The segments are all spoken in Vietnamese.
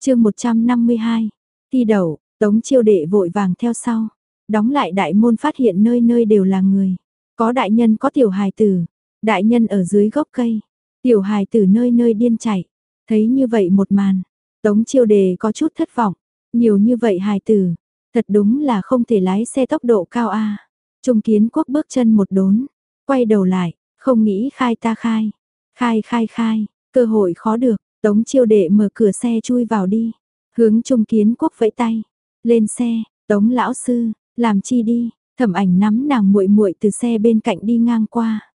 chương 152, thi đầu tống chiêu đệ vội vàng theo sau, đóng lại đại môn phát hiện nơi nơi đều là người, có đại nhân có tiểu hài tử, đại nhân ở dưới gốc cây, tiểu hài tử nơi nơi điên chạy, thấy như vậy một màn, tống chiêu đệ có chút thất vọng, nhiều như vậy hài tử, thật đúng là không thể lái xe tốc độ cao a. Trung kiến quốc bước chân một đốn, quay đầu lại, không nghĩ khai ta khai, khai khai khai, cơ hội khó được, tống chiêu đệ mở cửa xe chui vào đi, hướng trung kiến quốc vẫy tay, lên xe, tống lão sư, làm chi đi, thẩm ảnh nắm nàng muội muội từ xe bên cạnh đi ngang qua.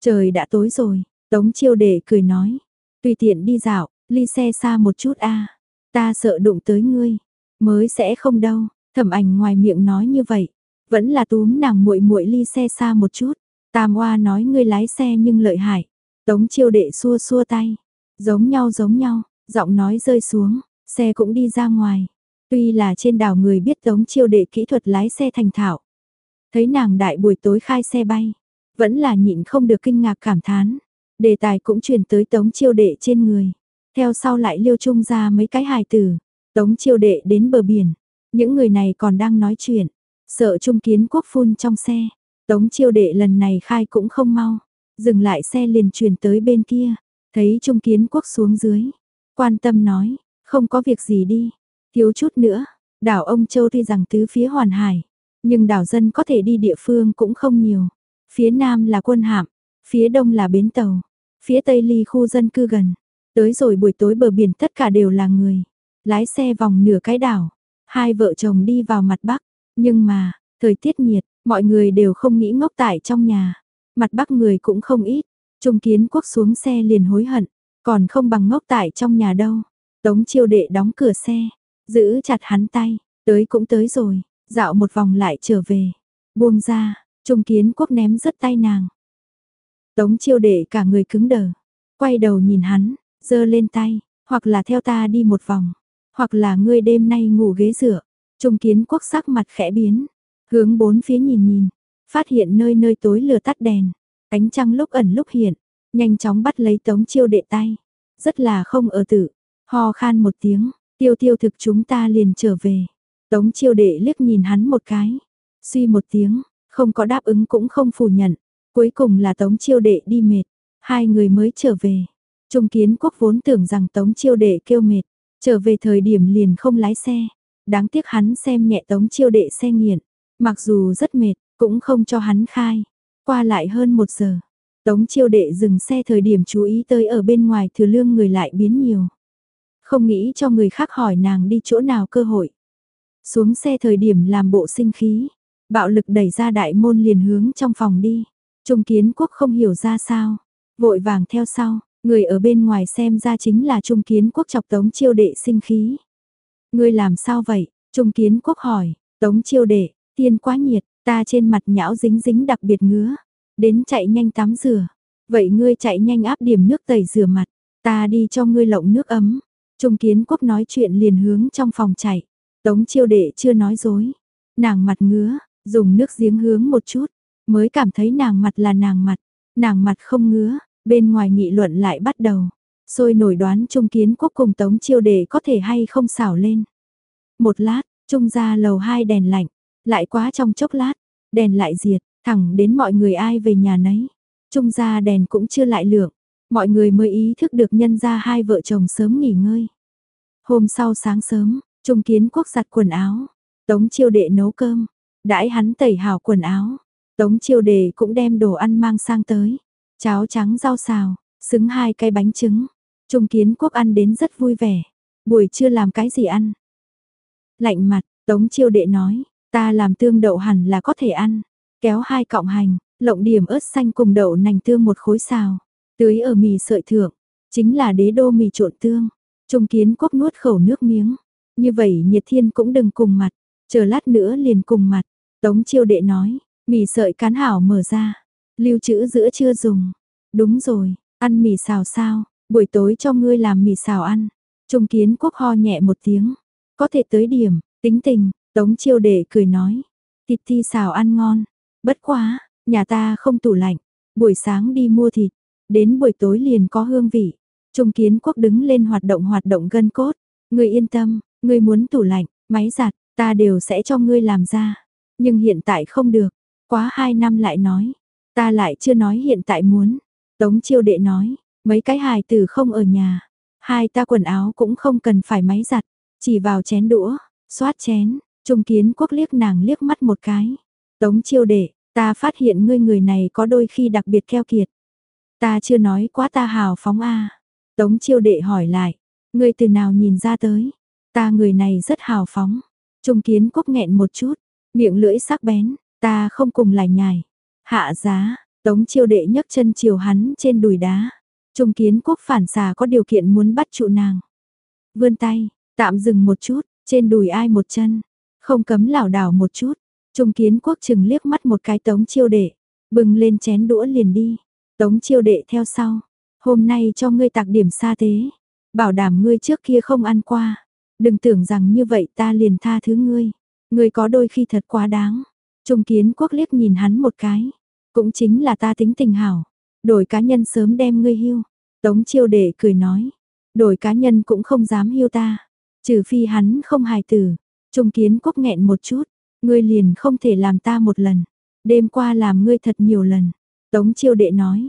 Trời đã tối rồi, tống chiêu đệ cười nói, tùy tiện đi dạo, ly xe xa một chút a ta sợ đụng tới ngươi, mới sẽ không đâu, thẩm ảnh ngoài miệng nói như vậy, vẫn là túm nàng muội muội ly xe xa một chút. Tam Oa nói ngươi lái xe nhưng lợi hại. Tống chiêu đệ xua xua tay. Giống nhau giống nhau, giọng nói rơi xuống, xe cũng đi ra ngoài. Tuy là trên đảo người biết tống chiêu đệ kỹ thuật lái xe thành thạo. Thấy nàng đại buổi tối khai xe bay. Vẫn là nhịn không được kinh ngạc cảm thán. Đề tài cũng truyền tới tống chiêu đệ trên người. Theo sau lại liêu chung ra mấy cái hài tử. Tống chiêu đệ đến bờ biển. Những người này còn đang nói chuyện. Sợ trung kiến quốc phun trong xe. Tống chiêu đệ lần này khai cũng không mau. Dừng lại xe liền truyền tới bên kia. Thấy trung kiến quốc xuống dưới. Quan tâm nói, không có việc gì đi. Thiếu chút nữa, đảo ông Châu tuy rằng tứ phía hoàn hải. Nhưng đảo dân có thể đi địa phương cũng không nhiều. Phía nam là quân hạm, phía đông là bến tàu, phía tây ly khu dân cư gần. Tới rồi buổi tối bờ biển tất cả đều là người. Lái xe vòng nửa cái đảo. Hai vợ chồng đi vào mặt bắc. Nhưng mà, thời tiết nhiệt, mọi người đều không nghĩ ngốc tại trong nhà. Mặt bắc người cũng không ít. Trung kiến quốc xuống xe liền hối hận. Còn không bằng ngốc tại trong nhà đâu. Tống chiêu đệ đóng cửa xe. Giữ chặt hắn tay. Tới cũng tới rồi. Dạo một vòng lại trở về. Buông ra. Trung kiến quốc ném rất tay nàng. Tống chiêu đệ cả người cứng đờ. Quay đầu nhìn hắn. giơ lên tay. Hoặc là theo ta đi một vòng. Hoặc là ngươi đêm nay ngủ ghế dựa. Trung kiến quốc sắc mặt khẽ biến, hướng bốn phía nhìn nhìn, phát hiện nơi nơi tối lửa tắt đèn, ánh trăng lúc ẩn lúc hiện, nhanh chóng bắt lấy tống chiêu đệ tay, rất là không ở tử, ho khan một tiếng, tiêu tiêu thực chúng ta liền trở về. Tống chiêu đệ liếc nhìn hắn một cái, suy một tiếng, không có đáp ứng cũng không phủ nhận, cuối cùng là tống chiêu đệ đi mệt, hai người mới trở về. Trung kiến quốc vốn tưởng rằng tống chiêu đệ kêu mệt, trở về thời điểm liền không lái xe, Đáng tiếc hắn xem nhẹ tống chiêu đệ xe nghiện. Mặc dù rất mệt, cũng không cho hắn khai. Qua lại hơn một giờ. Tống chiêu đệ dừng xe thời điểm chú ý tới ở bên ngoài thừa lương người lại biến nhiều. Không nghĩ cho người khác hỏi nàng đi chỗ nào cơ hội. Xuống xe thời điểm làm bộ sinh khí. Bạo lực đẩy ra đại môn liền hướng trong phòng đi. Trung kiến quốc không hiểu ra sao. Vội vàng theo sau. Người ở bên ngoài xem ra chính là trung kiến quốc chọc tống chiêu đệ sinh khí. Ngươi làm sao vậy? Trung kiến quốc hỏi, tống chiêu đệ, tiên quá nhiệt, ta trên mặt nhão dính dính đặc biệt ngứa. Đến chạy nhanh tắm rửa. Vậy ngươi chạy nhanh áp điểm nước tẩy rửa mặt. Ta đi cho ngươi lộng nước ấm. Trung kiến quốc nói chuyện liền hướng trong phòng chạy. Tống chiêu đệ chưa nói dối. Nàng mặt ngứa, dùng nước giếng hướng một chút. Mới cảm thấy nàng mặt là nàng mặt. Nàng mặt không ngứa, bên ngoài nghị luận lại bắt đầu sôi nổi đoán Trung Kiến Quốc cùng Tống Chiêu đệ có thể hay không xảo lên. Một lát, Trung ra lầu hai đèn lạnh, lại quá trong chốc lát, đèn lại diệt, thẳng đến mọi người ai về nhà nấy. Trung ra đèn cũng chưa lại lượng, mọi người mới ý thức được nhân ra hai vợ chồng sớm nghỉ ngơi. Hôm sau sáng sớm, Trung Kiến Quốc giặt quần áo, Tống Chiêu Đệ nấu cơm, đãi hắn tẩy hào quần áo. Tống Chiêu đệ cũng đem đồ ăn mang sang tới, cháo trắng rau xào, xứng hai cái bánh trứng, Trung kiến quốc ăn đến rất vui vẻ. Buổi trưa làm cái gì ăn? Lạnh mặt, Tống chiêu đệ nói, ta làm tương đậu hẳn là có thể ăn. Kéo hai cọng hành, lộng điểm ớt xanh cùng đậu nành tương một khối xào. Tưới ở mì sợi thượng, chính là đế đô mì trộn tương. Trung kiến quốc nuốt khẩu nước miếng. Như vậy nhiệt thiên cũng đừng cùng mặt, chờ lát nữa liền cùng mặt. Tống chiêu đệ nói, mì sợi cán hảo mở ra, lưu trữ giữa chưa dùng. Đúng rồi, ăn mì xào sao, Buổi tối cho ngươi làm mì xào ăn. Trung kiến quốc ho nhẹ một tiếng. Có thể tới điểm, tính tình, tống chiêu đệ cười nói. Thịt thi xào ăn ngon. Bất quá, nhà ta không tủ lạnh. Buổi sáng đi mua thịt, đến buổi tối liền có hương vị. Trung kiến quốc đứng lên hoạt động hoạt động gân cốt. Ngươi yên tâm, ngươi muốn tủ lạnh, máy giặt, ta đều sẽ cho ngươi làm ra. Nhưng hiện tại không được, quá hai năm lại nói. Ta lại chưa nói hiện tại muốn. Tống chiêu đệ nói, mấy cái hài tử không ở nhà. Hai ta quần áo cũng không cần phải máy giặt, chỉ vào chén đũa, xoát chén. Trung kiến quốc liếc nàng liếc mắt một cái. Tống chiêu đệ, ta phát hiện ngươi người này có đôi khi đặc biệt keo kiệt. Ta chưa nói quá ta hào phóng a Tống chiêu đệ hỏi lại, ngươi từ nào nhìn ra tới? Ta người này rất hào phóng. Trung kiến quốc nghẹn một chút, miệng lưỡi sắc bén, ta không cùng lại nhài. Hạ giá, tống chiêu đệ nhấc chân chiều hắn trên đùi đá. Trung kiến quốc phản xà có điều kiện muốn bắt trụ nàng. Vươn tay, tạm dừng một chút, trên đùi ai một chân. Không cấm lảo đảo một chút. Trung kiến quốc chừng liếc mắt một cái tống chiêu đệ. Bừng lên chén đũa liền đi. Tống chiêu đệ theo sau. Hôm nay cho ngươi tạc điểm xa tế. Bảo đảm ngươi trước kia không ăn qua. Đừng tưởng rằng như vậy ta liền tha thứ ngươi. Ngươi có đôi khi thật quá đáng. Trung kiến quốc liếc nhìn hắn một cái. Cũng chính là ta tính tình hảo. Đổi cá nhân sớm đem ngươi hưu. Tống chiêu đệ cười nói. Đổi cá nhân cũng không dám hưu ta. Trừ phi hắn không hài tử. Trung kiến quốc nghẹn một chút. Ngươi liền không thể làm ta một lần. Đêm qua làm ngươi thật nhiều lần. Tống chiêu đệ nói.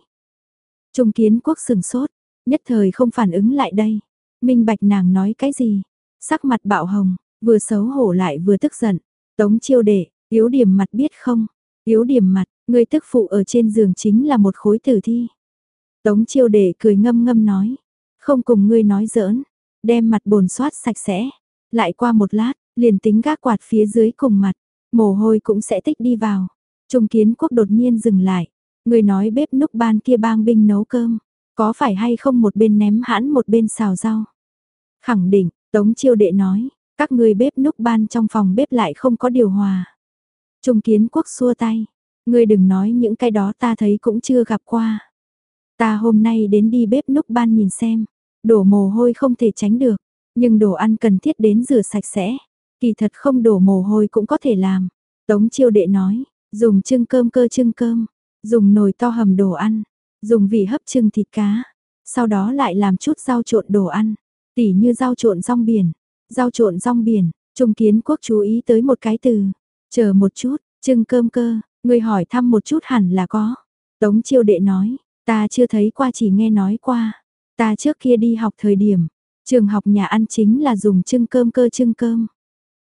Trung kiến quốc sừng sốt. Nhất thời không phản ứng lại đây. Minh bạch nàng nói cái gì. Sắc mặt bạo hồng. Vừa xấu hổ lại vừa tức giận. Tống chiêu đệ. Yếu điểm mặt biết không? Yếu điểm mặt. Ngươi tức phụ ở trên giường chính là một khối tử thi. Tống chiêu đệ cười ngâm ngâm nói. Không cùng ngươi nói giỡn. Đem mặt bồn soát sạch sẽ. Lại qua một lát, liền tính gác quạt phía dưới cùng mặt. Mồ hôi cũng sẽ tích đi vào. Trung kiến quốc đột nhiên dừng lại. Người nói bếp núc ban kia bang binh nấu cơm. Có phải hay không một bên ném hãn một bên xào rau. Khẳng định, Tống chiêu đệ nói. Các người bếp núc ban trong phòng bếp lại không có điều hòa. Trung kiến quốc xua tay. Ngươi đừng nói những cái đó ta thấy cũng chưa gặp qua. Ta hôm nay đến đi bếp núc ban nhìn xem. Đổ mồ hôi không thể tránh được. Nhưng đồ ăn cần thiết đến rửa sạch sẽ. Kỳ thật không đổ mồ hôi cũng có thể làm. Tống chiêu đệ nói, dùng trưng cơm cơ trưng cơm, dùng nồi to hầm đồ ăn, dùng vị hấp trưng thịt cá. Sau đó lại làm chút rau trộn đồ ăn, tỉ như rau trộn rong biển, rau trộn rong biển, Trung Kiến Quốc chú ý tới một cái từ, chờ một chút, trưng cơm cơ, người hỏi thăm một chút hẳn là có. Tống chiêu đệ nói, ta chưa thấy qua chỉ nghe nói qua, ta trước kia đi học thời điểm, trường học nhà ăn chính là dùng trưng cơm cơ trưng cơm.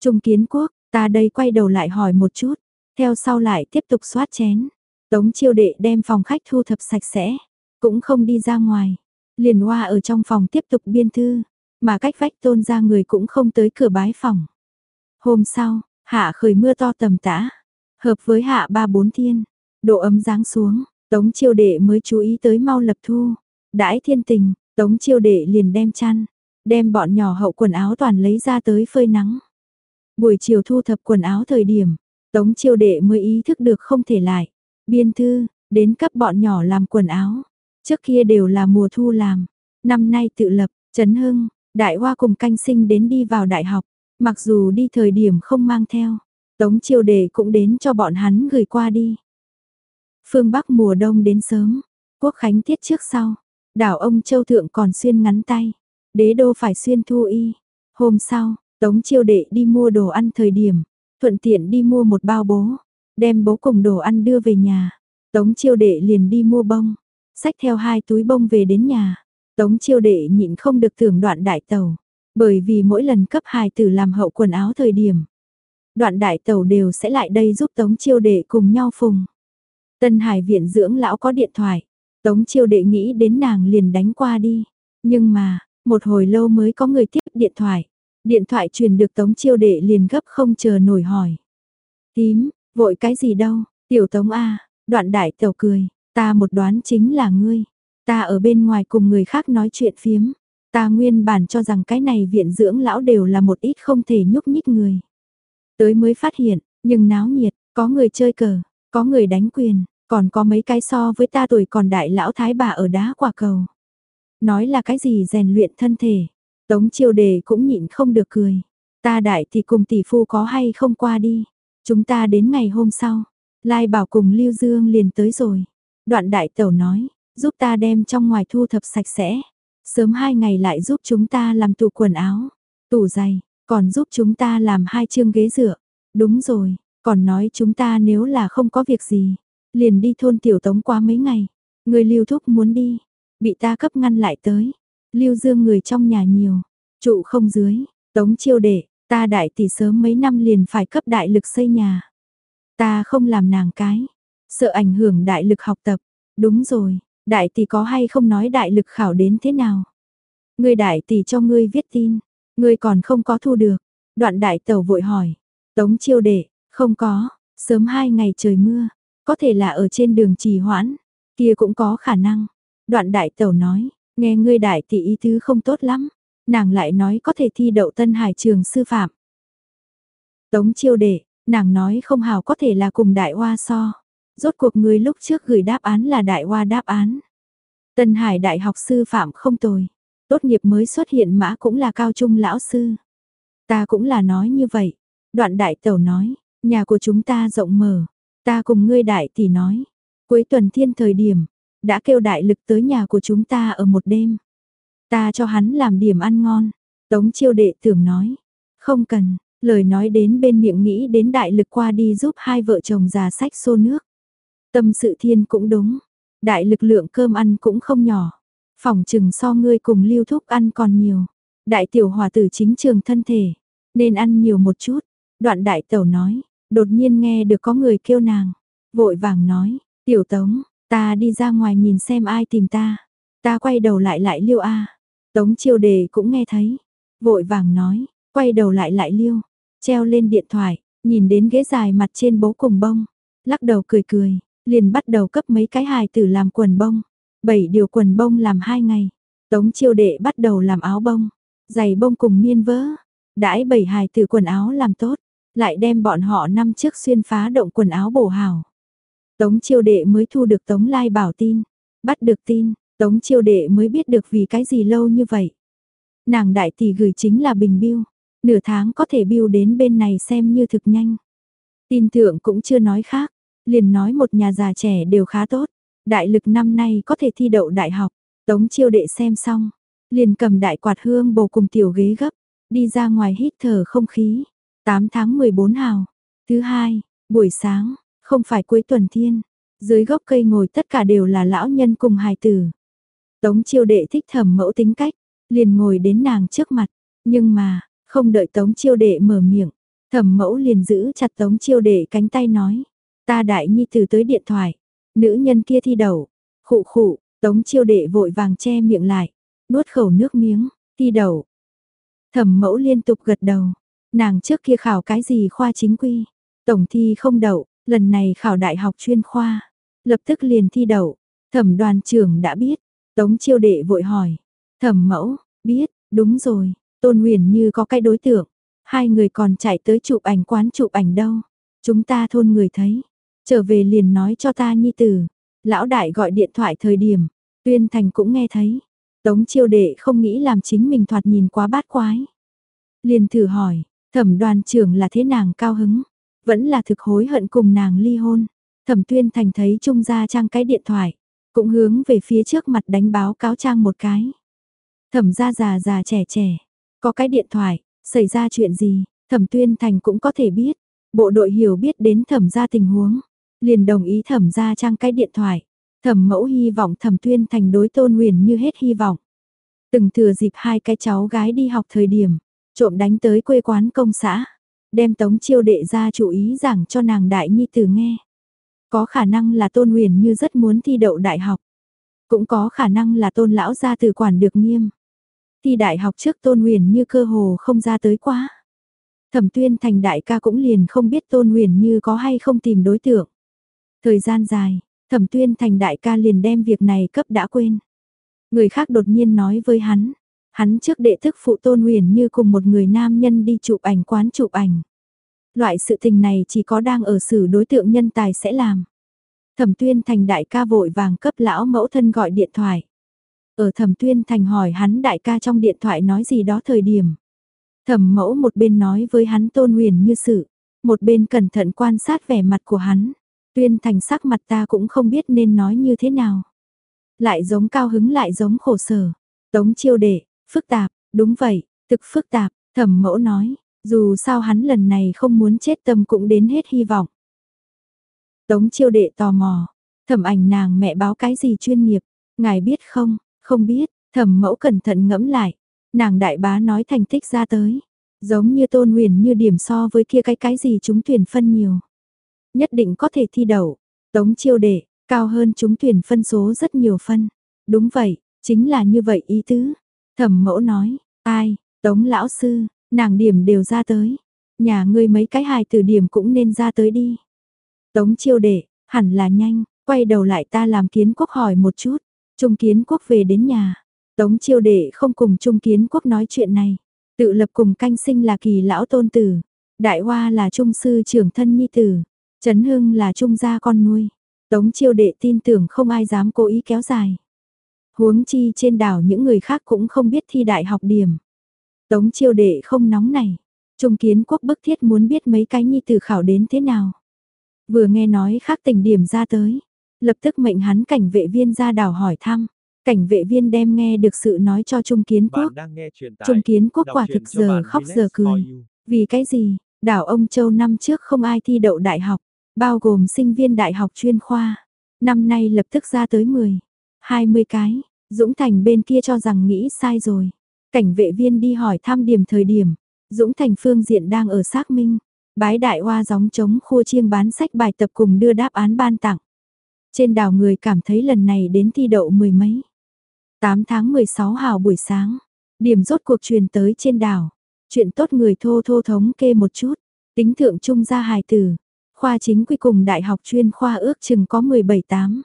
Trung kiến quốc, ta đây quay đầu lại hỏi một chút, theo sau lại tiếp tục xoát chén. Tống chiêu đệ đem phòng khách thu thập sạch sẽ, cũng không đi ra ngoài. Liền hoa ở trong phòng tiếp tục biên thư, mà cách vách tôn ra người cũng không tới cửa bái phòng. Hôm sau, hạ khởi mưa to tầm tã, hợp với hạ ba bốn thiên, độ ấm giáng xuống, tống chiêu đệ mới chú ý tới mau lập thu. Đãi thiên tình, tống chiêu đệ liền đem chăn, đem bọn nhỏ hậu quần áo toàn lấy ra tới phơi nắng. Buổi chiều thu thập quần áo thời điểm, Tống chiêu đệ mới ý thức được không thể lại. Biên thư, đến cấp bọn nhỏ làm quần áo. Trước kia đều là mùa thu làm. Năm nay tự lập, Trấn Hưng, Đại Hoa cùng canh sinh đến đi vào đại học. Mặc dù đi thời điểm không mang theo. Tống chiêu đệ cũng đến cho bọn hắn gửi qua đi. Phương Bắc mùa đông đến sớm. Quốc khánh tiết trước sau. Đảo ông Châu Thượng còn xuyên ngắn tay. Đế đô phải xuyên thu y. Hôm sau, Tống chiêu đệ đi mua đồ ăn thời điểm, thuận tiện đi mua một bao bố, đem bố cùng đồ ăn đưa về nhà. Tống chiêu đệ liền đi mua bông, xách theo hai túi bông về đến nhà. Tống chiêu đệ nhịn không được tưởng đoạn đại tàu, bởi vì mỗi lần cấp hài tử làm hậu quần áo thời điểm. Đoạn đại tàu đều sẽ lại đây giúp Tống chiêu đệ cùng nhau phùng. Tân hải viện dưỡng lão có điện thoại, Tống chiêu đệ nghĩ đến nàng liền đánh qua đi. Nhưng mà, một hồi lâu mới có người tiếp điện thoại. Điện thoại truyền được tống chiêu đệ liền gấp không chờ nổi hỏi. Tím, vội cái gì đâu, tiểu tống A, đoạn đại tẩu cười, ta một đoán chính là ngươi. Ta ở bên ngoài cùng người khác nói chuyện phiếm. Ta nguyên bản cho rằng cái này viện dưỡng lão đều là một ít không thể nhúc nhích người. Tới mới phát hiện, nhưng náo nhiệt, có người chơi cờ, có người đánh quyền, còn có mấy cái so với ta tuổi còn đại lão thái bà ở đá quả cầu. Nói là cái gì rèn luyện thân thể, Tống chiêu đề cũng nhịn không được cười. Ta đại thì cùng tỷ phu có hay không qua đi. Chúng ta đến ngày hôm sau. Lai bảo cùng Lưu Dương liền tới rồi. Đoạn đại tẩu nói, giúp ta đem trong ngoài thu thập sạch sẽ. Sớm hai ngày lại giúp chúng ta làm tủ quần áo. Tủ giày, còn giúp chúng ta làm hai chương ghế dựa. Đúng rồi, còn nói chúng ta nếu là không có việc gì, liền đi thôn tiểu tống qua mấy ngày. Người lưu thúc muốn đi, bị ta cấp ngăn lại tới. Lưu dương người trong nhà nhiều, trụ không dưới, tống chiêu đệ, ta đại tỷ sớm mấy năm liền phải cấp đại lực xây nhà. Ta không làm nàng cái, sợ ảnh hưởng đại lực học tập. Đúng rồi, đại tỷ có hay không nói đại lực khảo đến thế nào? Người đại tỷ cho ngươi viết tin, ngươi còn không có thu được. Đoạn đại tẩu vội hỏi, tống chiêu đệ, không có, sớm hai ngày trời mưa, có thể là ở trên đường trì hoãn, kia cũng có khả năng. Đoạn đại tẩu nói, nghe ngươi đại tỷ ý tứ không tốt lắm, nàng lại nói có thể thi đậu Tân Hải trường sư phạm. Tống chiêu đệ, nàng nói không hào có thể là cùng đại hoa so. Rốt cuộc người lúc trước gửi đáp án là đại hoa đáp án. Tân Hải đại học sư phạm không tồi. Tốt nghiệp mới xuất hiện mã cũng là cao trung lão sư. Ta cũng là nói như vậy. Đoạn đại tẩu nói, nhà của chúng ta rộng mở. Ta cùng ngươi đại tỷ nói. Cuối tuần thiên thời điểm, đã kêu đại lực tới nhà của chúng ta ở một đêm. Ta cho hắn làm điểm ăn ngon. Tống chiêu đệ tưởng nói. Không cần, lời nói đến bên miệng nghĩ đến đại lực qua đi giúp hai vợ chồng già sách xô nước. Tâm sự thiên cũng đúng. Đại lực lượng cơm ăn cũng không nhỏ. Phòng chừng so ngươi cùng lưu thúc ăn còn nhiều. Đại tiểu hòa tử chính trường thân thể. Nên ăn nhiều một chút. Đoạn đại tẩu nói. Đột nhiên nghe được có người kêu nàng. Vội vàng nói. Tiểu tống, ta đi ra ngoài nhìn xem ai tìm ta. Ta quay đầu lại lại liêu a. Tống chiêu đề cũng nghe thấy. Vội vàng nói. Quay đầu lại lại liêu. Treo lên điện thoại. Nhìn đến ghế dài mặt trên bố cùng bông. Lắc đầu cười cười liền bắt đầu cấp mấy cái hài tử làm quần bông. Bảy điều quần bông làm hai ngày. Tống chiêu đệ bắt đầu làm áo bông, giày bông cùng miên vỡ. Đãi bảy hài tử quần áo làm tốt, lại đem bọn họ năm trước xuyên phá động quần áo bổ hào. Tống chiêu đệ mới thu được Tống Lai bảo tin. Bắt được tin, Tống chiêu đệ mới biết được vì cái gì lâu như vậy. Nàng đại tỷ gửi chính là bình biêu. Nửa tháng có thể biêu đến bên này xem như thực nhanh. Tin thượng cũng chưa nói khác. Liền nói một nhà già trẻ đều khá tốt. Đại lực năm nay có thể thi đậu đại học. Tống chiêu đệ xem xong. Liền cầm đại quạt hương bầu cùng tiểu ghế gấp. Đi ra ngoài hít thở không khí. 8 tháng 14 hào. Thứ hai, buổi sáng, không phải cuối tuần thiên. Dưới gốc cây ngồi tất cả đều là lão nhân cùng hài tử. Tống chiêu đệ thích thẩm mẫu tính cách. Liền ngồi đến nàng trước mặt. Nhưng mà, không đợi tống chiêu đệ mở miệng. Thẩm mẫu liền giữ chặt tống chiêu đệ cánh tay nói. Ta đại nhi từ tới điện thoại, nữ nhân kia thi đầu khụ khụ, tống chiêu đệ vội vàng che miệng lại, nuốt khẩu nước miếng, thi đầu Thẩm mẫu liên tục gật đầu, nàng trước kia khảo cái gì khoa chính quy, tổng thi không đậu, lần này khảo đại học chuyên khoa, lập tức liền thi đậu, thẩm đoàn trưởng đã biết, tống chiêu đệ vội hỏi, thẩm mẫu, biết, đúng rồi, tôn huyền như có cái đối tượng, hai người còn chạy tới chụp ảnh quán chụp ảnh đâu, chúng ta thôn người thấy, Trở về liền nói cho ta nhi tử. Lão đại gọi điện thoại thời điểm, Tuyên Thành cũng nghe thấy. Tống chiêu đệ không nghĩ làm chính mình thoạt nhìn quá bát quái. Liền thử hỏi, thẩm đoàn trưởng là thế nàng cao hứng, vẫn là thực hối hận cùng nàng ly hôn. Thẩm Tuyên Thành thấy Trung gia trang cái điện thoại, cũng hướng về phía trước mặt đánh báo cáo trang một cái. Thẩm gia già già trẻ trẻ, có cái điện thoại, xảy ra chuyện gì, Thẩm Tuyên Thành cũng có thể biết. Bộ đội hiểu biết đến thẩm gia tình huống, liền đồng ý thẩm gia trang cái điện thoại. Thẩm mẫu hy vọng thẩm tuyên thành đối tôn huyền như hết hy vọng. Từng thừa dịp hai cái cháu gái đi học thời điểm, trộm đánh tới quê quán công xã, đem tống chiêu đệ ra chủ ý giảng cho nàng đại nhi tử nghe. Có khả năng là tôn huyền như rất muốn thi đậu đại học. Cũng có khả năng là tôn lão gia từ quản được nghiêm. Thi đại học trước tôn huyền như cơ hồ không ra tới quá. Thẩm tuyên thành đại ca cũng liền không biết tôn huyền như có hay không tìm đối tượng. Thời gian dài, thẩm tuyên thành đại ca liền đem việc này cấp đã quên. Người khác đột nhiên nói với hắn, hắn trước đệ thức phụ tôn huyền như cùng một người nam nhân đi chụp ảnh quán chụp ảnh. Loại sự tình này chỉ có đang ở xử đối tượng nhân tài sẽ làm. Thẩm tuyên thành đại ca vội vàng cấp lão mẫu thân gọi điện thoại. Ở thẩm tuyên thành hỏi hắn đại ca trong điện thoại nói gì đó thời điểm. Thẩm mẫu một bên nói với hắn tôn huyền như sự, một bên cẩn thận quan sát vẻ mặt của hắn. Tuyên thành sắc mặt ta cũng không biết nên nói như thế nào. Lại giống cao hứng lại giống khổ sở. Tống chiêu đệ, phức tạp, đúng vậy, thực phức tạp, Thẩm mẫu nói, dù sao hắn lần này không muốn chết tâm cũng đến hết hy vọng. Tống chiêu đệ tò mò, thẩm ảnh nàng mẹ báo cái gì chuyên nghiệp, ngài biết không, không biết, thẩm mẫu cẩn thận ngẫm lại, nàng đại bá nói thành tích ra tới, giống như tôn huyền như điểm so với kia cái cái gì chúng tuyển phân nhiều. Nhất định có thể thi đậu, tống chiêu đệ, cao hơn chúng tuyển phân số rất nhiều phân, đúng vậy, chính là như vậy ý tứ, thẩm mẫu nói, ai, tống lão sư, nàng điểm đều ra tới, nhà ngươi mấy cái hài từ điểm cũng nên ra tới đi. Tống chiêu đệ, hẳn là nhanh, quay đầu lại ta làm kiến quốc hỏi một chút. Trung kiến quốc về đến nhà. Tống chiêu đệ không cùng Trung kiến quốc nói chuyện này. Tự lập cùng canh sinh là kỳ lão tôn tử. Đại hoa là trung sư trưởng thân nhi tử. Trấn hưng là trung gia con nuôi. Tống chiêu đệ tin tưởng không ai dám cố ý kéo dài. Huống chi trên đảo những người khác cũng không biết thi đại học điểm. Tống chiêu đệ không nóng này. Trung kiến quốc bức thiết muốn biết mấy cái nhi tử khảo đến thế nào. Vừa nghe nói khác tỉnh điểm ra tới, lập tức mệnh hắn cảnh vệ viên ra đảo hỏi thăm. Cảnh vệ viên đem nghe được sự nói cho Trung Kiến Quốc. Trung Kiến Quốc quả thực giờ khóc giờ cười. Vì cái gì, đảo ông Châu năm trước không ai thi đậu đại học, bao gồm sinh viên đại học chuyên khoa. Năm nay lập tức ra tới 10, 20 cái, Dũng Thành bên kia cho rằng nghĩ sai rồi. Cảnh vệ viên đi hỏi thăm điểm thời điểm, Dũng Thành phương diện đang ở xác minh, Bái đại hoa gióng trống khua chiêng bán sách bài tập cùng đưa đáp án ban tặng. Trên đảo người cảm thấy lần này đến thi đậu mười mấy. 8 tháng 16 hào buổi sáng, điểm rốt cuộc truyền tới trên đảo. Chuyện tốt người thô thô thống kê một chút, tính thượng trung gia hài tử. Khoa chính quy cùng đại học chuyên khoa ước chừng có 17-8.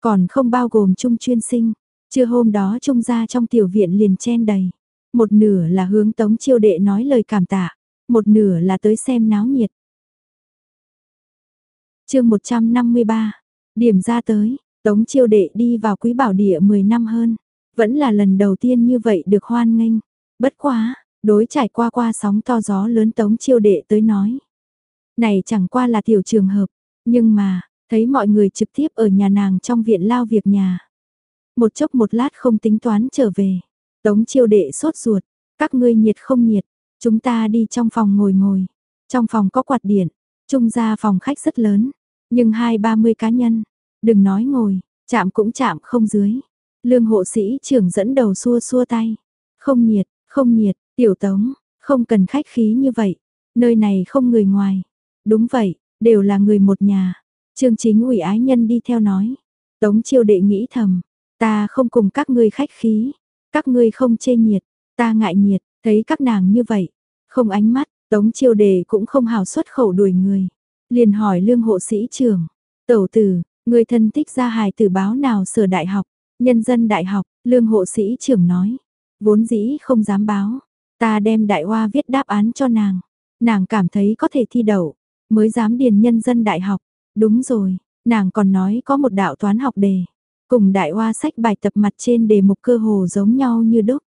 Còn không bao gồm trung chuyên sinh. Trưa hôm đó trung gia trong tiểu viện liền chen đầy. Một nửa là hướng tống chiêu đệ nói lời cảm tạ một nửa là tới xem náo nhiệt. chương 153, điểm ra tới, Tống chiêu đệ đi vào quý bảo địa 10 năm hơn, vẫn là lần đầu tiên như vậy được hoan nghênh. Bất quá, đối trải qua qua sóng to gió lớn Tống chiêu đệ tới nói. Này chẳng qua là tiểu trường hợp, nhưng mà, thấy mọi người trực tiếp ở nhà nàng trong viện lao việc nhà. Một chốc một lát không tính toán trở về. Tống chiêu đệ sốt ruột, các ngươi nhiệt không nhiệt, Chúng ta đi trong phòng ngồi ngồi. Trong phòng có quạt điện, trung ra phòng khách rất lớn, nhưng hai ba mươi cá nhân. Đừng nói ngồi, chạm cũng chạm không dưới. Lương hộ sĩ trưởng dẫn đầu xua xua tay. Không nhiệt, không nhiệt, tiểu tống, không cần khách khí như vậy. Nơi này không người ngoài. Đúng vậy, đều là người một nhà. Trương chính ủy ái nhân đi theo nói. Tống chiêu đệ nghĩ thầm, ta không cùng các ngươi khách khí. Các ngươi không chê nhiệt, ta ngại nhiệt, Thấy các nàng như vậy, không ánh mắt, tống chiêu đề cũng không hào xuất khẩu đuổi người. Liền hỏi lương hộ sĩ trưởng, tẩu tử, người thân tích ra hài tử báo nào sở đại học, nhân dân đại học, lương hộ sĩ trưởng nói. Vốn dĩ không dám báo, ta đem đại hoa viết đáp án cho nàng. Nàng cảm thấy có thể thi đậu, mới dám điền nhân dân đại học. Đúng rồi, nàng còn nói có một đạo toán học đề. Cùng đại hoa sách bài tập mặt trên đề mục cơ hồ giống nhau như đúc.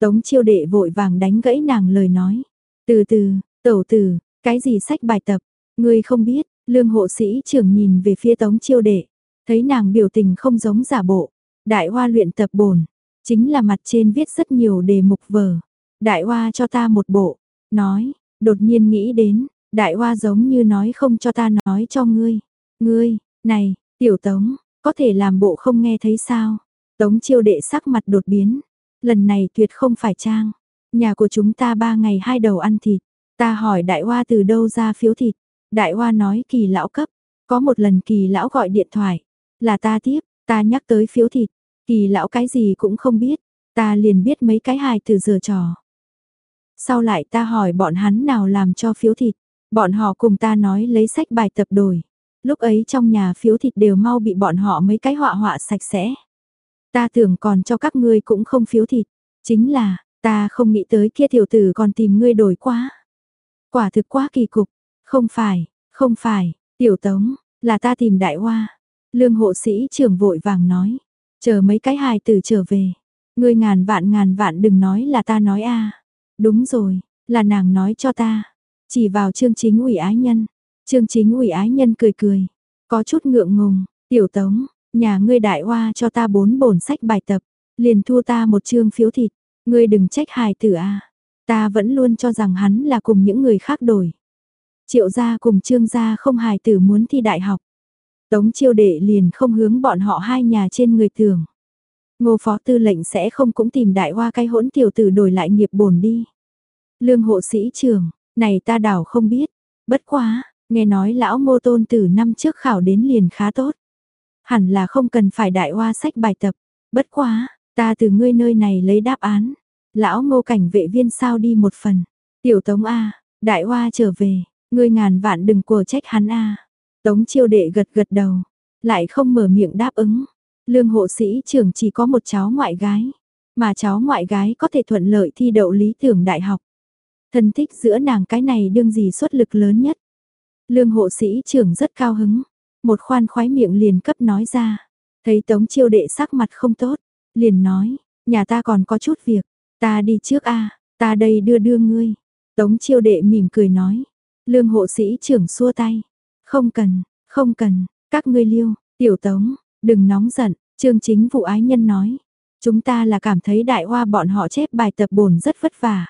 Tống chiêu đệ vội vàng đánh gãy nàng lời nói. Từ từ, tẩu từ, cái gì sách bài tập, ngươi không biết, lương hộ sĩ trưởng nhìn về phía tống chiêu đệ, thấy nàng biểu tình không giống giả bộ. Đại hoa luyện tập bổn, chính là mặt trên viết rất nhiều đề mục vở. Đại hoa cho ta một bộ, nói, đột nhiên nghĩ đến, đại hoa giống như nói không cho ta nói cho ngươi. Ngươi, này, tiểu tống, có thể làm bộ không nghe thấy sao? Tống chiêu đệ sắc mặt đột biến, lần này tuyệt không phải trang. Nhà của chúng ta ba ngày hai đầu ăn thịt. Ta hỏi đại hoa từ đâu ra phiếu thịt. Đại hoa nói kỳ lão cấp. Có một lần kỳ lão gọi điện thoại. Là ta tiếp, ta nhắc tới phiếu thịt. Kỳ lão cái gì cũng không biết. Ta liền biết mấy cái hài từ giờ trò. Sau lại ta hỏi bọn hắn nào làm cho phiếu thịt. Bọn họ cùng ta nói lấy sách bài tập đổi. Lúc ấy trong nhà phiếu thịt đều mau bị bọn họ mấy cái họa họa sạch sẽ. Ta tưởng còn cho các ngươi cũng không phiếu thịt. Chính là, ta không nghĩ tới kia tiểu tử còn tìm ngươi đổi quá. Quả thực quá kỳ cục. Không phải, không phải, tiểu tống, là ta tìm đại hoa. Lương hộ sĩ trưởng vội vàng nói. Chờ mấy cái hài tử trở về. Ngươi ngàn vạn ngàn vạn đừng nói là ta nói a Đúng rồi, là nàng nói cho ta. Chỉ vào trương chính ủy ái nhân. trương chính ủy ái nhân cười cười. Có chút ngượng ngùng, tiểu tống, Nhà ngươi đại hoa cho ta bốn bổn sách bài tập, liền thua ta một chương phiếu thịt, ngươi đừng trách hài tử a. Ta vẫn luôn cho rằng hắn là cùng những người khác đổi. Triệu gia cùng trương gia không hài tử muốn thi đại học. Tống chiêu đệ liền không hướng bọn họ hai nhà trên người thường Ngô phó tư lệnh sẽ không cũng tìm đại hoa cái hỗn tiểu tử đổi lại nghiệp bổn đi. Lương hộ sĩ trường, này ta đảo không biết. Bất quá, nghe nói lão mô tôn từ năm trước khảo đến liền khá tốt. Hẳn là không cần phải đại hoa sách bài tập. Bất quá, ta từ ngươi nơi này lấy đáp án. Lão ngô cảnh vệ viên sao đi một phần. Tiểu tống A, đại hoa trở về, ngươi ngàn vạn đừng của trách hắn A. Tống chiêu đệ gật gật đầu, lại không mở miệng đáp ứng. Lương hộ sĩ trưởng chỉ có một cháu ngoại gái, mà cháu ngoại gái có thể thuận lợi thi đậu lý tưởng đại học. Thân thích giữa nàng cái này đương gì xuất lực lớn nhất. Lương hộ sĩ trưởng rất cao hứng, một khoan khoái miệng liền cấp nói ra. Thấy tống chiêu đệ sắc mặt không tốt, liền nói, nhà ta còn có chút việc, ta đi trước a ta đây đưa đưa ngươi. Tống chiêu đệ mỉm cười nói, lương hộ sĩ trưởng xua tay, không cần, không cần, các ngươi liêu, tiểu tống, đừng nóng giận, trương chính vụ ái nhân nói. Chúng ta là cảm thấy đại hoa bọn họ chép bài tập bổn rất vất vả.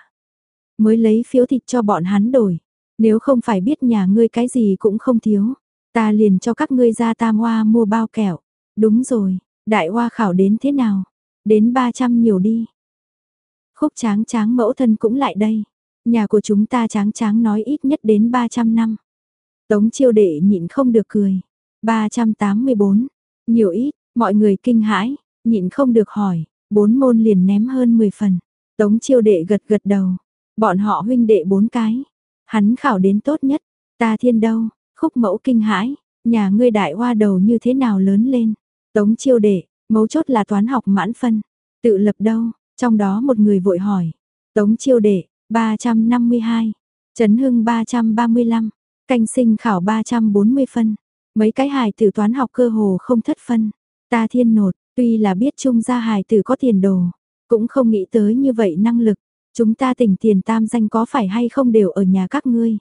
Mới lấy phiếu thịt cho bọn hắn đổi. Nếu không phải biết nhà ngươi cái gì cũng không thiếu. Ta liền cho các ngươi ra tam hoa mua bao kẹo. Đúng rồi, đại hoa khảo đến thế nào? Đến 300 nhiều đi. Khúc tráng tráng mẫu thân cũng lại đây. Nhà của chúng ta tráng tráng nói ít nhất đến 300 năm. Tống chiêu đệ nhịn không được cười. 384, nhiều ít, mọi người kinh hãi, nhịn không được hỏi, bốn môn liền ném hơn 10 phần. Tống chiêu đệ gật gật đầu, bọn họ huynh đệ bốn cái. Hắn khảo đến tốt nhất, ta thiên đâu, khúc mẫu kinh hãi, nhà ngươi đại hoa đầu như thế nào lớn lên. Tống chiêu đệ, mấu chốt là toán học mãn phân, tự lập đâu, trong đó một người vội hỏi. Tống chiêu đệ, 352, Trấn Hưng 335, Canh sinh khảo 340 phân. Mấy cái hài tử toán học cơ hồ không thất phân. Ta thiên nột, tuy là biết chung ra hài tử có tiền đồ, cũng không nghĩ tới như vậy năng lực. Chúng ta tỉnh tiền tam danh có phải hay không đều ở nhà các ngươi.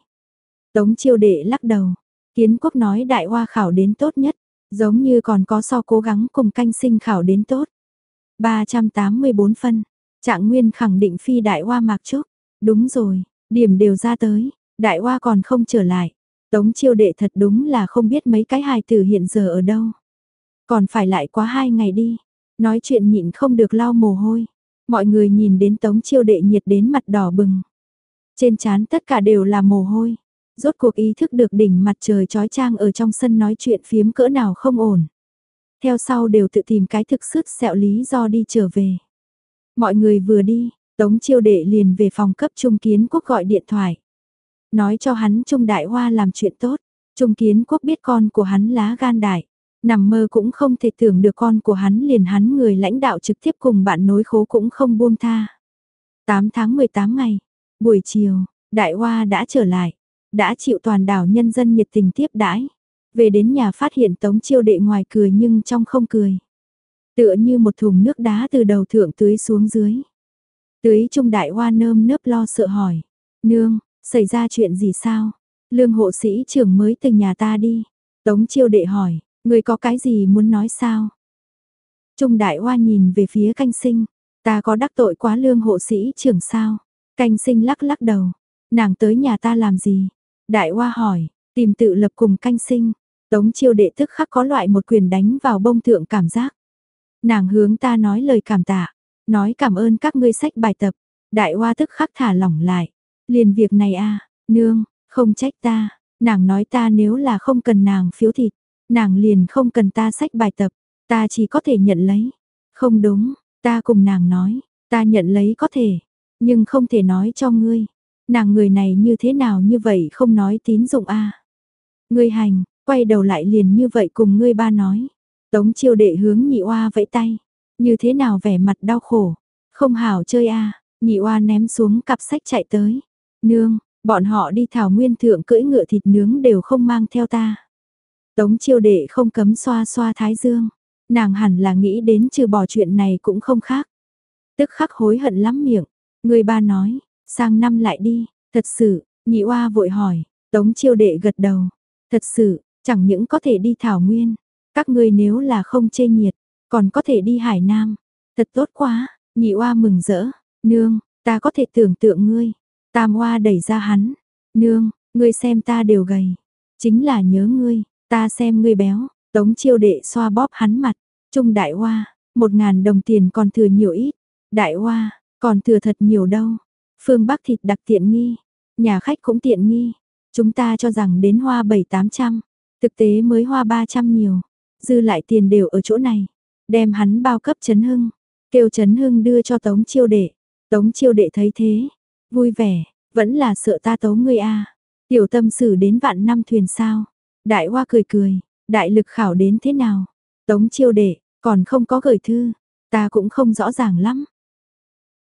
Tống chiêu đệ lắc đầu. Kiến quốc nói đại hoa khảo đến tốt nhất, giống như còn có so cố gắng cùng canh sinh khảo đến tốt. 384 phân, trạng nguyên khẳng định phi đại hoa mạc trúc. Đúng rồi, điểm đều ra tới, đại hoa còn không trở lại. Tống chiêu đệ thật đúng là không biết mấy cái hài tử hiện giờ ở đâu. Còn phải lại quá hai ngày đi. Nói chuyện nhịn không được lau mồ hôi. Mọi người nhìn đến tống chiêu đệ nhiệt đến mặt đỏ bừng. Trên trán tất cả đều là mồ hôi. Rốt cuộc ý thức được đỉnh mặt trời trói trang ở trong sân nói chuyện phiếm cỡ nào không ổn. Theo sau đều tự tìm cái thực sức sẹo lý do đi trở về. Mọi người vừa đi, tống chiêu đệ liền về phòng cấp trung kiến quốc gọi điện thoại. Nói cho hắn Trung Đại Hoa làm chuyện tốt. Trung Kiến Quốc biết con của hắn lá gan đại. Nằm mơ cũng không thể tưởng được con của hắn liền hắn người lãnh đạo trực tiếp cùng bạn nối khố cũng không buông tha. 8 tháng 18 ngày, buổi chiều, Đại Hoa đã trở lại, đã chịu toàn đảo nhân dân nhiệt tình tiếp đãi. Về đến nhà phát hiện Tống Chiêu Đệ ngoài cười nhưng trong không cười. Tựa như một thùng nước đá từ đầu thượng tưới xuống dưới. Tưới trung đại hoa nơm nớp lo sợ hỏi. Nương, Xảy ra chuyện gì sao? Lương hộ sĩ trưởng mới từ nhà ta đi. Tống chiêu đệ hỏi, người có cái gì muốn nói sao? Trung đại hoa nhìn về phía canh sinh, ta có đắc tội quá lương hộ sĩ trưởng sao? Canh sinh lắc lắc đầu, nàng tới nhà ta làm gì? Đại hoa hỏi, tìm tự lập cùng canh sinh. Tống chiêu đệ tức khắc có loại một quyền đánh vào bông thượng cảm giác. Nàng hướng ta nói lời cảm tạ, nói cảm ơn các ngươi sách bài tập. Đại hoa tức khắc thả lỏng lại, Liền việc này a nương, không trách ta, nàng nói ta nếu là không cần nàng phiếu thịt, nàng liền không cần ta sách bài tập, ta chỉ có thể nhận lấy. Không đúng, ta cùng nàng nói, ta nhận lấy có thể, nhưng không thể nói cho ngươi. Nàng người này như thế nào như vậy không nói tín dụng a Ngươi hành, quay đầu lại liền như vậy cùng ngươi ba nói. Tống chiêu đệ hướng nhị oa vẫy tay. Như thế nào vẻ mặt đau khổ. Không hảo chơi a nhị oa ném xuống cặp sách chạy tới. Nương, bọn họ đi thảo nguyên thượng cưỡi ngựa thịt nướng đều không mang theo ta. Tống chiêu đệ không cấm xoa xoa thái dương. Nàng hẳn là nghĩ đến trừ bỏ chuyện này cũng không khác. Tức khắc hối hận lắm miệng. Người ba nói, sang năm lại đi, thật sự, nhị oa vội hỏi, tống chiêu đệ gật đầu. Thật sự, chẳng những có thể đi thảo nguyên, các ngươi nếu là không chê nhiệt, còn có thể đi hải nam. Thật tốt quá, nhị oa mừng rỡ, nương, ta có thể tưởng tượng ngươi. Tam oa đẩy ra hắn, nương, ngươi xem ta đều gầy, chính là nhớ ngươi, ta xem ngươi béo, tống chiêu đệ xoa bóp hắn mặt, trung đại hoa, một ngàn đồng tiền còn thừa nhiều ít, đại hoa, còn thừa thật nhiều đâu, phương Bắc thịt đặc tiện nghi, nhà khách cũng tiện nghi, chúng ta cho rằng đến hoa bảy tám trăm, thực tế mới hoa ba trăm nhiều, dư lại tiền đều ở chỗ này, đem hắn bao cấp Trấn Hưng, kêu Trấn Hưng đưa cho Tống Chiêu Đệ, Tống Chiêu Đệ thấy thế, vui vẻ, vẫn là sợ ta tấu ngươi a. Tiểu tâm xử đến vạn năm thuyền sao? Đại Hoa cười cười, đại lực khảo đến thế nào? Tống Chiêu Đệ, còn không có gửi thư, ta cũng không rõ ràng lắm.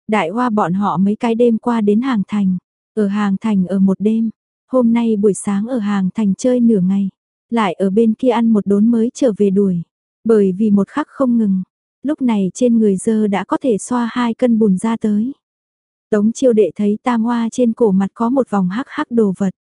Đại Hoa bọn họ mấy cái đêm qua đến hàng thành, ở hàng thành ở một đêm, hôm nay buổi sáng ở hàng thành chơi nửa ngày, lại ở bên kia ăn một đốn mới trở về đuổi. Bởi vì một khắc không ngừng, lúc này trên người dơ đã có thể xoa hai cân bùn ra tới. Tống chiêu đệ thấy tam hoa trên cổ mặt có một vòng hắc hắc đồ vật.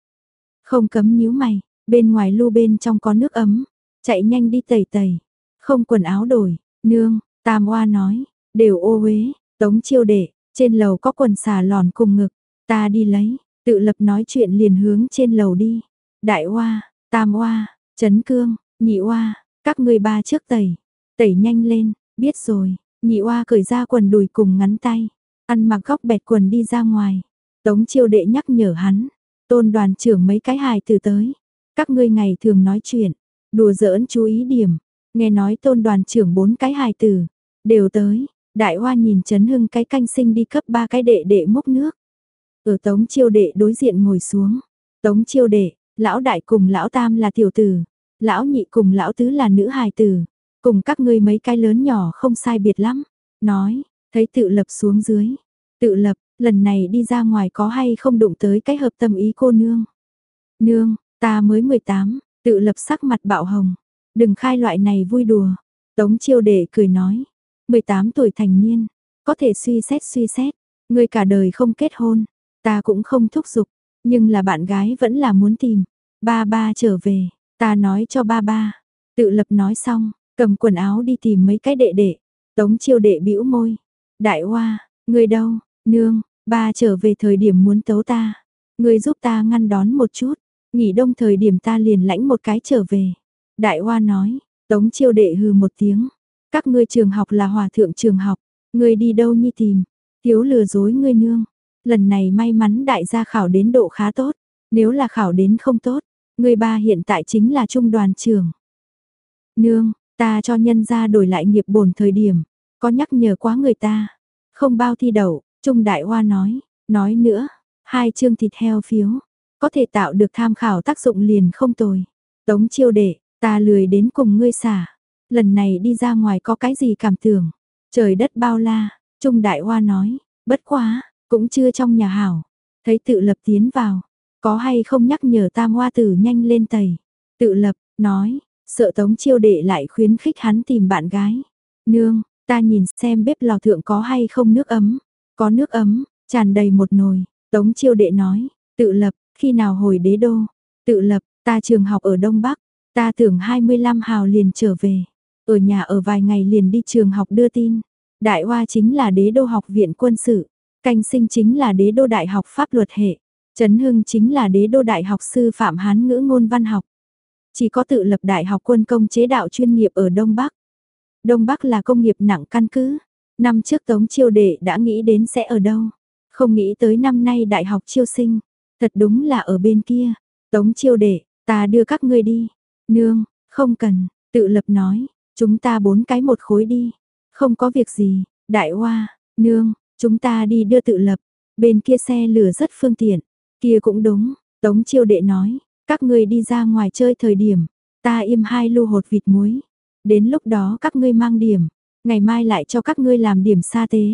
Không cấm nhíu mày, bên ngoài lu bên trong có nước ấm, chạy nhanh đi tẩy tẩy, không quần áo đổi, nương, tam oa nói, đều ô uế, tống chiêu đệ, trên lầu có quần xà lòn cùng ngực, ta đi lấy, tự lập nói chuyện liền hướng trên lầu đi. Đại oa tam oa chấn cương, nhị oa các người ba trước tẩy, tẩy nhanh lên, biết rồi, nhị oa cởi ra quần đùi cùng ngắn tay, ăn mặc góc bẹt quần đi ra ngoài. Tống chiêu đệ nhắc nhở hắn, tôn đoàn trưởng mấy cái hài từ tới. Các ngươi ngày thường nói chuyện, đùa giỡn chú ý điểm, nghe nói tôn đoàn trưởng bốn cái hài tử, đều tới, đại hoa nhìn chấn hưng cái canh sinh đi cấp ba cái đệ đệ múc nước. Ở tống chiêu đệ đối diện ngồi xuống, tống chiêu đệ, lão đại cùng lão tam là tiểu tử, lão nhị cùng lão tứ là nữ hài tử, cùng các ngươi mấy cái lớn nhỏ không sai biệt lắm, nói, thấy tự lập xuống dưới, tự lập, lần này đi ra ngoài có hay không đụng tới cái hợp tâm ý cô nương. Nương, ta mới 18, tự lập sắc mặt bạo hồng, đừng khai loại này vui đùa. Tống chiêu đệ cười nói, 18 tuổi thành niên, có thể suy xét suy xét, người cả đời không kết hôn, ta cũng không thúc giục, nhưng là bạn gái vẫn là muốn tìm. Ba ba trở về, ta nói cho ba ba. Tự lập nói xong, cầm quần áo đi tìm mấy cái đệ đệ. Tống chiêu đệ bĩu môi. Đại hoa, người đâu, nương, ba trở về thời điểm muốn tấu ta. Người giúp ta ngăn đón một chút, nghỉ đông thời điểm ta liền lãnh một cái trở về. Đại hoa nói, tống chiêu đệ hừ một tiếng. Các ngươi trường học là hòa thượng trường học, ngươi đi đâu nhi tìm, thiếu lừa dối ngươi nương. Lần này may mắn đại gia khảo đến độ khá tốt, nếu là khảo đến không tốt, người ba hiện tại chính là trung đoàn trưởng. Nương, ta cho nhân gia đổi lại nghiệp bổn thời điểm, có nhắc nhở quá người ta. Không bao thi đậu, Trung Đại Hoa nói, nói nữa, hai chương thịt heo phiếu, có thể tạo được tham khảo tác dụng liền không tồi. Tống chiêu đệ, ta lười đến cùng ngươi xả. Lần này đi ra ngoài có cái gì cảm tưởng. Trời đất bao la, Trung Đại Hoa nói, bất quá, cũng chưa trong nhà hảo. Thấy tự lập tiến vào, có hay không nhắc nhở tam hoa tử nhanh lên tẩy. Tự lập, nói, sợ tống chiêu đệ lại khuyến khích hắn tìm bạn gái. Nương, ta nhìn xem bếp lò thượng có hay không nước ấm. Có nước ấm, tràn đầy một nồi. Tống chiêu đệ nói, tự lập, khi nào hồi đế đô. Tự lập, ta trường học ở Đông Bắc. Ta tưởng 25 hào liền trở về. Ở nhà ở vài ngày liền đi trường học đưa tin. Đại Hoa chính là đế đô học viện quân sự. Canh sinh chính là đế đô đại học pháp luật hệ. Trấn Hưng chính là đế đô đại học sư phạm Hán ngữ ngôn văn học. Chỉ có tự lập đại học quân công chế đạo chuyên nghiệp ở Đông Bắc. Đông Bắc là công nghiệp nặng căn cứ. Năm trước Tống Chiêu Đệ đã nghĩ đến sẽ ở đâu. Không nghĩ tới năm nay đại học chiêu sinh. Thật đúng là ở bên kia. Tống Chiêu Đệ, ta đưa các ngươi đi. Nương, không cần, tự lập nói. Chúng ta bốn cái một khối đi. Không có việc gì, đại hoa, nương, chúng ta đi đưa tự lập. Bên kia xe lửa rất phương tiện. Kia cũng đúng, Tống Chiêu Đệ nói, các ngươi đi ra ngoài chơi thời điểm, ta im hai lu hột vịt muối. Đến lúc đó các ngươi mang điểm, ngày mai lại cho các ngươi làm điểm sa tế.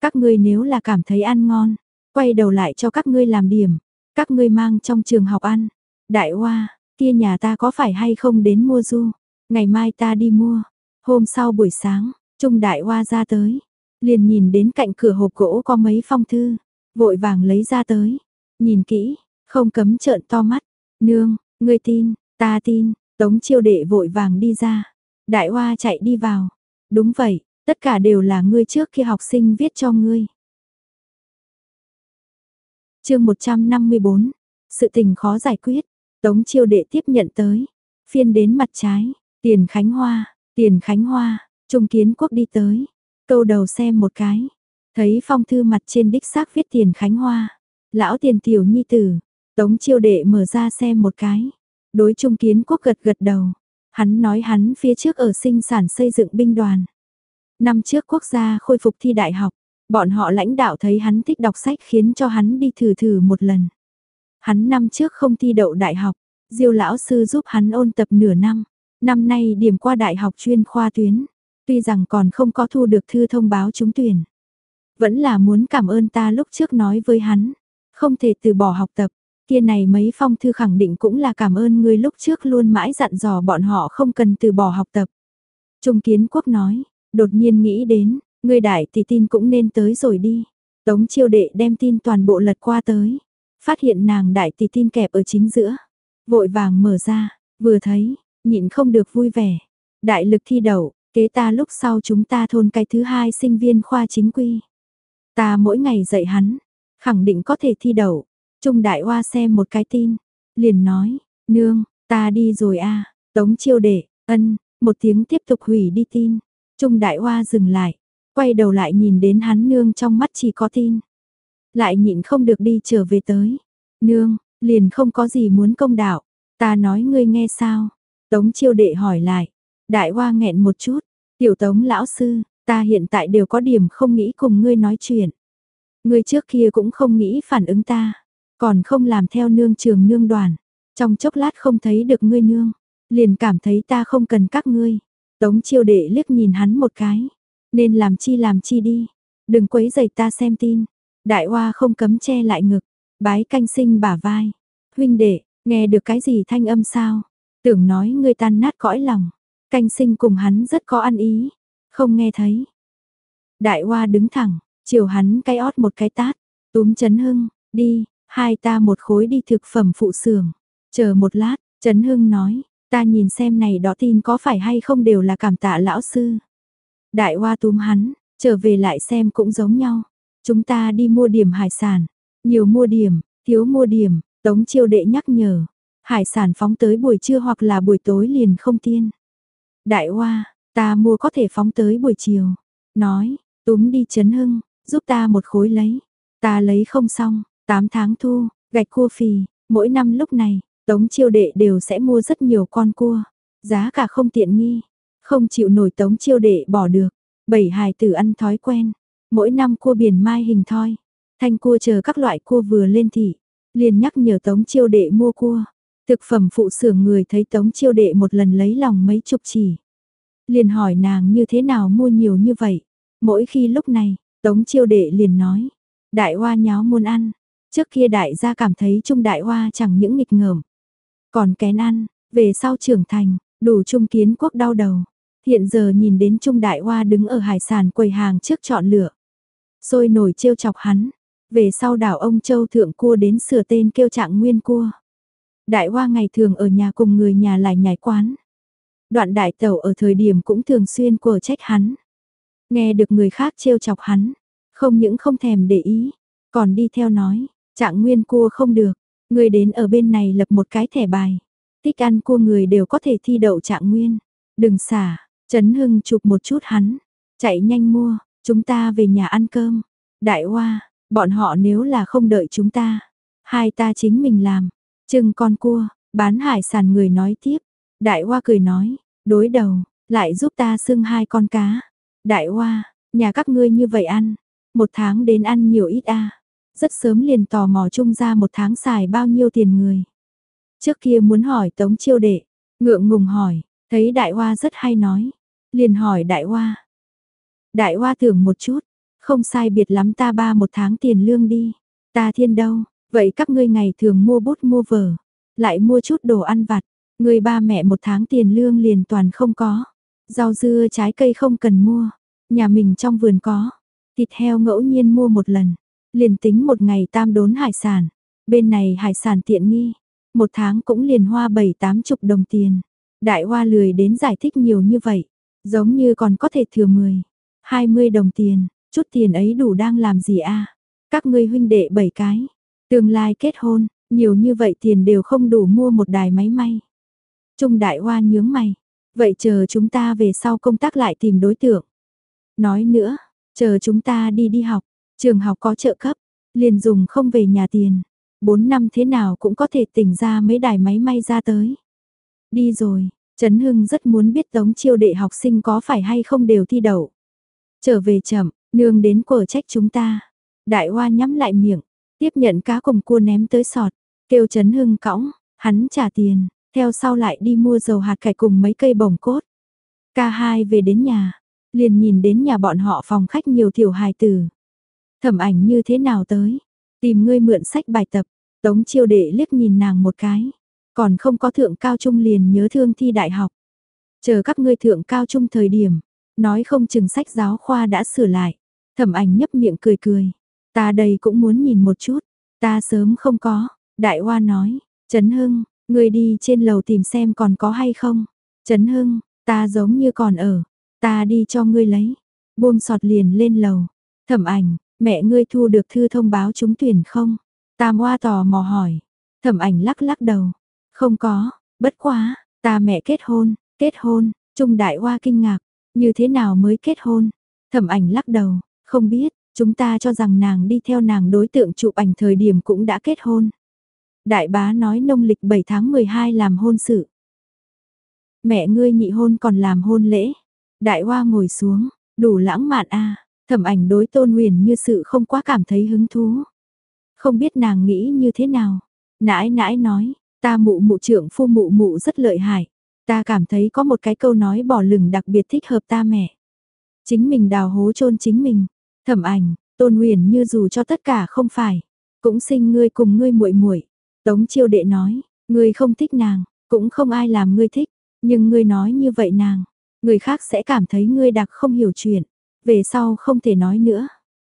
Các ngươi nếu là cảm thấy ăn ngon, quay đầu lại cho các ngươi làm điểm, các ngươi mang trong trường học ăn. Đại Hoa, kia nhà ta có phải hay không đến mua du? Ngày mai ta đi mua. Hôm sau buổi sáng, Trung Đại Hoa ra tới, liền nhìn đến cạnh cửa hộp gỗ có mấy phong thư, vội vàng lấy ra tới. Nhìn kỹ, không cấm trợn to mắt. Nương, ngươi tin, ta tin, tống chiêu đệ vội vàng đi ra. Đại hoa chạy đi vào. Đúng vậy, tất cả đều là ngươi trước khi học sinh viết cho ngươi chương 154, sự tình khó giải quyết, Tống chiêu đệ tiếp nhận tới, phiên đến mặt trái, tiền Khánh Hoa, tiền Khánh Hoa, Trung Kiến Quốc đi tới, câu đầu xem một cái, thấy phong thư mặt trên đích xác viết tiền Khánh Hoa, lão tiền tiểu nhi tử, Tống chiêu đệ mở ra xem một cái, đối Trung Kiến Quốc gật gật đầu, hắn nói hắn phía trước ở sinh sản xây dựng binh đoàn. Năm trước quốc gia khôi phục thi đại học, bọn họ lãnh đạo thấy hắn thích đọc sách khiến cho hắn đi thử thử một lần. Hắn năm trước không thi đậu đại học, Diêu lão sư giúp hắn ôn tập nửa năm, năm nay điểm qua đại học chuyên khoa tuyến, tuy rằng còn không có thu được thư thông báo trúng tuyển. Vẫn là muốn cảm ơn ta lúc trước nói với hắn, không thể từ bỏ học tập, kia này mấy phong thư khẳng định cũng là cảm ơn ngươi lúc trước luôn mãi dặn dò bọn họ không cần từ bỏ học tập. Trung Kiến Quốc nói, đột nhiên nghĩ đến, ngươi đại thì tin cũng nên tới rồi đi. Tống chiêu đệ đem tin toàn bộ lật qua tới, phát hiện nàng đại tỷ tin kẹp ở chính giữa. Vội vàng mở ra, vừa thấy, nhịn không được vui vẻ. Đại lực thi đậu, kế ta lúc sau chúng ta thôn cái thứ hai sinh viên khoa chính quy. Ta mỗi ngày dạy hắn, khẳng định có thể thi đậu. Trung đại hoa xem một cái tin, liền nói, nương, ta đi rồi a tống chiêu đệ, ân, một tiếng tiếp tục hủy đi tin. Trung đại hoa dừng lại, quay đầu lại nhìn đến hắn nương trong mắt chỉ có tin. Lại nhịn không được đi trở về tới. Nương, liền không có gì muốn công đạo. Ta nói ngươi nghe sao? Tống chiêu đệ hỏi lại. Đại hoa nghẹn một chút. Tiểu tống lão sư, ta hiện tại đều có điểm không nghĩ cùng ngươi nói chuyện. Ngươi trước kia cũng không nghĩ phản ứng ta. Còn không làm theo nương trường nương đoàn. Trong chốc lát không thấy được ngươi nương. Liền cảm thấy ta không cần các ngươi. Tống chiêu đệ liếc nhìn hắn một cái. Nên làm chi làm chi đi. Đừng quấy giày ta xem tin. Đại hoa không cấm che lại ngực. Bái canh sinh bả vai. Huynh đệ, nghe được cái gì thanh âm sao? Tưởng nói ngươi tan nát cõi lòng. Canh sinh cùng hắn rất có ăn ý. Không nghe thấy. Đại hoa đứng thẳng, chiều hắn cái ót một cái tát. Túm chấn hưng, đi, hai ta một khối đi thực phẩm phụ xưởng. Chờ một lát, Trấn Hưng nói, ta nhìn xem này đó tin có phải hay không đều là cảm tạ lão sư. Đại hoa túm hắn, trở về lại xem cũng giống nhau. Chúng ta đi mua điểm hải sản, nhiều mua điểm, thiếu mua điểm, tống chiêu đệ nhắc nhở. Hải sản phóng tới buổi trưa hoặc là buổi tối liền không tiên. Đại hoa, ta mua có thể phóng tới buổi chiều. Nói, túm đi chấn hưng, giúp ta một khối lấy. Ta lấy không xong, 8 tháng thu, gạch cua phì, mỗi năm lúc này, tống chiêu đệ đều sẽ mua rất nhiều con cua. Giá cả không tiện nghi, không chịu nổi tống chiêu đệ bỏ được. Bảy hài tử ăn thói quen, mỗi năm cua biển mai hình thoi, thanh cua chờ các loại cua vừa lên thị, liền nhắc nhở tống chiêu đệ mua cua. Thực phẩm phụ xưởng người thấy tống chiêu đệ một lần lấy lòng mấy chục chỉ. Liền hỏi nàng như thế nào mua nhiều như vậy. Mỗi khi lúc này, tống chiêu đệ liền nói, đại hoa nháo muốn ăn. Trước kia đại gia cảm thấy trung đại hoa chẳng những nghịch ngợm. Còn kén ăn, về sau trưởng thành, đủ trung kiến quốc đau đầu. Hiện giờ nhìn đến Trung Đại Hoa đứng ở hải sản quầy hàng trước chọn lựa. rồi nổi trêu chọc hắn. Về sau đảo ông Châu Thượng Cua đến sửa tên kêu trạng nguyên cua. Đại Hoa ngày thường ở nhà cùng người nhà lại nhảy quán. Đoạn đại tẩu ở thời điểm cũng thường xuyên của trách hắn. Nghe được người khác trêu chọc hắn. Không những không thèm để ý. Còn đi theo nói. Trạng nguyên cua không được. Người đến ở bên này lập một cái thẻ bài. Thích ăn cua người đều có thể thi đậu trạng nguyên. Đừng xả, Trấn Hưng chụp một chút hắn, chạy nhanh mua, chúng ta về nhà ăn cơm. Đại Hoa, bọn họ nếu là không đợi chúng ta, hai ta chính mình làm. Trưng con cua, bán hải sản người nói tiếp. Đại Hoa cười nói, đối đầu, lại giúp ta xưng hai con cá. Đại Hoa, nhà các ngươi như vậy ăn, một tháng đến ăn nhiều ít a. Rất sớm liền tò mò chung ra một tháng xài bao nhiêu tiền người. Trước kia muốn hỏi Tống Chiêu Đệ, ngượng ngùng hỏi, thấy Đại Hoa rất hay nói, Liền hỏi đại hoa. Đại hoa tưởng một chút, không sai biệt lắm ta ba một tháng tiền lương đi. Ta thiên đâu, vậy các ngươi ngày thường mua bút mua vở, lại mua chút đồ ăn vặt. Người ba mẹ một tháng tiền lương liền toàn không có. Rau dưa trái cây không cần mua. Nhà mình trong vườn có. Thịt heo ngẫu nhiên mua một lần. Liền tính một ngày tam đốn hải sản. Bên này hải sản tiện nghi. Một tháng cũng liền hoa bảy tám chục đồng tiền. Đại hoa lười đến giải thích nhiều như vậy. Giống như còn có thể thừa 10, 20 đồng tiền, chút tiền ấy đủ đang làm gì a? Các ngươi huynh đệ bảy cái, Tương lai kết hôn, nhiều như vậy tiền đều không đủ mua một đài máy may. Trung đại hoa nhướng mày, vậy chờ chúng ta về sau công tác lại tìm đối tượng. Nói nữa, chờ chúng ta đi đi học, trường học có trợ cấp, liền dùng không về nhà tiền. 4 năm thế nào cũng có thể tỉnh ra mấy đài máy may ra tới. Đi rồi, Trấn Hưng rất muốn biết tống chiêu đệ học sinh có phải hay không đều thi đậu. Trở về chậm, nương đến quở trách chúng ta. Đại hoa nhắm lại miệng, tiếp nhận cá cùng cua ném tới sọt, kêu Trấn Hưng cõng, hắn trả tiền, theo sau lại đi mua dầu hạt cải cùng mấy cây bồng cốt. Ca hai về đến nhà, liền nhìn đến nhà bọn họ phòng khách nhiều tiểu hài tử. Thẩm ảnh như thế nào tới? Tìm ngươi mượn sách bài tập, tống chiêu đệ liếc nhìn nàng một cái. Còn không có thượng cao trung liền nhớ thương thi đại học. Chờ các ngươi thượng cao trung thời điểm, nói không chừng sách giáo khoa đã sửa lại. Thẩm ảnh nhấp miệng cười cười. Ta đây cũng muốn nhìn một chút, ta sớm không có. Đại Hoa nói, Trấn Hưng, ngươi đi trên lầu tìm xem còn có hay không. Trấn Hưng, ta giống như còn ở, ta đi cho ngươi lấy. Buông sọt liền lên lầu. Thẩm ảnh, mẹ ngươi thu được thư thông báo trúng tuyển không? Tam Hoa tò mò hỏi. Thẩm ảnh lắc lắc đầu. Không có, bất quá, ta mẹ kết hôn, kết hôn, Trung Đại Hoa kinh ngạc. Như thế nào mới kết hôn? Thẩm ảnh lắc đầu, không biết, chúng ta cho rằng nàng đi theo nàng đối tượng chụp ảnh thời điểm cũng đã kết hôn. Đại bá nói nông lịch 7 tháng 12 làm hôn sự. Mẹ ngươi nhị hôn còn làm hôn lễ. Đại hoa ngồi xuống, đủ lãng mạn a thẩm ảnh đối tôn huyền như sự không quá cảm thấy hứng thú. Không biết nàng nghĩ như thế nào. Nãi nãi nói, ta mụ mụ trưởng phu mụ mụ rất lợi hại. Ta cảm thấy có một cái câu nói bỏ lửng đặc biệt thích hợp ta mẹ. Chính mình đào hố chôn chính mình. Thẩm ảnh, tôn huyền như dù cho tất cả không phải. Cũng sinh ngươi cùng ngươi muội muội Tống chiêu đệ nói, ngươi không thích nàng, cũng không ai làm ngươi thích, nhưng ngươi nói như vậy nàng, người khác sẽ cảm thấy ngươi đặc không hiểu chuyện, về sau không thể nói nữa.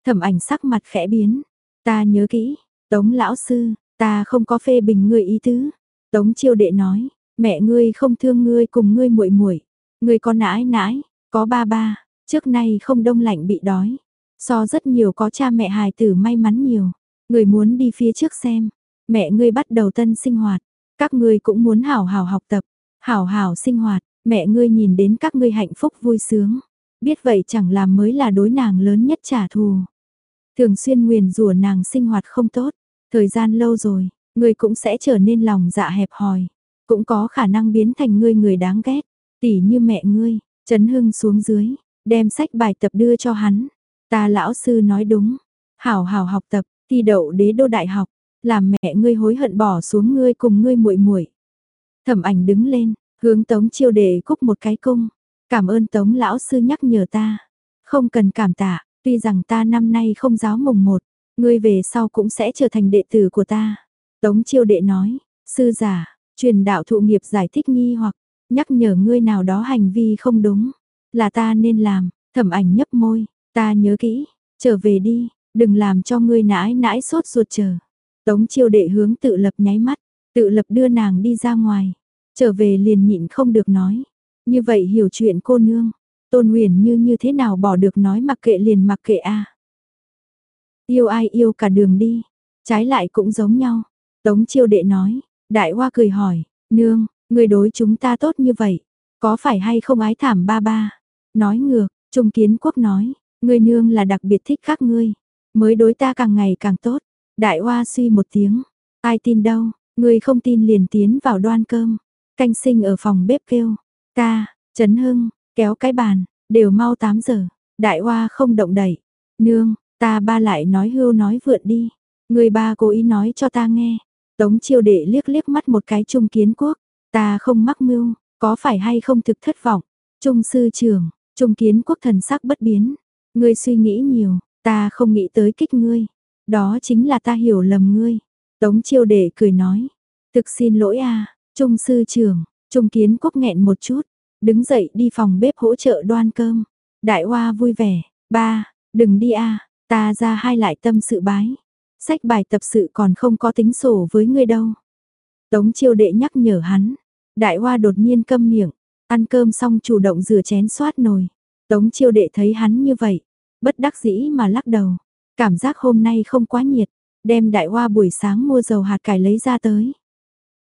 Thẩm ảnh sắc mặt khẽ biến, ta nhớ kỹ, Tống lão sư, ta không có phê bình ngươi ý tứ. Tống chiêu đệ nói, mẹ ngươi không thương ngươi cùng ngươi muội muội, ngươi có nãi nãi, có ba ba, trước nay không đông lạnh bị đói, so rất nhiều có cha mẹ hài tử may mắn nhiều, người muốn đi phía trước xem, Mẹ ngươi bắt đầu tân sinh hoạt, các ngươi cũng muốn hảo hảo học tập, hảo hảo sinh hoạt, mẹ ngươi nhìn đến các ngươi hạnh phúc vui sướng. Biết vậy chẳng làm mới là đối nàng lớn nhất trả thù. Thường xuyên nguyền rủa nàng sinh hoạt không tốt, thời gian lâu rồi, ngươi cũng sẽ trở nên lòng dạ hẹp hòi, cũng có khả năng biến thành ngươi người đáng ghét, tỉ như mẹ ngươi, Trấn Hưng xuống dưới, đem sách bài tập đưa cho hắn. Ta lão sư nói đúng, hảo hảo học tập, thi đậu đế đô đại học, làm mẹ ngươi hối hận bỏ xuống ngươi cùng ngươi muội muội. Thẩm ảnh đứng lên, hướng Tống Chiêu Đệ cúc một cái cung, cảm ơn Tống lão sư nhắc nhở ta. Không cần cảm tạ, tuy rằng ta năm nay không giáo mùng một, ngươi về sau cũng sẽ trở thành đệ tử của ta. Tống Chiêu Đệ nói, sư giả, truyền đạo thụ nghiệp giải thích nghi hoặc nhắc nhở ngươi nào đó hành vi không đúng, là ta nên làm. Thẩm ảnh nhấp môi, ta nhớ kỹ, trở về đi, đừng làm cho ngươi nãi nãi sốt ruột chờ. Tống chiêu đệ hướng tự lập nháy mắt, tự lập đưa nàng đi ra ngoài, trở về liền nhịn không được nói. Như vậy hiểu chuyện cô nương, tôn huyền như như thế nào bỏ được nói mặc kệ liền mặc kệ a Yêu ai yêu cả đường đi, trái lại cũng giống nhau. Tống chiêu đệ nói, đại hoa cười hỏi, nương, người đối chúng ta tốt như vậy, có phải hay không ái thảm ba ba? Nói ngược, Trung Kiến Quốc nói, người nương là đặc biệt thích các ngươi, mới đối ta càng ngày càng tốt. Đại Hoa suy một tiếng, ai tin đâu, người không tin liền tiến vào đoan cơm. Canh sinh ở phòng bếp kêu, ta, Trấn Hưng, kéo cái bàn, đều mau 8 giờ. Đại Hoa không động đẩy, nương, ta ba lại nói hưu nói vượn đi. Người ba cố ý nói cho ta nghe. Tống chiêu đệ liếc liếc mắt một cái trung kiến quốc, ta không mắc mưu, có phải hay không thực thất vọng. Trung sư trưởng, trung kiến quốc thần sắc bất biến. Ngươi suy nghĩ nhiều, ta không nghĩ tới kích ngươi. Đó chính là ta hiểu lầm ngươi. Tống chiêu đệ cười nói. Thực xin lỗi a Trung sư trưởng, Trung kiến quốc nghẹn một chút. Đứng dậy đi phòng bếp hỗ trợ đoan cơm. Đại hoa vui vẻ. Ba, đừng đi a ta ra hai lại tâm sự bái. Sách bài tập sự còn không có tính sổ với ngươi đâu. Tống chiêu đệ nhắc nhở hắn. Đại hoa đột nhiên câm miệng. Ăn cơm xong chủ động rửa chén xoát nồi. Tống chiêu đệ thấy hắn như vậy. Bất đắc dĩ mà lắc đầu. Cảm giác hôm nay không quá nhiệt, đem đại hoa buổi sáng mua dầu hạt cải lấy ra tới.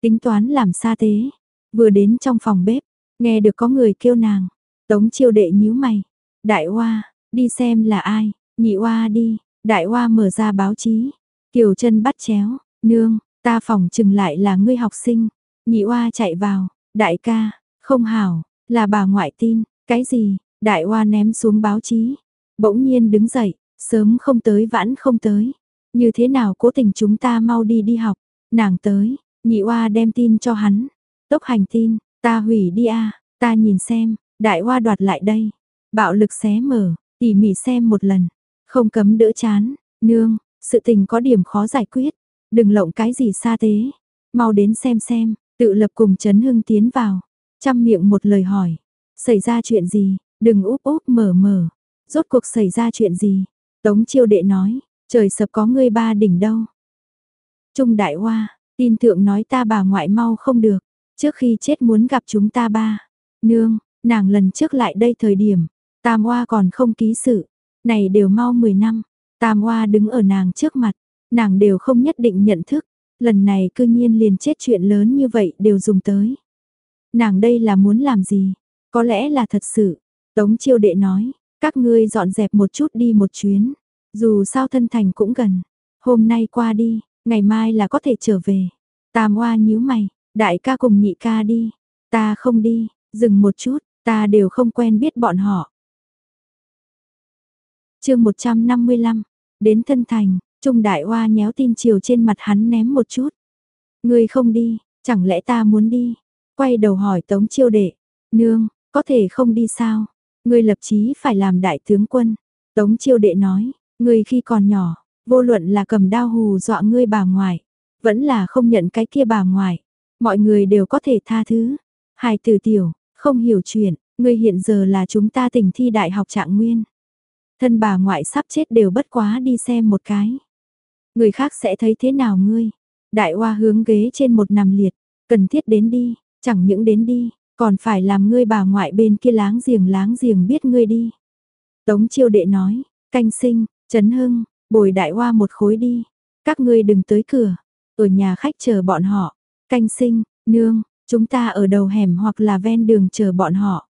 Tính toán làm sa tế, vừa đến trong phòng bếp, nghe được có người kêu nàng, tống chiêu đệ nhíu mày, đại hoa, đi xem là ai, nhị oa đi, đại oa mở ra báo chí, kiều chân bắt chéo, nương, ta phòng chừng lại là ngươi học sinh, nhị oa chạy vào, đại ca, không hảo, là bà ngoại tin, cái gì, đại oa ném xuống báo chí, bỗng nhiên đứng dậy, sớm không tới vãn không tới, như thế nào cố tình chúng ta mau đi đi học, nàng tới, nhị oa đem tin cho hắn, tốc hành tin, ta hủy đi a ta nhìn xem, đại oa đoạt lại đây, bạo lực xé mở, tỉ mỉ xem một lần, không cấm đỡ chán, nương, sự tình có điểm khó giải quyết, đừng lộng cái gì xa tế, mau đến xem xem, tự lập cùng Trấn Hưng tiến vào, chăm miệng một lời hỏi, xảy ra chuyện gì, đừng úp úp mở mở, rốt cuộc xảy ra chuyện gì, Tống chiêu đệ nói, trời sập có ngươi ba đỉnh đâu. Trung đại hoa, tin thượng nói ta bà ngoại mau không được, trước khi chết muốn gặp chúng ta ba. Nương, nàng lần trước lại đây thời điểm, tam hoa còn không ký sự, này đều mau 10 năm, tam hoa đứng ở nàng trước mặt, nàng đều không nhất định nhận thức, lần này cư nhiên liền chết chuyện lớn như vậy đều dùng tới. Nàng đây là muốn làm gì? Có lẽ là thật sự. Tống chiêu đệ nói, các ngươi dọn dẹp một chút đi một chuyến. Dù sao thân thành cũng gần. Hôm nay qua đi, ngày mai là có thể trở về. Tam Hoa nhíu mày, đại ca cùng nhị ca đi. Ta không đi, dừng một chút, ta đều không quen biết bọn họ chương 155, đến thân thành, Trung đại oa nhéo tin chiều trên mặt hắn ném một chút. Ngươi không đi, chẳng lẽ ta muốn đi? Quay đầu hỏi Tống chiêu đệ, nương, có thể không đi sao? Ngươi lập chí phải làm đại tướng quân. Tống chiêu đệ nói, ngươi khi còn nhỏ, vô luận là cầm đao hù dọa ngươi bà ngoại, vẫn là không nhận cái kia bà ngoại. Mọi người đều có thể tha thứ. hai tử tiểu, không hiểu chuyện, ngươi hiện giờ là chúng ta tỉnh thi đại học trạng nguyên. Thân bà ngoại sắp chết đều bất quá đi xem một cái. Người khác sẽ thấy thế nào ngươi? Đại hoa hướng ghế trên một nằm liệt, cần thiết đến đi, chẳng những đến đi, còn phải làm ngươi bà ngoại bên kia láng giềng láng giềng biết ngươi đi. Tống chiêu đệ nói, canh sinh, Trấn Hưng, bồi đại hoa một khối đi, các ngươi đừng tới cửa, ở nhà khách chờ bọn họ, canh sinh, nương, chúng ta ở đầu hẻm hoặc là ven đường chờ bọn họ.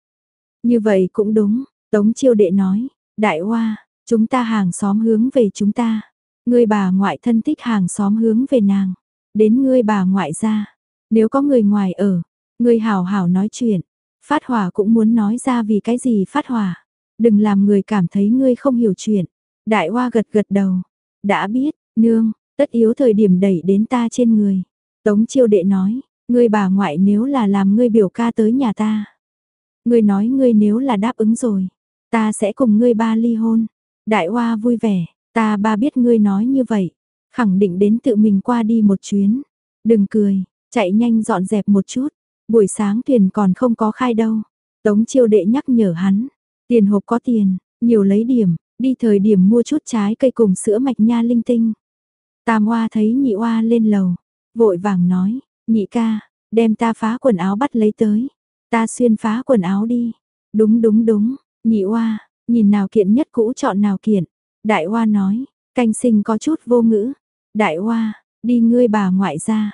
Như vậy cũng đúng, Tống chiêu đệ nói, đại hoa, chúng ta hàng xóm hướng về chúng ta, ngươi bà ngoại thân thích hàng xóm hướng về nàng, đến ngươi bà ngoại ra, nếu có người ngoài ở, Ngươi hảo hảo nói chuyện, phát hỏa cũng muốn nói ra vì cái gì phát hỏa. Đừng làm người cảm thấy ngươi không hiểu chuyện. Đại hoa gật gật đầu. Đã biết, nương, tất yếu thời điểm đẩy đến ta trên người. Tống chiêu đệ nói, ngươi bà ngoại nếu là làm ngươi biểu ca tới nhà ta. Ngươi nói ngươi nếu là đáp ứng rồi, ta sẽ cùng ngươi ba ly hôn. Đại hoa vui vẻ, ta ba biết ngươi nói như vậy, khẳng định đến tự mình qua đi một chuyến. Đừng cười, chạy nhanh dọn dẹp một chút, Buổi sáng thuyền còn không có khai đâu. Tống chiêu đệ nhắc nhở hắn. Tiền hộp có tiền, nhiều lấy điểm, đi thời điểm mua chút trái cây cùng sữa mạch nha linh tinh. Tam oa thấy nhị oa lên lầu, vội vàng nói, nhị ca, đem ta phá quần áo bắt lấy tới. Ta xuyên phá quần áo đi. Đúng đúng đúng, nhị oa, nhìn nào kiện nhất cũ chọn nào kiện. Đại oa nói, canh sinh có chút vô ngữ. Đại oa, đi ngươi bà ngoại ra.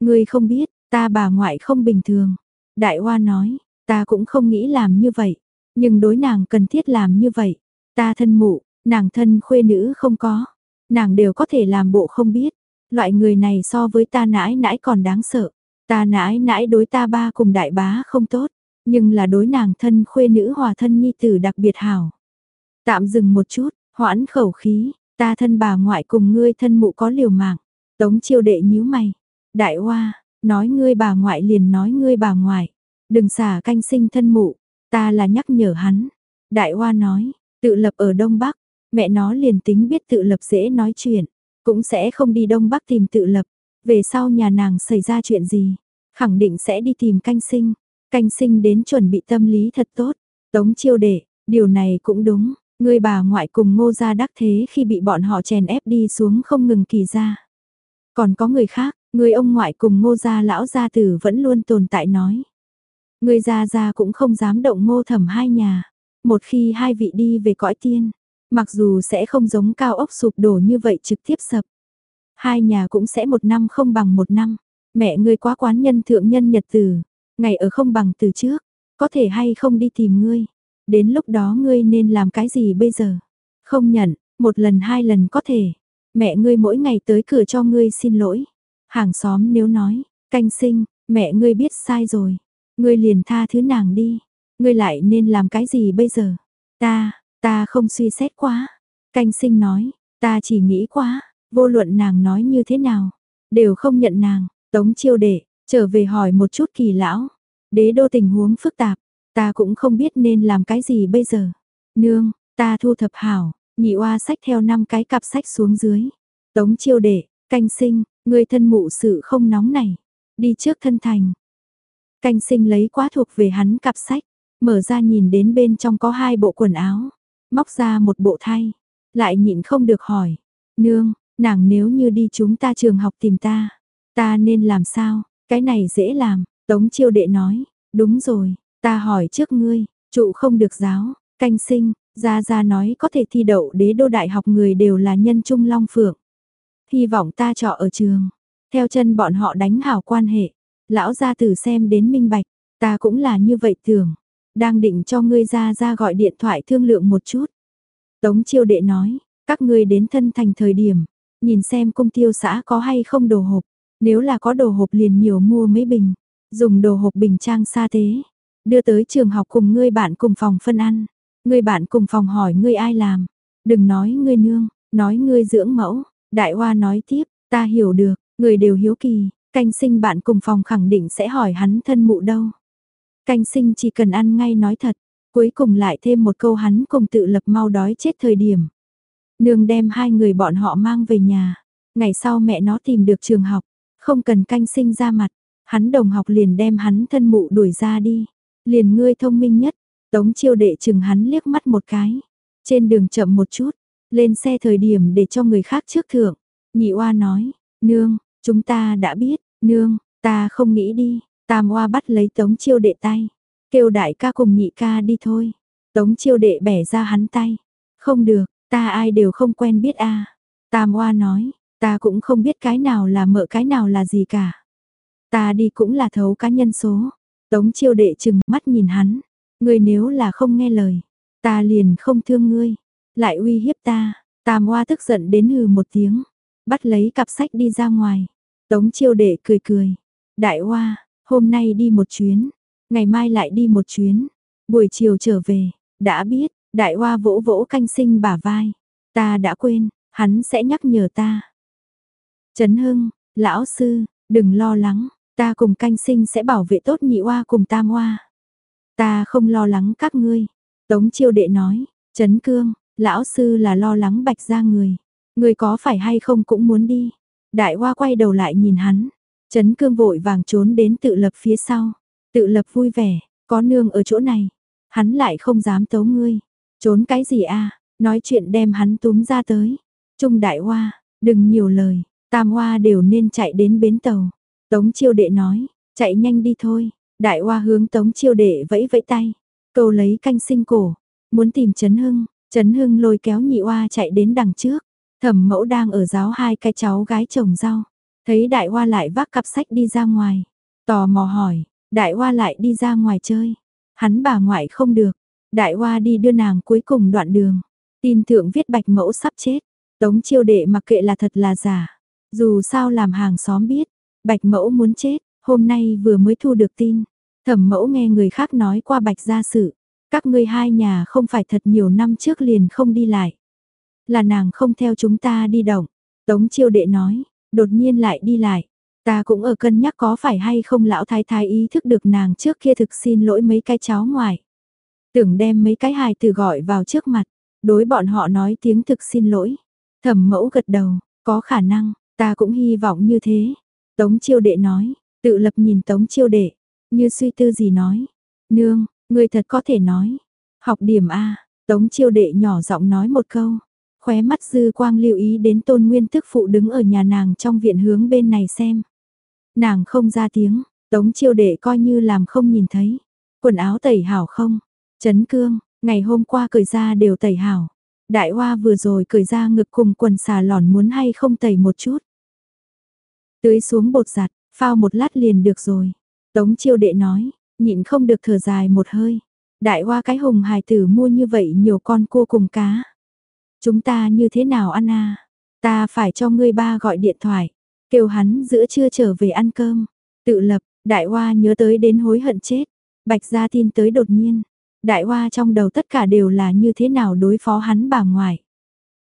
Ngươi không biết, Ta bà ngoại không bình thường. Đại Hoa nói, ta cũng không nghĩ làm như vậy. Nhưng đối nàng cần thiết làm như vậy. Ta thân mụ, nàng thân khuê nữ không có. Nàng đều có thể làm bộ không biết. Loại người này so với ta nãi nãi còn đáng sợ. Ta nãi nãi đối ta ba cùng đại bá không tốt. Nhưng là đối nàng thân khuê nữ hòa thân nhi tử đặc biệt hảo. Tạm dừng một chút, hoãn khẩu khí. Ta thân bà ngoại cùng ngươi thân mụ có liều mạng. Tống chiêu đệ nhíu mày. Đại Hoa, Nói ngươi bà ngoại liền nói ngươi bà ngoại. Đừng xả canh sinh thân mụ. Ta là nhắc nhở hắn. Đại Hoa nói, tự lập ở Đông Bắc. Mẹ nó liền tính biết tự lập dễ nói chuyện. Cũng sẽ không đi Đông Bắc tìm tự lập. Về sau nhà nàng xảy ra chuyện gì. Khẳng định sẽ đi tìm canh sinh. Canh sinh đến chuẩn bị tâm lý thật tốt. Tống chiêu đệ, điều này cũng đúng. người bà ngoại cùng ngô gia đắc thế khi bị bọn họ chèn ép đi xuống không ngừng kỳ ra. Còn có người khác, Người ông ngoại cùng ngô gia lão gia tử vẫn luôn tồn tại nói. Người gia gia cũng không dám động ngô thẩm hai nhà. Một khi hai vị đi về cõi tiên, Mặc dù sẽ không giống cao ốc sụp đổ như vậy trực tiếp sập. Hai nhà cũng sẽ một năm không bằng một năm. Mẹ ngươi quá quán nhân thượng nhân nhật tử, ngày ở không bằng từ trước, có thể hay không đi tìm ngươi. Đến lúc đó ngươi nên làm cái gì bây giờ? Không nhận, một lần hai lần có thể. Mẹ ngươi mỗi ngày tới cửa cho ngươi xin lỗi. Hàng xóm nếu nói, canh sinh, mẹ ngươi biết sai rồi. Ngươi liền tha thứ nàng đi. Ngươi lại nên làm cái gì bây giờ? Ta, ta không suy xét quá. Canh sinh nói, ta chỉ nghĩ quá, vô luận nàng nói như thế nào, đều không nhận nàng. Tống chiêu đệ, trở về hỏi một chút kỳ lão. Đế đô tình huống phức tạp, ta cũng không biết nên làm cái gì bây giờ. Nương, ta thu thập hảo, nhị oa sách theo năm cái cặp sách xuống dưới. Tống chiêu đệ, canh sinh, người thân mụ sự không nóng này. Đi trước thân thành. Canh sinh lấy quá thuộc về hắn cặp sách, mở ra nhìn đến bên trong có hai bộ quần áo. Móc ra một bộ thay, lại nhịn không được hỏi. Nương, nàng nếu như đi chúng ta trường học tìm ta, ta nên làm sao? Cái này dễ làm, Tống chiêu đệ nói, đúng rồi, ta hỏi trước ngươi, trụ không được giáo, canh sinh, Gia Gia nói có thể thi đậu đế đô đại học người đều là nhân trung long phượng. Hy vọng ta trọ ở trường, theo chân bọn họ đánh hảo quan hệ, lão gia tử xem đến minh bạch, ta cũng là như vậy tưởng, đang định cho ngươi Gia Gia gọi điện thoại thương lượng một chút. Tống chiêu đệ nói, các ngươi đến thân thành thời điểm, nhìn xem công tiêu xã có hay không đồ hộp, nếu là có đồ hộp liền nhiều mua mấy bình, dùng đồ hộp bình trang xa tế, đưa tới trường học cùng ngươi bạn cùng phòng phân ăn. Ngươi bạn cùng phòng hỏi ngươi ai làm, đừng nói ngươi nương, nói ngươi dưỡng mẫu. Đại Hoa nói tiếp, ta hiểu được, người đều hiếu kỳ, canh sinh bạn cùng phòng khẳng định sẽ hỏi hắn thân mụ đâu. Canh sinh chỉ cần ăn ngay nói thật, cuối cùng lại thêm một câu hắn cùng tự lập mau đói chết thời điểm. Nương đem hai người bọn họ mang về nhà, ngày sau mẹ nó tìm được trường học, không cần canh sinh ra mặt, hắn đồng học liền đem hắn thân mụ đuổi ra đi. Liền ngươi thông minh nhất, tống chiêu đệ chừng hắn liếc mắt một cái. Trên đường chậm một chút, lên xe thời điểm để cho người khác trước thượng. Nhị oa nói, nương, chúng ta đã biết, nương, ta không nghĩ đi. Tam oa bắt lấy tống chiêu đệ tay, kêu đại ca cùng nhị ca đi thôi. Tống chiêu đệ bẻ ra hắn tay. Không được, ta ai đều không quen biết a Tam oa nói, ta cũng không biết cái nào là mợ cái nào là gì cả. Ta đi cũng là thấu cá nhân số. Tống chiêu đệ chừng mắt nhìn hắn. Ngươi nếu là không nghe lời, ta liền không thương ngươi. Lại uy hiếp ta. Tam hoa tức giận đến hừ một tiếng. Bắt lấy cặp sách đi ra ngoài. Tống chiêu đệ cười cười. Đại hoa, hôm nay đi một chuyến. Ngày mai lại đi một chuyến. Buổi chiều trở về. Đã biết, đại hoa vỗ vỗ canh sinh bả vai. Ta đã quên, hắn sẽ nhắc nhở ta. Trấn Hưng, lão sư, đừng lo lắng, Ta cùng canh sinh sẽ bảo vệ tốt nhị oa cùng tam oa. Ta không lo lắng các ngươi. Tống chiêu đệ nói, Trấn Cương, lão sư là lo lắng bạch ra người. Người có phải hay không cũng muốn đi. Đại hoa quay đầu lại nhìn hắn. Trấn Cương vội vàng trốn đến tự lập phía sau. Tự lập vui vẻ, có nương ở chỗ này. Hắn lại không dám tấu ngươi. Trốn cái gì a Nói chuyện đem hắn túm ra tới. Trung đại hoa, đừng nhiều lời. Tam hoa đều nên chạy đến bến tàu. Tống chiêu đệ nói, chạy nhanh đi thôi. Đại hoa hướng tống chiêu đệ vẫy vẫy tay. Câu lấy canh sinh cổ. Muốn tìm Trấn Hưng. Trấn Hưng lôi kéo nhị hoa chạy đến đằng trước. Thẩm mẫu đang ở giáo hai cái cháu gái trồng rau. Thấy đại hoa lại vác cặp sách đi ra ngoài. Tò mò hỏi, đại hoa lại đi ra ngoài chơi. Hắn bà ngoại không được. Đại hoa đi đưa nàng cuối cùng đoạn đường. Tin thượng viết bạch mẫu sắp chết. Tống chiêu đệ mặc kệ là thật là giả. Dù sao làm hàng xóm biết, Bạch mẫu muốn chết, hôm nay vừa mới thu được tin. Thẩm mẫu nghe người khác nói qua bạch gia sự. Các ngươi hai nhà không phải thật nhiều năm trước liền không đi lại. Là nàng không theo chúng ta đi động. Tống chiêu đệ nói, đột nhiên lại đi lại. Ta cũng ở cân nhắc có phải hay không lão thái thái ý thức được nàng trước kia thực xin lỗi mấy cái cháu ngoài. Tưởng đem mấy cái hài từ gọi vào trước mặt, đối bọn họ nói tiếng thực xin lỗi. Thẩm mẫu gật đầu, có khả năng, ta cũng hy vọng như thế. Tống chiêu đệ nói, tự lập nhìn tống chiêu đệ, như suy tư gì nói. Nương, người thật có thể nói. Học điểm A, tống chiêu đệ nhỏ giọng nói một câu. Khóe mắt dư quang lưu ý đến tôn nguyên thức phụ đứng ở nhà nàng trong viện hướng bên này xem. Nàng không ra tiếng, tống chiêu đệ coi như làm không nhìn thấy. Quần áo tẩy hảo không? chấn cương, ngày hôm qua cởi ra đều tẩy hảo. Đại Hoa vừa rồi cởi ra ngực cùng quần xà lòn muốn hay không tẩy một chút. Tưới xuống bột giặt, phao một lát liền được rồi. Tống chiêu đệ nói, nhịn không được thở dài một hơi. Đại Hoa cái hùng hài tử mua như vậy nhiều con cua cùng cá. Chúng ta như thế nào ăn à? Ta phải cho ngươi ba gọi điện thoại, kêu hắn giữa trưa trở về ăn cơm. Tự lập, đại hoa nhớ tới đến hối hận chết. Bạch gia tin tới đột nhiên. Đại hoa trong đầu tất cả đều là như thế nào đối phó hắn bà ngoại.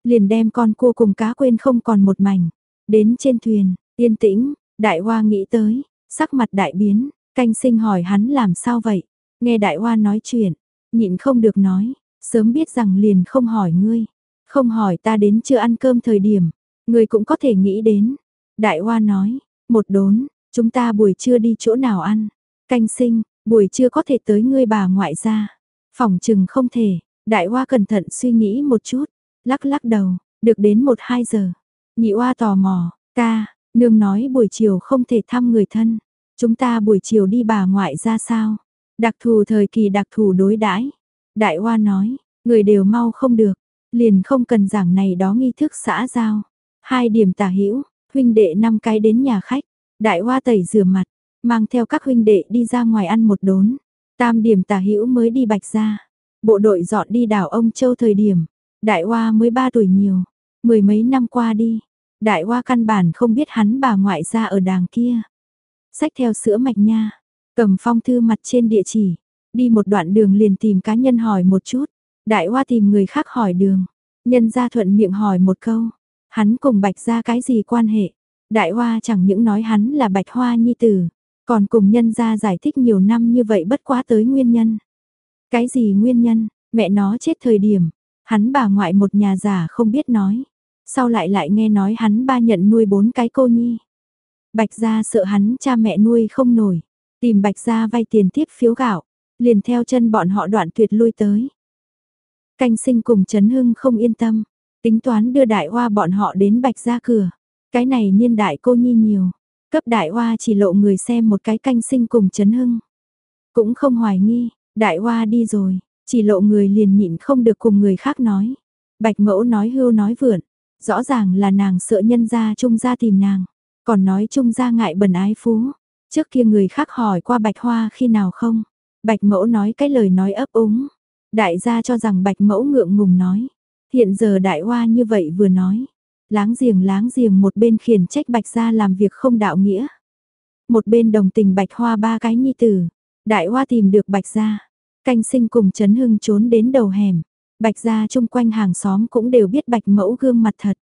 Liền đem con cua cùng cá quên không còn một mảnh. Đến trên thuyền, yên tĩnh, đại hoa nghĩ tới, sắc mặt đại biến, canh sinh hỏi hắn làm sao vậy. Nghe đại hoa nói chuyện, nhịn không được nói, sớm biết rằng liền không hỏi ngươi. Không hỏi ta đến chưa ăn cơm thời điểm, ngươi cũng có thể nghĩ đến. Đại hoa nói, một đốn, chúng ta buổi trưa đi chỗ nào ăn. Canh sinh, buổi trưa có thể tới ngươi bà ngoại ra. Phòng chừng không thể, đại hoa cẩn thận suy nghĩ một chút, lắc lắc đầu, được đến một hai giờ. Nhị hoa tò mò, ca, nương nói buổi chiều không thể thăm người thân. Chúng ta buổi chiều đi bà ngoại ra sao? Đặc thù thời kỳ đặc thù đối đãi. Đại hoa nói, người đều mau không được, liền không cần giảng này đó nghi thức xã giao. Hai điểm tả hữu huynh đệ năm cái đến nhà khách, đại hoa tẩy rửa mặt, mang theo các huynh đệ đi ra ngoài ăn một đốn. Tam điểm tả hữu mới đi bạch ra. Bộ đội dọn đi đảo ông Châu thời điểm, đại hoa mới ba tuổi nhiều, mười mấy năm qua đi. Đại hoa căn bản không biết hắn bà ngoại ra ở đàng kia. Sách theo sữa mạch nha, cầm phong thư mặt trên địa chỉ, đi một đoạn đường liền tìm cá nhân hỏi một chút. Đại hoa tìm người khác hỏi đường, nhân gia thuận miệng hỏi một câu, hắn cùng bạch ra cái gì quan hệ. Đại hoa chẳng những nói hắn là bạch hoa nhi tử, còn cùng nhân gia giải thích nhiều năm như vậy bất quá tới nguyên nhân. Cái gì nguyên nhân, mẹ nó chết thời điểm, hắn bà ngoại một nhà già không biết nói. Sau lại lại nghe nói hắn ba nhận nuôi bốn cái cô nhi. Bạch gia sợ hắn cha mẹ nuôi không nổi, tìm bạch gia vay tiền tiếp phiếu gạo, liền theo chân bọn họ đoạn tuyệt lui tới. Canh sinh cùng Trấn Hưng không yên tâm, tính toán đưa đại hoa bọn họ đến bạch gia cửa. Cái này niên đại cô nhi nhiều, cấp đại hoa chỉ lộ người xem một cái canh sinh cùng Trấn Hưng. Cũng không hoài nghi, đại hoa đi rồi, chỉ lộ người liền nhịn không được cùng người khác nói. Bạch mẫu nói hưu nói vượn, rõ ràng là nàng sợ nhân gia trung gia tìm nàng, còn nói trung gia ngại bần ái phú. Trước kia người khác hỏi qua bạch hoa khi nào không, bạch mẫu nói cái lời nói ấp úng, Đại gia cho rằng bạch mẫu ngượng ngùng nói. Hiện giờ đại hoa như vậy vừa nói. Láng giềng láng giềng một bên khiển trách bạch gia làm việc không đạo nghĩa. Một bên đồng tình bạch hoa ba cái nhi tử. Đại hoa tìm được bạch gia. Canh sinh cùng Trấn hưng trốn đến đầu hẻm. Bạch gia chung quanh hàng xóm cũng đều biết bạch mẫu gương mặt thật.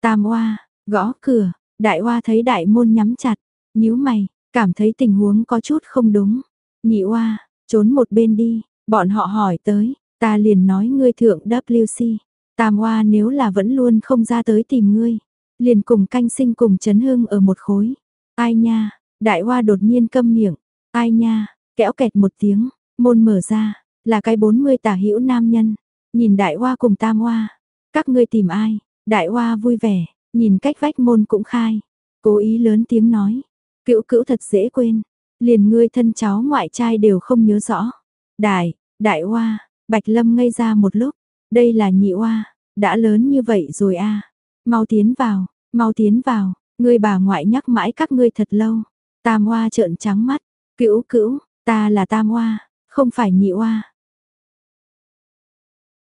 Tam hoa, gõ cửa, đại hoa thấy đại môn nhắm chặt, nhíu mày, cảm thấy tình huống có chút không đúng. Nhị hoa, trốn một bên đi, Bọn họ hỏi tới, ta liền nói ngươi thượng WC. Tam Hoa nếu là vẫn luôn không ra tới tìm ngươi, liền cùng canh sinh cùng chấn hương ở một khối. Ai nha, đại hoa đột nhiên câm miệng, ai nha, kéo kẹt một tiếng, môn mở ra, là cái 40 tả hữu nam nhân, nhìn đại hoa cùng tam hoa, các ngươi tìm ai, đại hoa vui vẻ, nhìn cách vách môn cũng khai, cố ý lớn tiếng nói, cữu cữu thật dễ quên, liền ngươi thân cháu ngoại trai đều không nhớ rõ. Đại, đại hoa, Bạch Lâm ngây ra một lúc, đây là nhị hoa, đã lớn như vậy rồi a. Mau tiến vào, mau tiến vào, ngươi bà ngoại nhắc mãi các ngươi thật lâu. Tam hoa trợn trắng mắt, cữu cữu, ta là Tam hoa, không phải nhị hoa.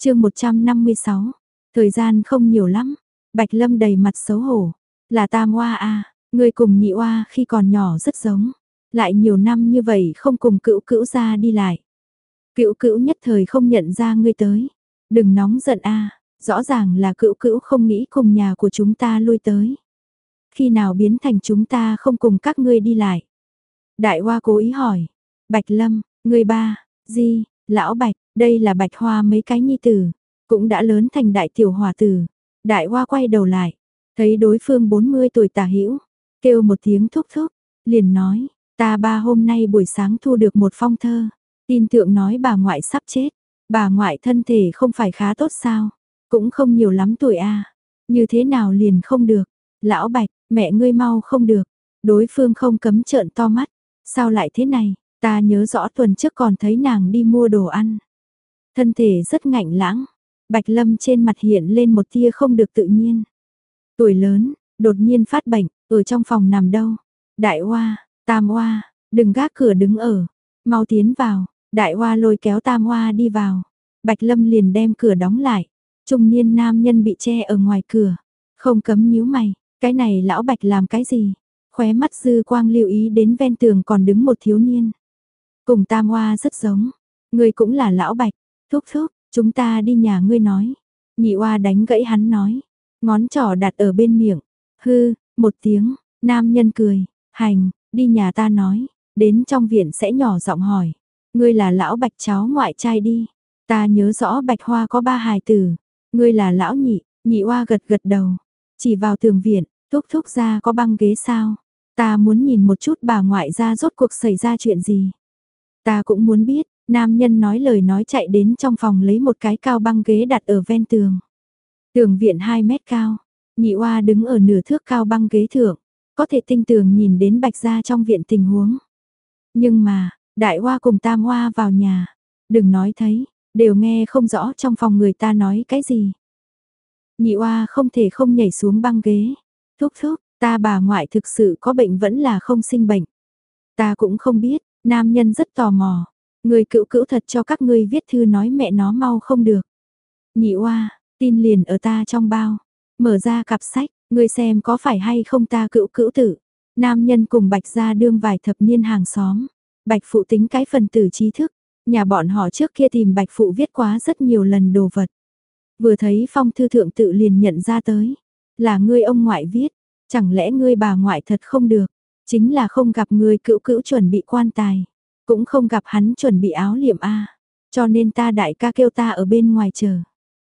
Chương 156. Thời gian không nhiều lắm, Bạch Lâm đầy mặt xấu hổ, là Tam oa a, người cùng nhị oa khi còn nhỏ rất giống, lại nhiều năm như vậy không cùng cữu cữu ra đi lại. Cữu cữu nhất thời không nhận ra ngươi tới. Đừng nóng giận a, rõ ràng là cữu cữu không nghĩ cùng nhà của chúng ta lui tới. Khi nào biến thành chúng ta không cùng các ngươi đi lại. Đại Hoa cố ý hỏi. Bạch Lâm, người ba, gì lão Bạch, đây là Bạch Hoa mấy cái nhi tử, cũng đã lớn thành đại tiểu hòa tử. Đại Hoa quay đầu lại, thấy đối phương 40 tuổi tả hữu kêu một tiếng thúc thúc, liền nói, ta ba hôm nay buổi sáng thu được một phong thơ, Tin thượng nói bà ngoại sắp chết, bà ngoại thân thể không phải khá tốt sao, cũng không nhiều lắm tuổi a như thế nào liền không được, lão bạch, mẹ ngươi mau không được, đối phương không cấm trợn to mắt, sao lại thế này, ta nhớ rõ tuần trước còn thấy nàng đi mua đồ ăn. Thân thể rất ngạnh lãng, Bạch Lâm trên mặt hiện lên một tia không được tự nhiên. Tuổi lớn, đột nhiên phát bệnh, ở trong phòng nằm đâu? Đại Hoa, Tam Hoa, đừng gác cửa đứng ở, mau tiến vào, Đại Hoa lôi kéo Tam Hoa đi vào. Bạch Lâm liền đem cửa đóng lại. Trung niên nam nhân bị che ở ngoài cửa, không cấm nhíu mày, cái này lão Bạch làm cái gì? Khóe mắt dư quang lưu ý đến ven tường còn đứng một thiếu niên. Cùng Tam Hoa rất giống, người cũng là lão Bạch, thúc thúc, chúng ta đi nhà ngươi nói. Nhị oa đánh gãy hắn nói, ngón trỏ đặt ở bên miệng, hư, một tiếng, nam nhân cười, hành, đi nhà ta nói, đến trong viện sẽ nhỏ giọng hỏi, ngươi là lão Bạch cháu ngoại trai đi. Ta nhớ rõ Bạch Hoa có ba hài tử, ngươi là lão nhị, nhị oa gật gật đầu, chỉ vào tường viện, thúc thúc ra có băng ghế sao? Ta muốn nhìn một chút bà ngoại ra rốt cuộc xảy ra chuyện gì. Ta cũng muốn biết, nam nhân nói lời nói chạy đến trong phòng lấy một cái cao băng ghế đặt ở ven tường. Tường viện 2 mét cao, nhị oa đứng ở nửa thước cao băng ghế thượng, có thể tinh tường nhìn đến bạch gia trong viện tình huống. Nhưng mà, đại oa cùng tam oa vào nhà, đừng nói thấy, đều nghe không rõ trong phòng người ta nói cái gì. Nhị oa không thể không nhảy xuống băng ghế, thúc thúc, Ta bà ngoại thực sự có bệnh vẫn là không sinh bệnh. Ta cũng không biết, nam nhân rất tò mò. Người cựu cữu thật cho các ngươi viết thư nói mẹ nó mau không được. Nhị oa, tin liền ở ta trong bao. Mở ra cặp sách, ngươi xem có phải hay không ta cựu cữu tử. Nam nhân cùng bạch gia đương vài thập niên hàng xóm. Bạch phụ tính cái phần tử trí thức. Nhà bọn họ trước kia tìm bạch phụ viết quá rất nhiều lần đồ vật. Vừa thấy phong thư thượng tự liền nhận ra tới. Là ngươi ông ngoại viết, Chẳng lẽ ngươi bà ngoại thật không được, chính là không gặp người cựu cữu chuẩn bị quan tài, cũng không gặp hắn chuẩn bị áo liệm A, cho nên ta đại ca kêu ta ở bên ngoài chờ.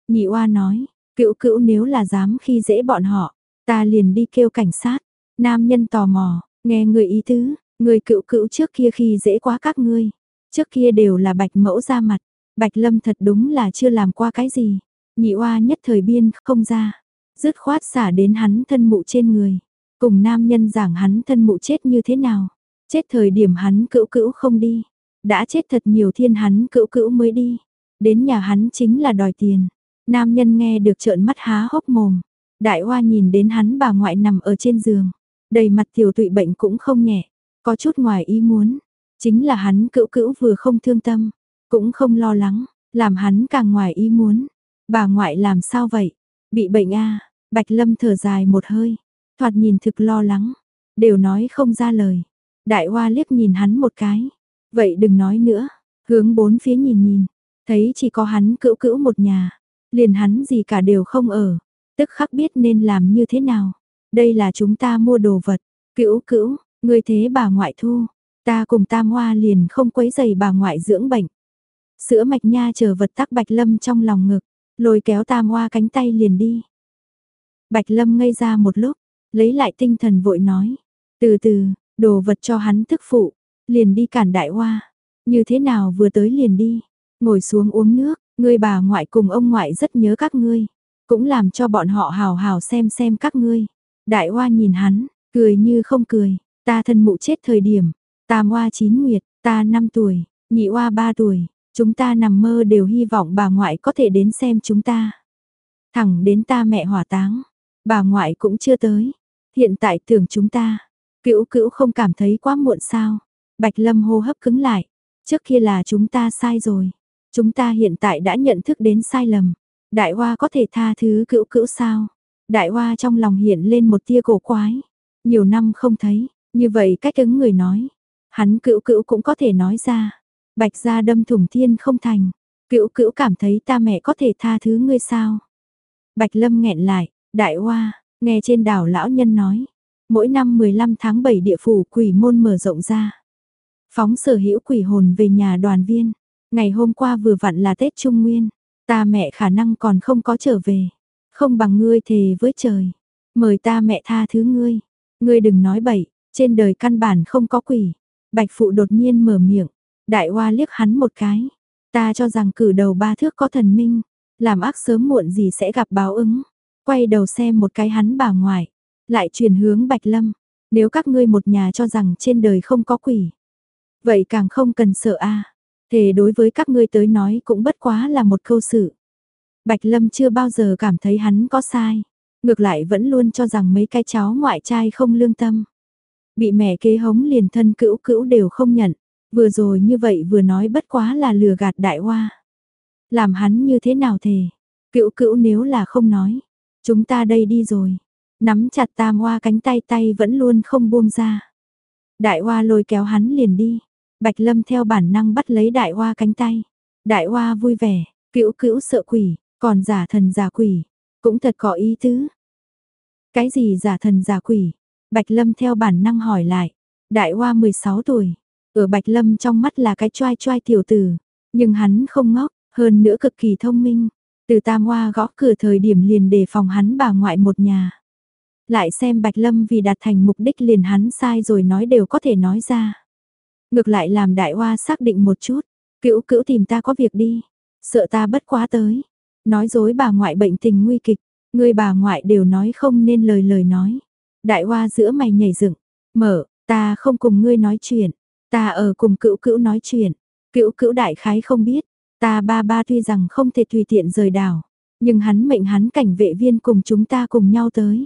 Nhị oa nói, cựu cữu nếu là dám khi dễ bọn họ, ta liền đi kêu cảnh sát. Nam nhân tò mò, nghe người ý tứ, người cựu cữu trước kia khi dễ quá các ngươi. Trước kia đều là bạch mẫu ra mặt, bạch lâm thật đúng là chưa làm qua cái gì. Nhị oa nhất thời biên không ra, dứt khoát xả đến hắn thân mụ trên người. Cùng nam nhân giảng hắn thân mụ chết như thế nào. Chết thời điểm hắn cữu cữu không đi. Đã chết thật nhiều thiên hắn cữu cữu mới đi. Đến nhà hắn chính là đòi tiền. Nam nhân nghe được trợn mắt há hốc mồm. Đại hoa nhìn đến hắn bà ngoại nằm ở trên giường. Đầy mặt tiểu tụy bệnh cũng không nhẹ. Có chút ngoài ý muốn. Chính là hắn cữu cữu vừa không thương tâm. Cũng không lo lắng. Làm hắn càng ngoài ý muốn. Bà ngoại làm sao vậy? Bị bệnh a Bạch Lâm thở dài một hơi, thoạt nhìn thực lo lắng, đều nói không ra lời. Đại Hoa liếc nhìn hắn một cái, vậy đừng nói nữa, hướng bốn phía nhìn nhìn, thấy chỉ có hắn cữu cữu một nhà, liền hắn gì cả đều không ở, tức khắc biết nên làm như thế nào. Đây là chúng ta mua đồ vật, cữu cữu, người thế bà ngoại thu, ta cùng tam hoa liền không quấy giày bà ngoại dưỡng bệnh. Sữa mạch nha chờ vật tắc bạch lâm trong lòng ngực, lôi kéo tam hoa cánh tay liền đi. Bạch Lâm ngây ra một lúc, lấy lại tinh thần vội nói. Từ từ, đồ vật cho hắn thức phụ, liền đi cản đại hoa. Như thế nào vừa tới liền đi, ngồi xuống uống nước, người bà ngoại cùng ông ngoại rất nhớ các ngươi. Cũng làm cho bọn họ hào hào xem xem các ngươi. Đại hoa nhìn hắn, cười như không cười, ta thân mụ chết thời điểm, ta hoa chín nguyệt, ta 5 tuổi, nhị hoa 3 tuổi, chúng ta nằm mơ đều hy vọng bà ngoại có thể đến xem chúng ta. Thẳng đến ta mẹ hỏa táng, Bà ngoại cũng chưa tới. Hiện tại tưởng chúng ta, cữu cữu không cảm thấy quá muộn sao. Bạch Lâm hô hấp cứng lại. Trước kia là chúng ta sai rồi. Chúng ta hiện tại đã nhận thức đến sai lầm. Đại Hoa có thể tha thứ cữu cữu sao? Đại Hoa trong lòng hiện lên một tia cổ quái. Nhiều năm không thấy, như vậy cách ứng người nói. Hắn cữu cữu cũng có thể nói ra. Bạch gia đâm thủng thiên không thành. Cữu cữu cảm thấy ta mẹ có thể tha thứ ngươi sao? Bạch Lâm nghẹn lại, Đại Hoa, nghe trên đảo lão nhân nói, mỗi năm 15 tháng 7 địa phủ quỷ môn mở rộng ra. Phóng sở hữu quỷ hồn về nhà đoàn viên, ngày hôm qua vừa vặn là Tết Trung Nguyên, ta mẹ khả năng còn không có trở về, không bằng ngươi thề với trời, mời ta mẹ tha thứ ngươi, ngươi đừng nói bậy, trên đời căn bản không có quỷ. Bạch phụ đột nhiên mở miệng, đại hoa liếc hắn một cái, ta cho rằng cử đầu ba thước có thần minh, làm ác sớm muộn gì sẽ gặp báo ứng. Quay đầu xem một cái hắn bà ngoại, lại chuyển hướng Bạch Lâm, nếu các ngươi một nhà cho rằng trên đời không có quỷ, vậy càng không cần sợ a. À. Thề đối với các ngươi tới nói cũng bất quá là một câu sự. Bạch Lâm chưa bao giờ cảm thấy hắn có sai. Ngược lại vẫn luôn cho rằng mấy cái cháu ngoại trai không lương tâm. Bị mẹ kế hống liền thân cữu cữu đều không nhận. Vừa rồi như vậy vừa nói bất quá là lừa gạt đại hoa. Làm hắn như thế nào thề. Cữu cữu nếu là không nói. Chúng ta đây đi rồi. Nắm chặt tam hoa cánh tay tay vẫn luôn không buông ra. Đại hoa lôi kéo hắn liền đi. Bạch Lâm theo bản năng bắt lấy đại hoa cánh tay. Đại hoa vui vẻ, cữu cữu sợ quỷ, còn giả thần giả quỷ, cũng thật có ý tứ. Cái gì giả thần giả quỷ? Bạch Lâm theo bản năng hỏi lại. Đại hoa 16 tuổi, ở Bạch Lâm trong mắt là cái choai choai tiểu tử, nhưng hắn không ngốc, hơn nữa cực kỳ thông minh. Từ Tam Hoa gõ cửa thời điểm liền đề phòng hắn bà ngoại một nhà. Lại xem Bạch Lâm vì đạt thành mục đích liền hắn sai rồi nói đều có thể nói ra. Ngược lại làm Đại Hoa xác định một chút, cữu cữu tìm ta có việc đi, sợ ta bất quá tới. Nói dối bà ngoại bệnh tình nguy kịch, người bà ngoại đều nói không nên lời lời nói. Đại Hoa giữa mày nhảy dựng, mở, ta không cùng ngươi nói chuyện, ta ở cùng cữu cữu nói chuyện. Cữu cữu đại khái không biết, ta ba ba tuy rằng không thể tùy tiện rời đảo, nhưng hắn mệnh hắn cảnh vệ viên cùng chúng ta cùng nhau tới.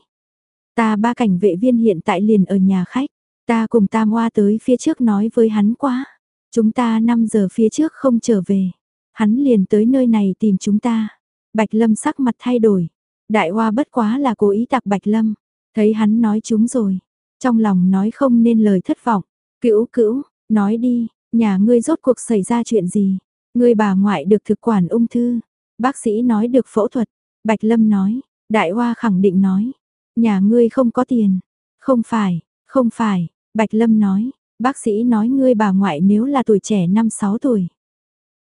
Ta ba cảnh vệ viên hiện tại liền ở nhà khách, ta cùng Tam Hoa tới phía trước nói với hắn quá, chúng ta 5 giờ phía trước không trở về, hắn liền tới nơi này tìm chúng ta. Bạch Lâm sắc mặt thay đổi, đại hoa bất quá là cố ý tạc Bạch Lâm, thấy hắn nói chúng rồi, trong lòng nói không nên lời thất vọng, cữu cữu, nói đi, nhà ngươi rốt cuộc xảy ra chuyện gì, ngươi bà ngoại được thực quản ung thư, bác sĩ nói được phẫu thuật, Bạch Lâm nói, đại hoa khẳng định nói, Nhà ngươi không có tiền. Không phải, không phải, Bạch Lâm nói, bác sĩ nói ngươi bà ngoại nếu là tuổi trẻ 5-6 tuổi.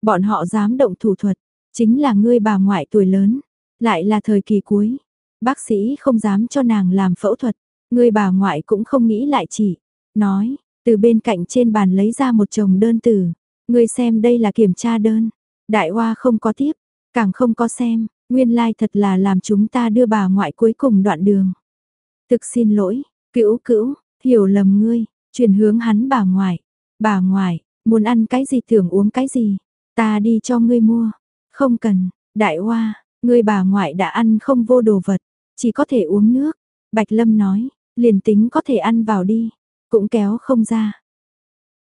Bọn họ dám động thủ thuật, chính là ngươi bà ngoại tuổi lớn, lại là thời kỳ cuối. Bác sĩ không dám cho nàng làm phẫu thuật, ngươi bà ngoại cũng không nghĩ lại chỉ. Nói, từ bên cạnh trên bàn lấy ra một chồng đơn từ. Ngươi xem đây là kiểm tra đơn. Đại Hoa không có tiếp, càng không có xem, nguyên lai like thật là làm chúng ta đưa bà ngoại cuối cùng đoạn đường. Thực xin lỗi, cữu cữu, hiểu lầm ngươi, chuyển hướng hắn bà ngoại. Bà ngoại, muốn ăn cái gì tưởng uống cái gì, ta đi cho ngươi mua. Không cần, đại hoa, ngươi bà ngoại đã ăn không vô đồ vật, chỉ có thể uống nước. Bạch Lâm nói, liền tính có thể ăn vào đi, cũng kéo không ra.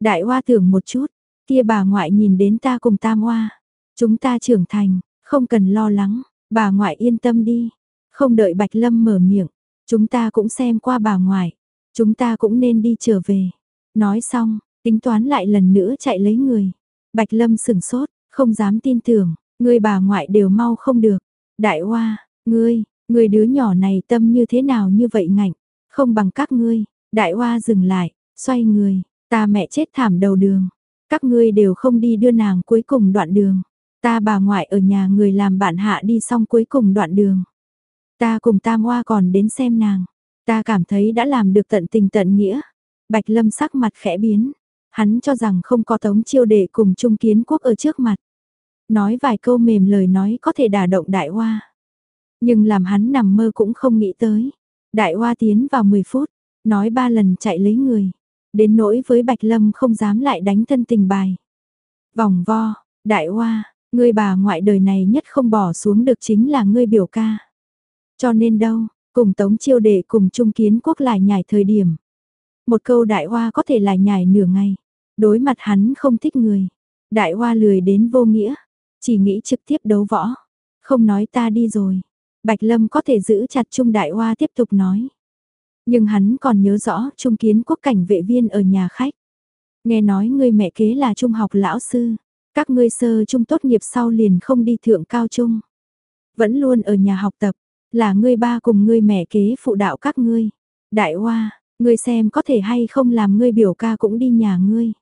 Đại hoa tưởng một chút, kia bà ngoại nhìn đến ta cùng tam hoa. Chúng ta trưởng thành, không cần lo lắng, bà ngoại yên tâm đi. Không đợi Bạch Lâm mở miệng, Chúng ta cũng xem qua bà ngoại, chúng ta cũng nên đi trở về. Nói xong, tính toán lại lần nữa chạy lấy người. Bạch Lâm sửng sốt, không dám tin tưởng, người bà ngoại đều mau không được. Đại Hoa, ngươi, ngươi đứa nhỏ này tâm như thế nào như vậy ngạnh, không bằng các ngươi. Đại Hoa dừng lại, xoay người, ta mẹ chết thảm đầu đường. Các ngươi đều không đi đưa nàng cuối cùng đoạn đường. Ta bà ngoại ở nhà người làm bạn hạ đi xong cuối cùng đoạn đường. Ta cùng Tam Hoa còn đến xem nàng. Ta cảm thấy đã làm được tận tình tận nghĩa. Bạch Lâm sắc mặt khẽ biến. Hắn cho rằng không có tống chiêu đệ cùng Trung Kiến Quốc ở trước mặt. Nói vài câu mềm lời nói có thể đả động Đại Hoa. Nhưng làm hắn nằm mơ cũng không nghĩ tới. Đại Hoa tiến vào 10 phút, nói ba lần chạy lấy người. Đến nỗi với Bạch Lâm không dám lại đánh thân tình bài. Vòng vo, Đại Hoa, ngươi bà ngoại đời này nhất không bỏ xuống được chính là ngươi biểu ca. Cho nên đâu, cùng Tống Chiêu Đệ cùng Trung Kiến Quốc lại nhảy thời điểm. Một câu đại hoa có thể lại nhảy nửa ngày. Đối mặt hắn không thích người. Đại hoa lười đến vô nghĩa. Chỉ nghĩ trực tiếp đấu võ. Không nói ta đi rồi. Bạch Lâm có thể giữ chặt Trung Đại Hoa tiếp tục nói. Nhưng hắn còn nhớ rõ Trung Kiến Quốc cảnh vệ viên ở nhà khách. Nghe nói người mẹ kế là trung học lão sư. Các ngươi sơ trung tốt nghiệp sau liền không đi thượng cao trung. Vẫn luôn ở nhà học tập, là ngươi ba cùng ngươi mẹ kế phụ đạo các ngươi. Đại hoa, ngươi xem có thể hay không làm ngươi biểu ca cũng đi nhà ngươi.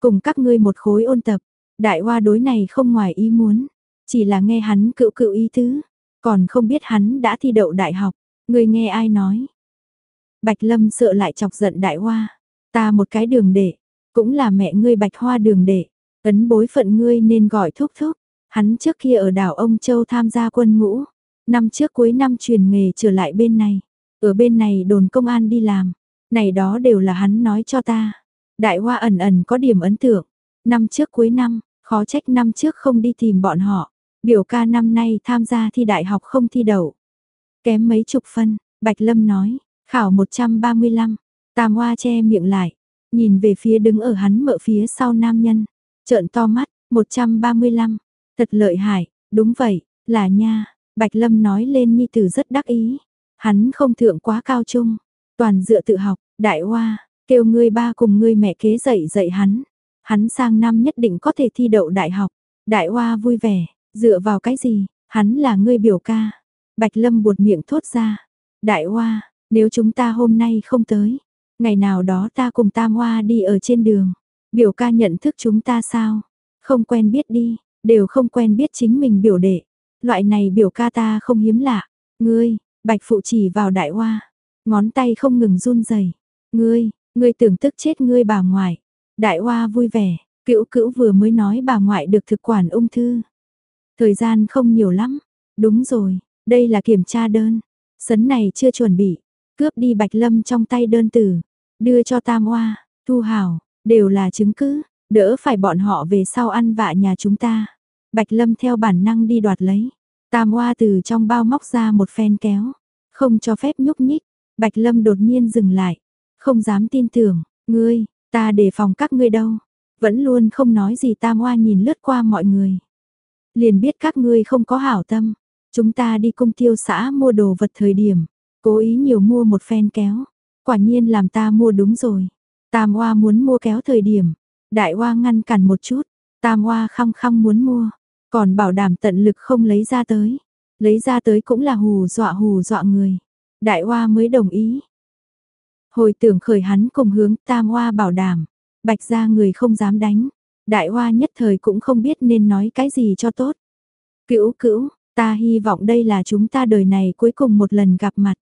Cùng các ngươi một khối ôn tập, đại hoa đối này không ngoài ý muốn, chỉ là nghe hắn cựu cựu ý tứ, còn không biết hắn đã thi đậu đại học, ngươi nghe ai nói. Bạch Lâm sợ lại chọc giận đại hoa, ta một cái đường đệ, cũng là mẹ ngươi bạch hoa đường đệ, ấn bối phận ngươi nên gọi thúc thúc, hắn trước kia ở đảo ông Châu tham gia quân ngũ, Năm trước cuối năm truyền nghề trở lại bên này. Ở bên này đồn công an đi làm. Này đó đều là hắn nói cho ta. Đại hoa ẩn ẩn có điểm ấn tượng. Năm trước cuối năm, khó trách năm trước không đi tìm bọn họ. Biểu ca năm nay tham gia thi đại học không thi đậu. Kém mấy chục phân, Bạch Lâm nói, khảo 135. Tam Hoa che miệng lại, nhìn về phía đứng ở hắn mợ phía sau nam nhân. Trợn to mắt, 135. Thật lợi hại, đúng vậy, là nha. Bạch Lâm nói lên Nhi Tử rất đắc ý. Hắn không thượng quá cao trung, toàn dựa tự học, đại hoa, kêu ngươi ba cùng ngươi mẹ kế dạy dạy hắn. Hắn sang năm nhất định có thể thi đậu đại học. Đại hoa vui vẻ, dựa vào cái gì, hắn là ngươi biểu ca. Bạch Lâm buột miệng thốt ra. Đại hoa, nếu chúng ta hôm nay không tới, ngày nào đó ta cùng Tam Hoa đi ở trên đường. Biểu ca nhận thức chúng ta sao? Không quen biết đi, đều không quen biết chính mình biểu đệ. Loại này biểu ca ta không hiếm lạ. Ngươi, Bạch Phụ chỉ vào đại hoa, ngón tay không ngừng run rẩy. Ngươi, ngươi tưởng tức chết ngươi bà ngoại. Đại hoa vui vẻ, cữu cữu vừa mới nói bà ngoại được thực quản ung thư. Thời gian không nhiều lắm. Đúng rồi, đây là kiểm tra đơn. Sấn này chưa chuẩn bị. Cướp đi Bạch Lâm trong tay đơn tử. Đưa cho Tam Hoa, Thu Hảo, đều là chứng cứ. Đỡ phải bọn họ về sau ăn vạ nhà chúng ta. Bạch Lâm theo bản năng đi đoạt lấy. Tam Hoa từ trong bao móc ra một phen kéo. Không cho phép nhúc nhích. Bạch Lâm đột nhiên dừng lại. Không dám tin tưởng. Ngươi, ta đề phòng các ngươi đâu. Vẫn luôn không nói gì Tam Hoa nhìn lướt qua mọi người. Liền biết các ngươi không có hảo tâm. Chúng ta đi công tiêu xã mua đồ vật thời điểm. Cố ý nhiều mua một phen kéo. Quả nhiên làm ta mua đúng rồi. Tam Hoa muốn mua kéo thời điểm. Đại Hoa ngăn cản một chút. Tam Hoa khăng khăng muốn mua. Còn bảo đảm tận lực không lấy ra tới. Lấy ra tới cũng là hù dọa hù dọa người. Đại Hoa mới đồng ý. Hồi tưởng khởi hắn cùng hướng Tam Hoa bảo đảm. Bạch ra người không dám đánh. Đại Hoa nhất thời cũng không biết nên nói cái gì cho tốt. Cữu cữu, ta hy vọng đây là chúng ta đời này cuối cùng một lần gặp mặt.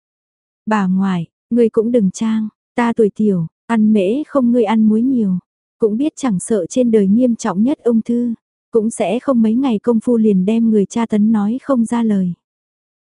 Bà ngoại, ngươi cũng đừng trang, ta tuổi tiểu, ăn mễ không ngươi ăn muối nhiều. Cũng biết chẳng sợ trên đời nghiêm trọng nhất ung thư, cũng sẽ không mấy ngày công phu liền đem người cha tấn nói không ra lời.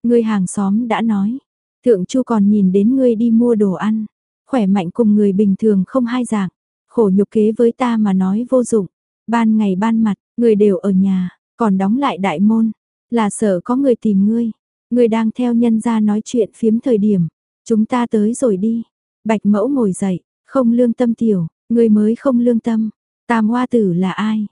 Người hàng xóm đã nói, thượng chu còn nhìn đến ngươi đi mua đồ ăn, khỏe mạnh cùng người bình thường không hai dạng, khổ nhục kế với ta mà nói vô dụng, ban ngày ban mặt, người đều ở nhà, còn đóng lại đại môn, là sợ có người tìm ngươi, ngươi đang theo nhân gia nói chuyện phiếm thời điểm, chúng ta tới rồi đi, bạch mẫu ngồi dậy, không lương tâm tiểu, ngươi mới không lương tâm, tam hoa tử là ai?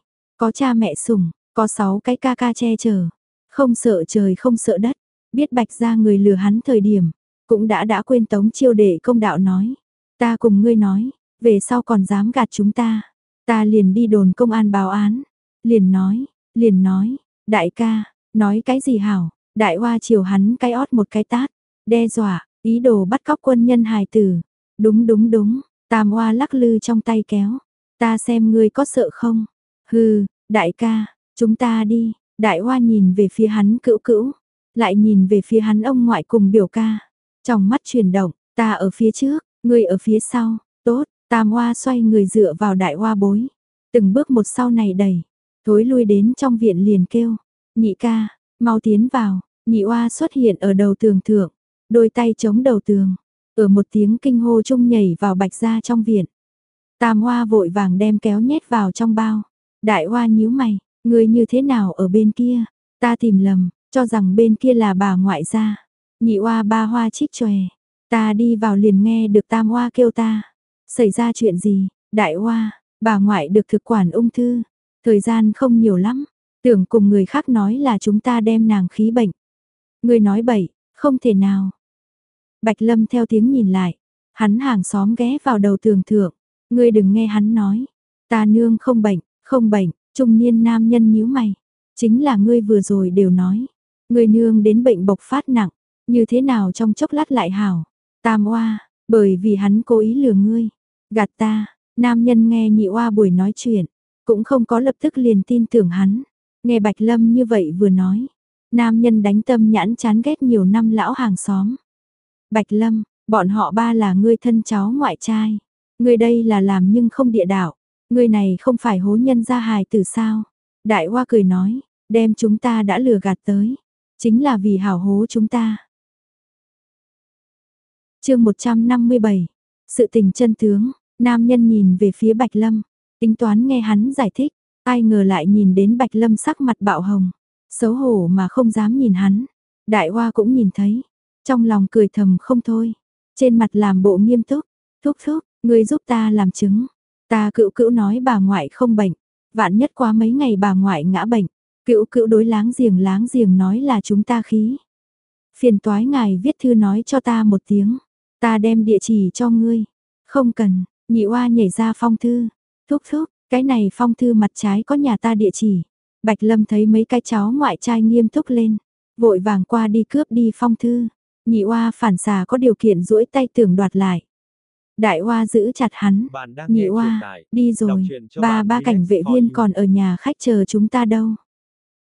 Có cha mẹ sủng, có sáu cái ca ca che chở, không sợ trời không sợ đất, biết bạch ra người lừa hắn thời điểm, cũng đã đã quên tống chiêu để công đạo nói. Ta cùng ngươi nói, về sau còn dám gạt chúng ta, ta liền đi đồn công an báo án, liền nói, liền nói, đại ca, nói cái gì hảo, đại hoa chiều hắn cái ót một cái tát, đe dọa, ý đồ bắt cóc quân nhân hài tử. Đúng đúng đúng, tam hoa lắc lư trong tay kéo, ta xem ngươi có sợ không? Hừ, đại ca, chúng ta đi, đại hoa nhìn về phía hắn cữu cữu, lại nhìn về phía hắn ông ngoại cùng biểu ca. Trong mắt chuyển động, ta ở phía trước, người ở phía sau, tốt, tam hoa xoay người dựa vào đại hoa bối. Từng bước một sau này đẩy, thối lui đến trong viện liền kêu, nhị ca, mau tiến vào, nhị hoa xuất hiện ở đầu tường thượng, đôi tay chống đầu tường, ở một tiếng kinh hô chung nhảy vào bạch ra trong viện. Tam hoa vội vàng đem kéo nhét vào trong bao. Đại hoa nhíu mày, người như thế nào ở bên kia? Ta tìm lầm, cho rằng bên kia là bà ngoại gia. Nhị hoa ba hoa chích chòe. Ta đi vào liền nghe được tam hoa kêu ta. Xảy ra chuyện gì? Đại hoa, bà ngoại được thực quản ung thư. Thời gian không nhiều lắm. Tưởng cùng người khác nói là chúng ta đem nàng khí bệnh. Người nói bậy, không thể nào. Bạch Lâm theo tiếng nhìn lại. Hắn hàng xóm ghé vào đầu tường thượng. Ngươi đừng nghe hắn nói. Ta nương không bệnh, không bệnh, trung niên nam nhân nhíu mày. Chính là ngươi vừa rồi đều nói. Ngươi nương đến bệnh bộc phát nặng. Như thế nào trong chốc lát lại hảo. Tam oa, bởi vì hắn cố ý lừa ngươi. Gạt ta, nam nhân nghe nhị oa buổi nói chuyện. Cũng không có lập tức liền tin tưởng hắn. Nghe Bạch Lâm như vậy vừa nói. Nam nhân đánh tâm nhãn chán ghét nhiều năm lão hàng xóm. Bạch Lâm, bọn họ ba là ngươi thân cháu ngoại trai. Ngươi đây là làm nhưng không địa đạo người này không phải hố nhân gia hài từ sao? Đại Hoa cười nói, đem chúng ta đã lừa gạt tới. Chính là vì hảo hố chúng ta. chương 157, sự tình chân tướng, nam nhân nhìn về phía Bạch Lâm, tính toán nghe hắn giải thích, ai ngờ lại nhìn đến Bạch Lâm sắc mặt bạo hồng. Xấu hổ mà không dám nhìn hắn. Đại hoa cũng nhìn thấy. Trong lòng cười thầm không thôi. Trên mặt làm bộ nghiêm túc. Thúc thúc, người giúp ta làm chứng. Ta cựu cữu nói bà ngoại không bệnh. Vạn nhất qua mấy ngày bà ngoại ngã bệnh. Cựu cựu đối láng giềng láng giềng nói là chúng ta khí. Phiền toái ngài viết thư nói cho ta một tiếng. Ta đem địa chỉ cho ngươi. Không cần, nhị oa nhảy ra phong thư. Thúc thúc, cái này phong thư mặt trái có nhà ta địa chỉ. Bạch Lâm thấy mấy cái cháu ngoại trai nghiêm túc lên. Vội vàng qua đi cướp đi phong thư. Nhị oa phản xà có điều kiện duỗi tay tưởng đoạt lại. Đại oa giữ chặt hắn. Nhị oa, đi rồi. Ba ba cảnh vệ viên còn ở nhà khách chờ chúng ta đâu.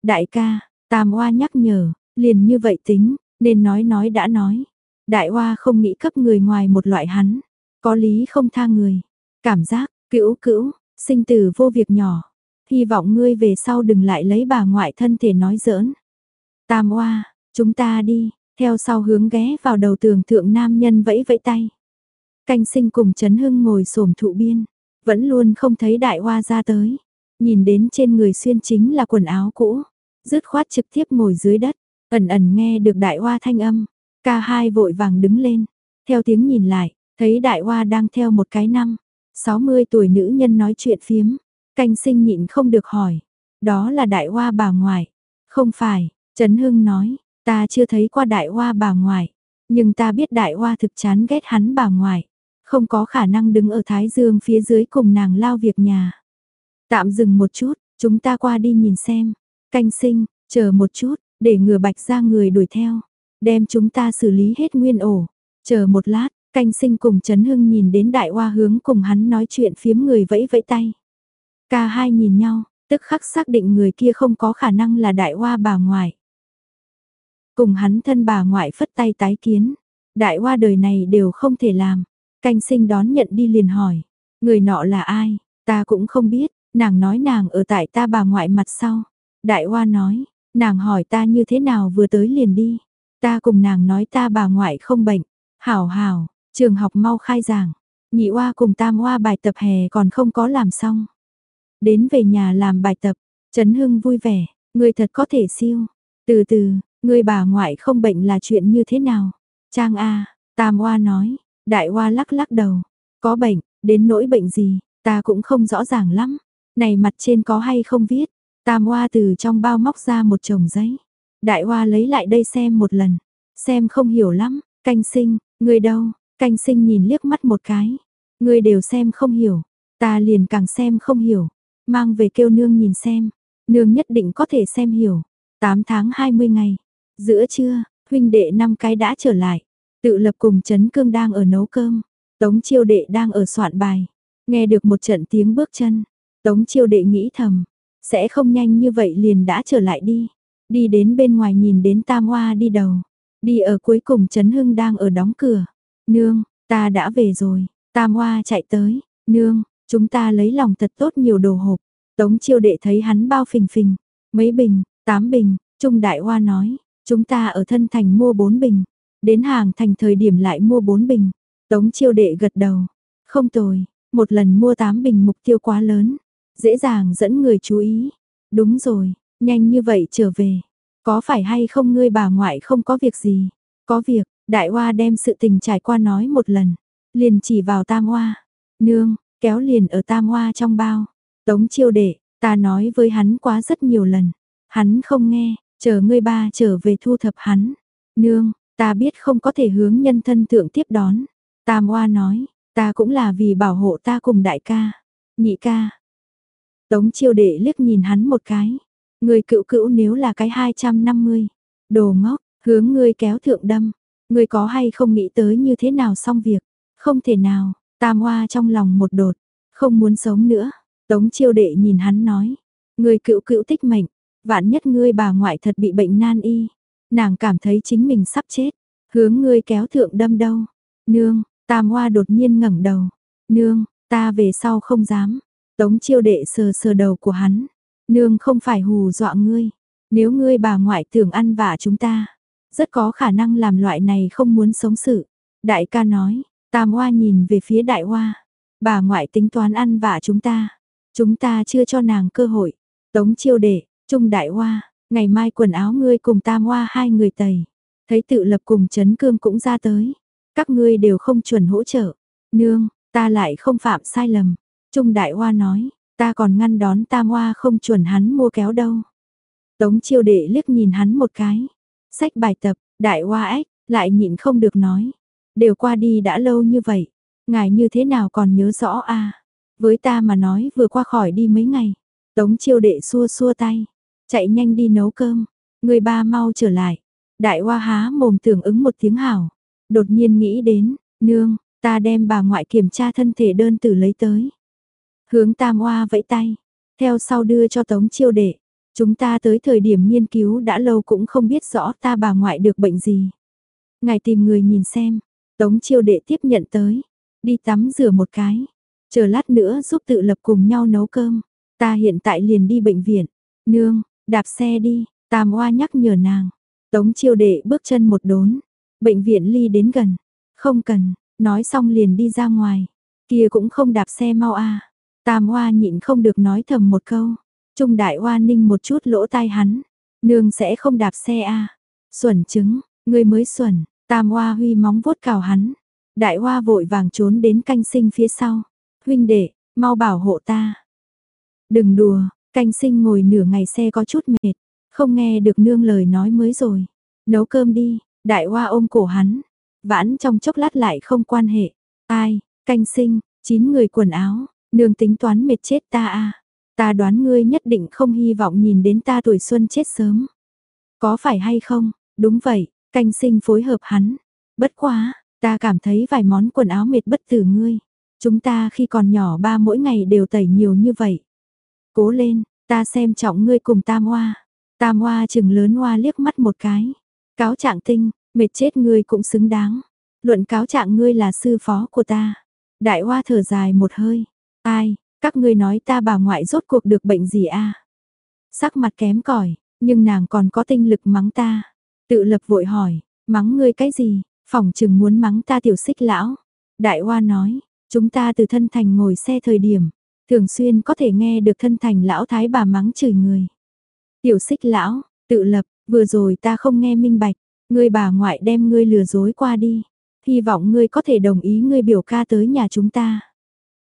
Đại ca, tam oa nhắc nhở, liền như vậy tính, nên nói nói đã nói. Đại Hoa không nghĩ cấp người ngoài một loại hắn, có lý không tha người. Cảm giác, cữu cữu, sinh tử vô việc nhỏ. Hy vọng ngươi về sau đừng lại lấy bà ngoại thân thể nói giỡn. Tam Hoa, chúng ta đi, theo sau hướng ghé vào đầu tường thượng nam nhân vẫy vẫy tay. Canh sinh cùng Trấn Hưng ngồi xổm thụ biên, vẫn luôn không thấy đại hoa ra tới. Nhìn đến trên người xuyên chính là quần áo cũ, dứt khoát trực tiếp ngồi dưới đất, ẩn ẩn nghe được đại hoa thanh âm, Ca hai vội vàng đứng lên, theo tiếng nhìn lại, thấy đại hoa đang theo một cái năm, 60 tuổi nữ nhân nói chuyện phiếm, canh sinh nhịn không được hỏi, đó là đại hoa bà ngoại, không phải, Trấn Hưng nói, ta chưa thấy qua đại hoa bà ngoại, nhưng ta biết đại hoa thực chán ghét hắn bà ngoại, không có khả năng đứng ở Thái Dương phía dưới cùng nàng lao việc nhà. Tạm dừng một chút, chúng ta qua đi nhìn xem, canh sinh, chờ một chút, để ngừa bạch ra người đuổi theo. Đem chúng ta xử lý hết nguyên ổ. Chờ một lát, canh sinh cùng Trấn Hưng nhìn đến đại hoa hướng cùng hắn nói chuyện phiếm người vẫy vẫy tay. Cả hai nhìn nhau, tức khắc xác định người kia không có khả năng là đại hoa bà ngoại. Cùng hắn thân bà ngoại phất tay tái kiến. Đại hoa đời này đều không thể làm. Canh sinh đón nhận đi liền hỏi. Người nọ là ai? Ta cũng không biết. Nàng nói nàng ở tại ta bà ngoại mặt sau. Đại hoa nói. Nàng hỏi ta như thế nào vừa tới liền đi. Ta cùng nàng nói ta bà ngoại không bệnh. Hảo hảo, trường học mau khai giảng. Nhị Hoa cùng tam Hoa bài tập hè còn không có làm xong. Đến về nhà làm bài tập, Trấn Hưng vui vẻ, người thật có thể siêu. Từ từ, người bà ngoại không bệnh là chuyện như thế nào? Trang A, Tam Hoa nói, Đại Hoa lắc lắc đầu, có bệnh, đến nỗi bệnh gì, ta cũng không rõ ràng lắm. Này mặt trên có hay không viết, Tam Hoa từ trong bao móc ra một chồng giấy. Đại Hoa lấy lại đây xem một lần, xem không hiểu lắm, canh sinh, người đâu, canh sinh nhìn liếc mắt một cái, người đều xem không hiểu, ta liền càng xem không hiểu, mang về kêu nương nhìn xem, nương nhất định có thể xem hiểu, 8 tháng 20 ngày, giữa trưa, huynh đệ năm cái đã trở lại, tự lập cùng chấn cương đang ở nấu cơm, tống chiêu đệ đang ở soạn bài, nghe được một trận tiếng bước chân, tống chiêu đệ nghĩ thầm, sẽ không nhanh như vậy liền đã trở lại đi. Đi đến bên ngoài nhìn đến Tam Hoa đi đầu. Đi ở cuối cùng Trấn Hưng đang ở đóng cửa. Nương, ta đã về rồi. Tam Hoa chạy tới. Nương, chúng ta lấy lòng thật tốt nhiều đồ hộp. Tống chiêu đệ thấy hắn bao phình phình. Mấy bình, tám bình. Trung Đại Hoa nói. Chúng ta ở thân thành mua bốn bình. Đến hàng thành thời điểm lại mua bốn bình. Tống chiêu đệ gật đầu. Không tồi, một lần mua tám bình mục tiêu quá lớn. Dễ dàng dẫn người chú ý. Đúng rồi, Nhanh như vậy trở về, có phải hay không ngươi bà ngoại không có việc gì? Có việc, đại hoa đem sự tình trải qua nói một lần, liền chỉ vào tam hoa. Nương, kéo liền ở tam hoa trong bao. Tống chiêu đệ, ta nói với hắn quá rất nhiều lần. Hắn không nghe, chờ ngươi ba trở về thu thập hắn. Nương, ta biết không có thể hướng nhân thân thượng tiếp đón. Tam oa nói, ta cũng là vì bảo hộ ta cùng đại ca, nhị ca. Tống chiêu đệ liếc nhìn hắn một cái. Người cựu cữu nếu là cái 250. Đồ ngốc, hướng ngươi kéo thượng đâm. Ngươi có hay không nghĩ tới như thế nào xong việc? Không thể nào, tam oa trong lòng một đột. Không muốn sống nữa. Tống chiêu đệ nhìn hắn nói. Người cựu cữu tích mệnh. Vạn nhất ngươi bà ngoại thật bị bệnh nan y. Nàng cảm thấy chính mình sắp chết. Hướng ngươi kéo thượng đâm đâu. Nương, tam hoa đột nhiên ngẩng đầu. Nương, ta về sau không dám. Tống chiêu đệ sờ sờ đầu của hắn. Nương không phải hù dọa ngươi, nếu ngươi bà ngoại tưởng ăn vả chúng ta, rất có khả năng làm loại này không muốn sống sự. Đại ca nói, Tam Hoa nhìn về phía Đại Hoa, bà ngoại tính toán ăn vả chúng ta, chúng ta chưa cho nàng cơ hội. Tống chiêu đệ, Trung Đại Hoa, Ngày mai quần áo ngươi cùng tam hoa hai người tẩy. Thấy tự lập cùng chấn cương cũng ra tới. Các ngươi đều không chuẩn hỗ trợ. Nương, ta lại không phạm sai lầm. Trung đại hoa nói, ta còn ngăn đón tam hoa không chuẩn hắn mua kéo đâu. Tống chiêu đệ liếc nhìn hắn một cái. Sách bài tập, đại hoa ếch, lại nhịn không được nói. Đều qua đi đã lâu như vậy. Ngài như thế nào còn nhớ rõ a Với ta mà nói vừa qua khỏi đi mấy ngày. Tống chiêu đệ xua xua tay. Chạy nhanh đi nấu cơm. Người ba mau trở lại. Đại hoa há mồm tưởng ứng một tiếng hảo. Đột nhiên nghĩ đến, nương, ta đem bà ngoại kiểm tra thân thể đơn tử lấy tới. Hướng tam hoa vẫy tay. Theo sau đưa cho tống chiêu đệ. Chúng ta tới thời điểm nghiên cứu đã lâu cũng không biết rõ ta bà ngoại được bệnh gì. Ngài tìm người nhìn xem. Tống chiêu đệ tiếp nhận tới. Đi tắm rửa một cái. Chờ lát nữa giúp tự lập cùng nhau nấu cơm. Ta hiện tại liền đi bệnh viện. Nương, đạp xe đi. Tam Hoa nhắc nhở nàng. Tống chiêu đệ bước chân một đốn. Bệnh viện ly đến gần. Không cần, nói xong liền đi ra ngoài. Kia cũng không đạp xe mau a. Tam Hoa nhịn không được nói thầm một câu. Trung đại Hoa ninh một chút lỗ tai hắn. Nương sẽ không đạp xe a. Xuẩn chứng, người mới xuẩn. Tam Hoa huy móng vuốt cào hắn. Đại Hoa vội vàng trốn đến canh sinh phía sau. Huynh đệ, mau bảo hộ ta. Đừng đùa, canh sinh ngồi nửa ngày xe có chút mệt. Không nghe được nương lời nói mới rồi. Nấu cơm đi, đại hoa ôm cổ hắn. Vãn trong chốc lát lại không quan hệ. Ai, canh sinh, chín người quần áo, nương tính toán mệt chết ta à. Ta đoán ngươi nhất định không hy vọng nhìn đến ta tuổi xuân chết sớm. Có phải hay không? Đúng vậy, canh sinh phối hợp hắn. Bất quá, ta cảm thấy vài món quần áo mệt bất tử ngươi. Chúng ta khi còn nhỏ ba mỗi ngày đều tẩy nhiều như vậy. Cố lên, ta xem trọng ngươi cùng tam hoa. Tam hoa chừng lớn hoa liếc mắt một cái. Cáo trạng tinh, mệt chết ngươi cũng xứng đáng. Luận cáo trạng ngươi là sư phó của ta. Đại hoa thở dài một hơi. Ai, các ngươi nói ta bà ngoại rốt cuộc được bệnh gì a? Sắc mặt kém cỏi, nhưng nàng còn có tinh lực mắng ta. Tự lập vội hỏi, mắng ngươi cái gì? Phòng chừng muốn mắng ta tiểu xích lão. Đại hoa nói, chúng ta từ thân thành ngồi xe thời điểm, thường xuyên có thể nghe được thân thành lão thái bà mắng chửi người. Tiểu xích lão, tự lập, vừa rồi ta không nghe minh bạch, ngươi bà ngoại đem ngươi lừa dối qua đi. Hy vọng ngươi có thể đồng ý ngươi biểu ca tới nhà chúng ta.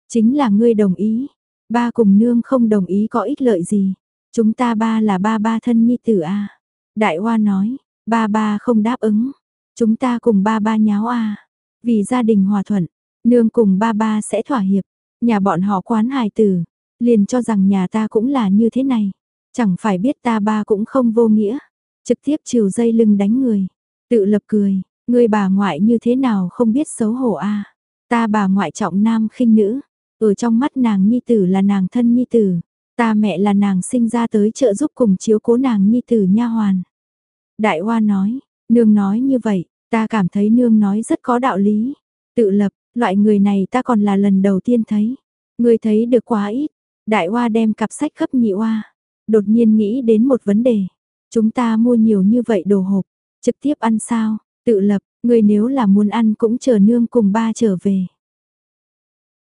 Chính là ngươi đồng ý, ba cùng nương không đồng ý có ích lợi gì. Chúng ta ba là ba ba thân nhi tử a. Đại Hoa nói, ba ba không đáp ứng. Chúng ta cùng ba ba nháo a. Vì gia đình hòa thuận, nương cùng ba ba sẽ thỏa hiệp. Nhà bọn họ quán hài tử, liền cho rằng nhà ta cũng là như thế này. Chẳng phải biết ta ba cũng không vô nghĩa. Trực tiếp chiều dây lưng đánh người. Tự lập cười, người bà ngoại như thế nào không biết xấu hổ a Ta bà ngoại trọng nam khinh nữ. Ở trong mắt nàng nhi tử là nàng thân nhi tử. Ta mẹ là nàng sinh ra tới trợ giúp cùng chiếu cố nàng nhi tử nha hoàn. Đại Hoa nói, nương nói như vậy, ta cảm thấy nương nói rất có đạo lý. Tự lập, loại người này ta còn là lần đầu tiên thấy. Người thấy được quá ít. Đại Hoa đem cặp sách gấp nhị Hoa. Đột nhiên nghĩ đến một vấn đề. Chúng ta mua nhiều như vậy đồ hộp, trực tiếp ăn sao, tự lập, người nếu là muốn ăn cũng chờ nương cùng ba trở về.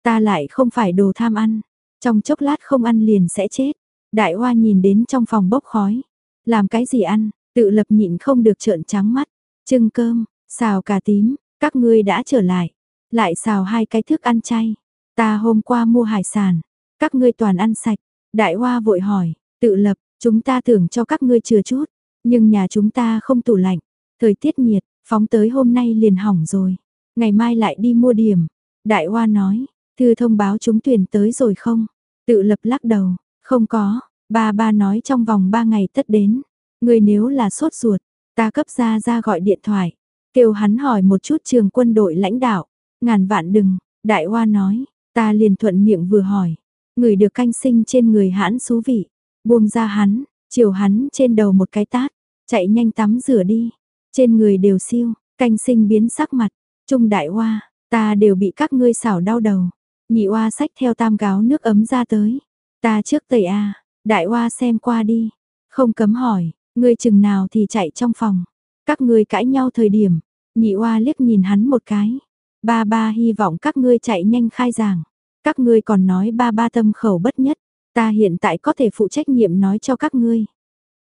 Ta lại không phải đồ tham ăn, trong chốc lát không ăn liền sẽ chết. Đại hoa nhìn đến trong phòng bốc khói, làm cái gì ăn, tự lập nhịn không được trợn trắng mắt, trưng cơm, xào cà tím, các ngươi đã trở lại, lại xào hai cái thức ăn chay. Ta hôm qua mua hải sản, các ngươi toàn ăn sạch. Đại hoa vội hỏi, tự lập, chúng ta tưởng cho các ngươi chừa chút, nhưng nhà chúng ta không tủ lạnh, thời tiết nhiệt, phóng tới hôm nay liền hỏng rồi, ngày mai lại đi mua điểm. Đại Hoa nói, thư thông báo chúng tuyển tới rồi không? Tự lập lắc đầu, không có, ba ba nói trong vòng ba ngày tất đến. Người nếu là sốt ruột, ta cấp ra ra gọi điện thoại, kêu hắn hỏi một chút trường quân đội lãnh đạo, ngàn vạn đừng, đại hoa nói, ta liền thuận miệng vừa hỏi, người được canh sinh trên người hãn xú vị, buông ra hắn, chiều hắn trên đầu một cái tát, chạy nhanh tắm rửa đi, trên người đều siêu, canh sinh biến sắc mặt, trung đại hoa, ta đều bị các ngươi xảo đau đầu, nhị hoa sách theo tam gáo nước ấm ra tới, ta trước tẩy a, đại hoa xem qua đi, không cấm hỏi, ngươi chừng nào thì chạy trong phòng, các ngươi cãi nhau thời điểm, nhị hoa liếc nhìn hắn một cái, ba ba hy vọng các ngươi chạy nhanh khai giảng, các ngươi còn nói ba ba tâm khẩu bất nhất, ta hiện tại có thể phụ trách nhiệm nói cho các ngươi.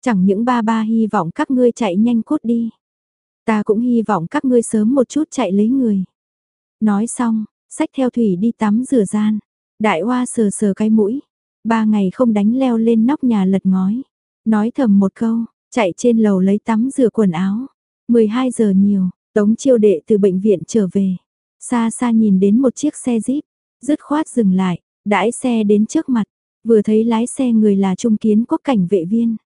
Chẳng những ba ba hy vọng các ngươi chạy nhanh cốt đi. Ta cũng hy vọng các ngươi sớm một chút chạy lấy người. Nói xong, sách theo thủy đi tắm rửa gian. Đại hoa sờ sờ cái mũi. Ba ngày không đánh leo lên nóc nhà lật ngói. Nói thầm một câu, chạy trên lầu lấy tắm rửa quần áo. 12 giờ nhiều, tống chiêu đệ từ bệnh viện trở về. Xa xa nhìn đến một chiếc xe jeep, dứt khoát dừng lại, đãi xe đến trước mặt, vừa thấy lái xe người là trung kiến quốc cảnh vệ viên.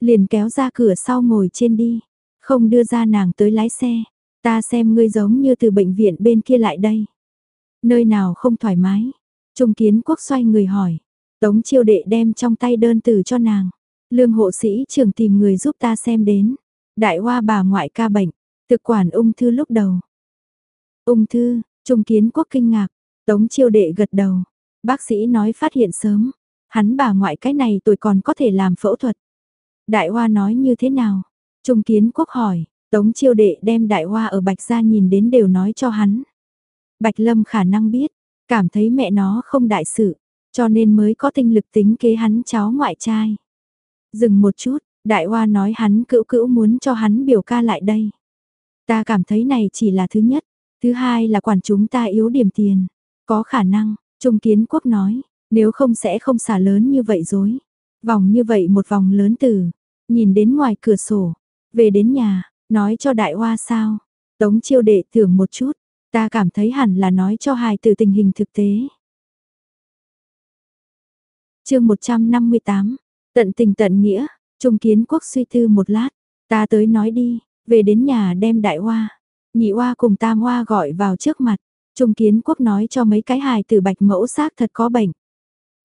Liền kéo ra cửa sau ngồi trên đi, không đưa ra nàng tới lái xe, ta xem ngươi giống như từ bệnh viện bên kia lại đây. Nơi nào không thoải mái, trung kiến quốc xoay người hỏi, tống chiêu đệ đem trong tay đơn từ cho nàng, lương hộ sĩ trưởng tìm người giúp ta xem đến, đại hoa bà ngoại ca bệnh, thực quản ung thư lúc đầu. Ung thư, trung kiến quốc kinh ngạc, tống chiêu đệ gật đầu, bác sĩ nói phát hiện sớm, hắn bà ngoại cái này tuổi còn có thể làm phẫu thuật. Đại Hoa nói như thế nào? Trung Kiến Quốc hỏi, Tống Chiêu Đệ đem Đại Hoa ở Bạch Gia nhìn đến đều nói cho hắn. Bạch Lâm khả năng biết, cảm thấy mẹ nó không đại sự, cho nên mới có tinh lực tính kế hắn cháu ngoại trai. Dừng một chút, Đại Hoa nói hắn cữu cữu muốn cho hắn biểu ca lại đây. Ta cảm thấy này chỉ là thứ nhất, thứ hai là quản chúng ta yếu điểm tiền. Có khả năng, Trung Kiến Quốc nói, nếu không sẽ không xả lớn như vậy dối. Vòng như vậy một vòng lớn từ, nhìn đến ngoài cửa sổ, về đến nhà, nói cho đại hoa sao. Tống chiêu đệ thưởng một chút, ta cảm thấy hẳn là nói cho hài từ tình hình thực tế. chương 158, tận tình tận nghĩa, Trung Kiến Quốc suy tư một lát, ta tới nói đi, về đến nhà đem đại hoa, nhị oa cùng tam oa gọi vào trước mặt, Trung Kiến Quốc nói cho mấy cái hài tử bạch mẫu xác thật có bệnh.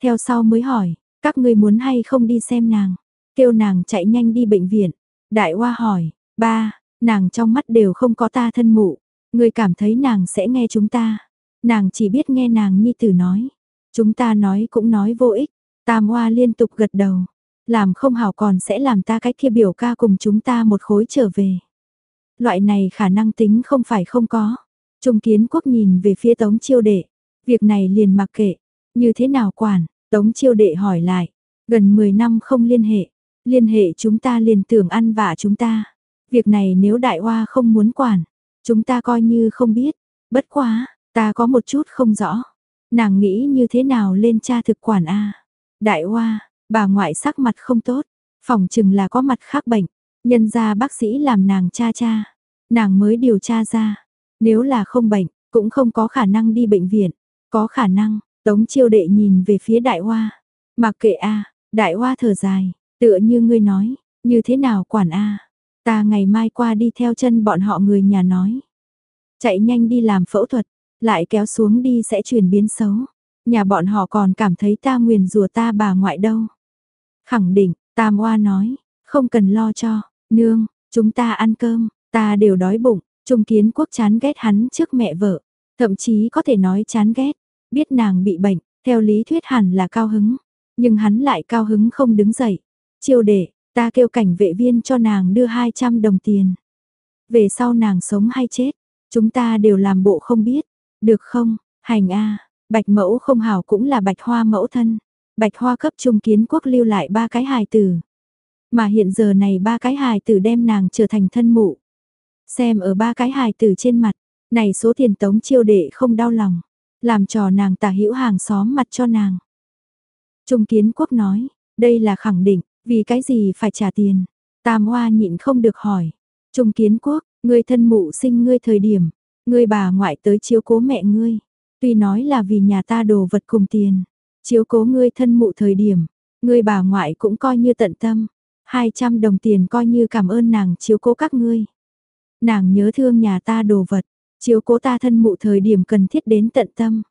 Theo sau mới hỏi, các ngươi muốn hay không đi xem nàng, kêu nàng chạy nhanh đi bệnh viện. Đại oa hỏi, ba, nàng trong mắt đều không có ta thân mụ, ngươi cảm thấy nàng sẽ nghe chúng ta. Nàng chỉ biết nghe nàng nhi tử nói. Chúng ta nói cũng nói vô ích. Tam oa liên tục gật đầu. Làm không hảo còn sẽ làm ta cái kia biểu ca cùng chúng ta một khối trở về. Loại này khả năng tính không phải không có. Trung kiến quốc nhìn về phía tống chiêu đệ. Việc này liền mặc kệ. Như thế nào quản, Tống chiêu đệ hỏi lại, gần 10 năm không liên hệ, liên hệ chúng ta liền tưởng ăn vạ chúng ta. Việc này nếu đại hoa không muốn quản, chúng ta coi như không biết, bất quá, ta có một chút không rõ. Nàng nghĩ như thế nào lên cha thực quản a Đại hoa, bà ngoại sắc mặt không tốt, phòng chừng là có mặt khác bệnh, nhân ra bác sĩ làm nàng cha cha, nàng mới điều tra ra. Nếu là không bệnh, cũng không có khả năng đi bệnh viện, có khả năng, Tống chiêu đệ nhìn về phía đại hoa. Mặc kệ a đại hoa thở dài, tựa như ngươi nói, như thế nào quản a Ta ngày mai qua đi theo chân bọn họ người nhà nói. Chạy nhanh đi làm phẫu thuật, lại kéo xuống đi sẽ chuyển biến xấu. Nhà bọn họ còn cảm thấy ta nguyền rùa ta bà ngoại đâu. Khẳng định, Tam Hoa nói, không cần lo cho, nương, chúng ta ăn cơm, ta đều đói bụng, Trung Kiến Quốc chán ghét hắn trước mẹ vợ, thậm chí có thể nói chán ghét, Biết nàng bị bệnh, theo lý thuyết hẳn là cao hứng, nhưng hắn lại cao hứng không đứng dậy. Chiêu để, ta kêu cảnh vệ viên cho nàng đưa 200 đồng tiền. Về sau nàng sống hay chết, chúng ta đều làm bộ không biết, được không, hành a bạch mẫu không hảo cũng là bạch hoa mẫu thân. Bạch hoa cấp trung kiến quốc lưu lại ba cái hài tử. Mà hiện giờ này ba cái hài tử đem nàng trở thành thân mụ. Xem ở ba cái hài tử trên mặt, này số tiền tống chiêu đệ không đau lòng. Làm trò nàng tả hữu hàng xóm mặt cho nàng. Trung kiến quốc nói, đây là khẳng định, vì cái gì phải trả tiền. Tam hoa nhịn không được hỏi. Trung kiến quốc, người thân mụ sinh ngươi thời điểm, ngươi bà ngoại tới chiếu cố mẹ ngươi. Tuy nói là vì nhà ta đồ vật cùng tiền, chiếu cố ngươi thân mụ thời điểm, ngươi bà ngoại cũng coi như tận tâm. 200 đồng tiền coi như cảm ơn nàng chiếu cố các ngươi. Nàng nhớ thương nhà ta đồ vật, Chiếu cố ta thân mụ thời điểm cần thiết đến tận tâm.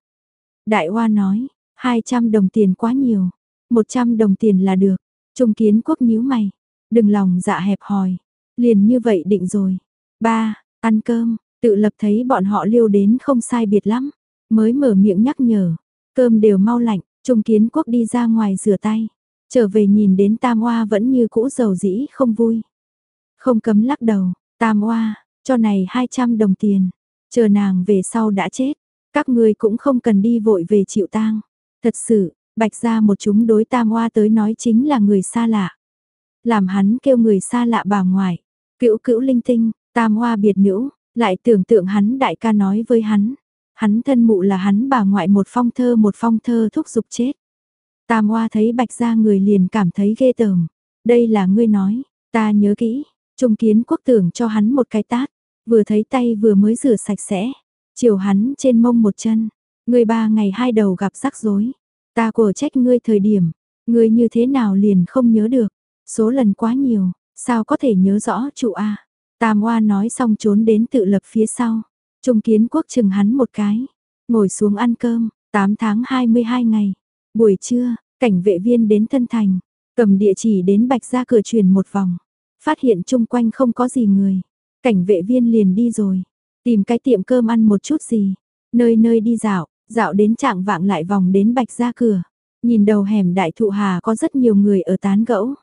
Đại Hoa nói, 200 đồng tiền quá nhiều, 100 đồng tiền là được. Trung kiến quốc nhíu mày, đừng lòng dạ hẹp hòi, liền như vậy định rồi. Ba, ăn cơm, tự lập thấy bọn họ liêu đến không sai biệt lắm, mới mở miệng nhắc nhở, cơm đều mau lạnh, Trung kiến quốc đi ra ngoài rửa tay, trở về nhìn đến Tam Hoa vẫn như cũ dầu dĩ không vui. Không cấm lắc đầu, Tam Hoa, cho này 200 đồng tiền, Chờ nàng về sau đã chết, các ngươi cũng không cần đi vội về chịu tang. Thật sự, bạch ra một chúng đối tam hoa tới nói chính là người xa lạ. làm hắn kêu người xa lạ bà ngoại, cữu cữu linh tinh, tam hoa biệt nữ, lại tưởng tượng hắn đại ca nói với hắn, hắn thân mụ là hắn bà ngoại một phong thơ một phong thơ thúc giục chết. Tam hoa thấy bạch gia người liền cảm thấy ghê tởm, đây là ngươi nói, ta nhớ kỹ, trung kiến quốc tưởng cho hắn một cái tát, vừa thấy tay vừa mới rửa sạch sẽ, chiều hắn trên mông một chân, ngươi ba ngày hai đầu gặp rắc rối, ta của trách ngươi thời điểm, ngươi như thế nào liền không nhớ được, số lần quá nhiều, sao có thể nhớ rõ chủ A. Tam Hoa nói xong trốn đến tự lập phía sau, Trung Kiến Quốc chừng hắn một cái, ngồi xuống ăn cơm, 8 tháng 22 ngày, buổi trưa, cảnh vệ viên đến thân thành, cầm địa chỉ đến bạch ra cửa truyền một vòng, phát hiện chung quanh không có gì người, cảnh vệ viên liền đi rồi, tìm cái tiệm cơm ăn một chút gì, nơi nơi đi dạo, dạo đến trạng vạng lại vòng đến bạch ra cửa, nhìn đầu hẻm đại thụ hà có rất nhiều người ở tán gẫu.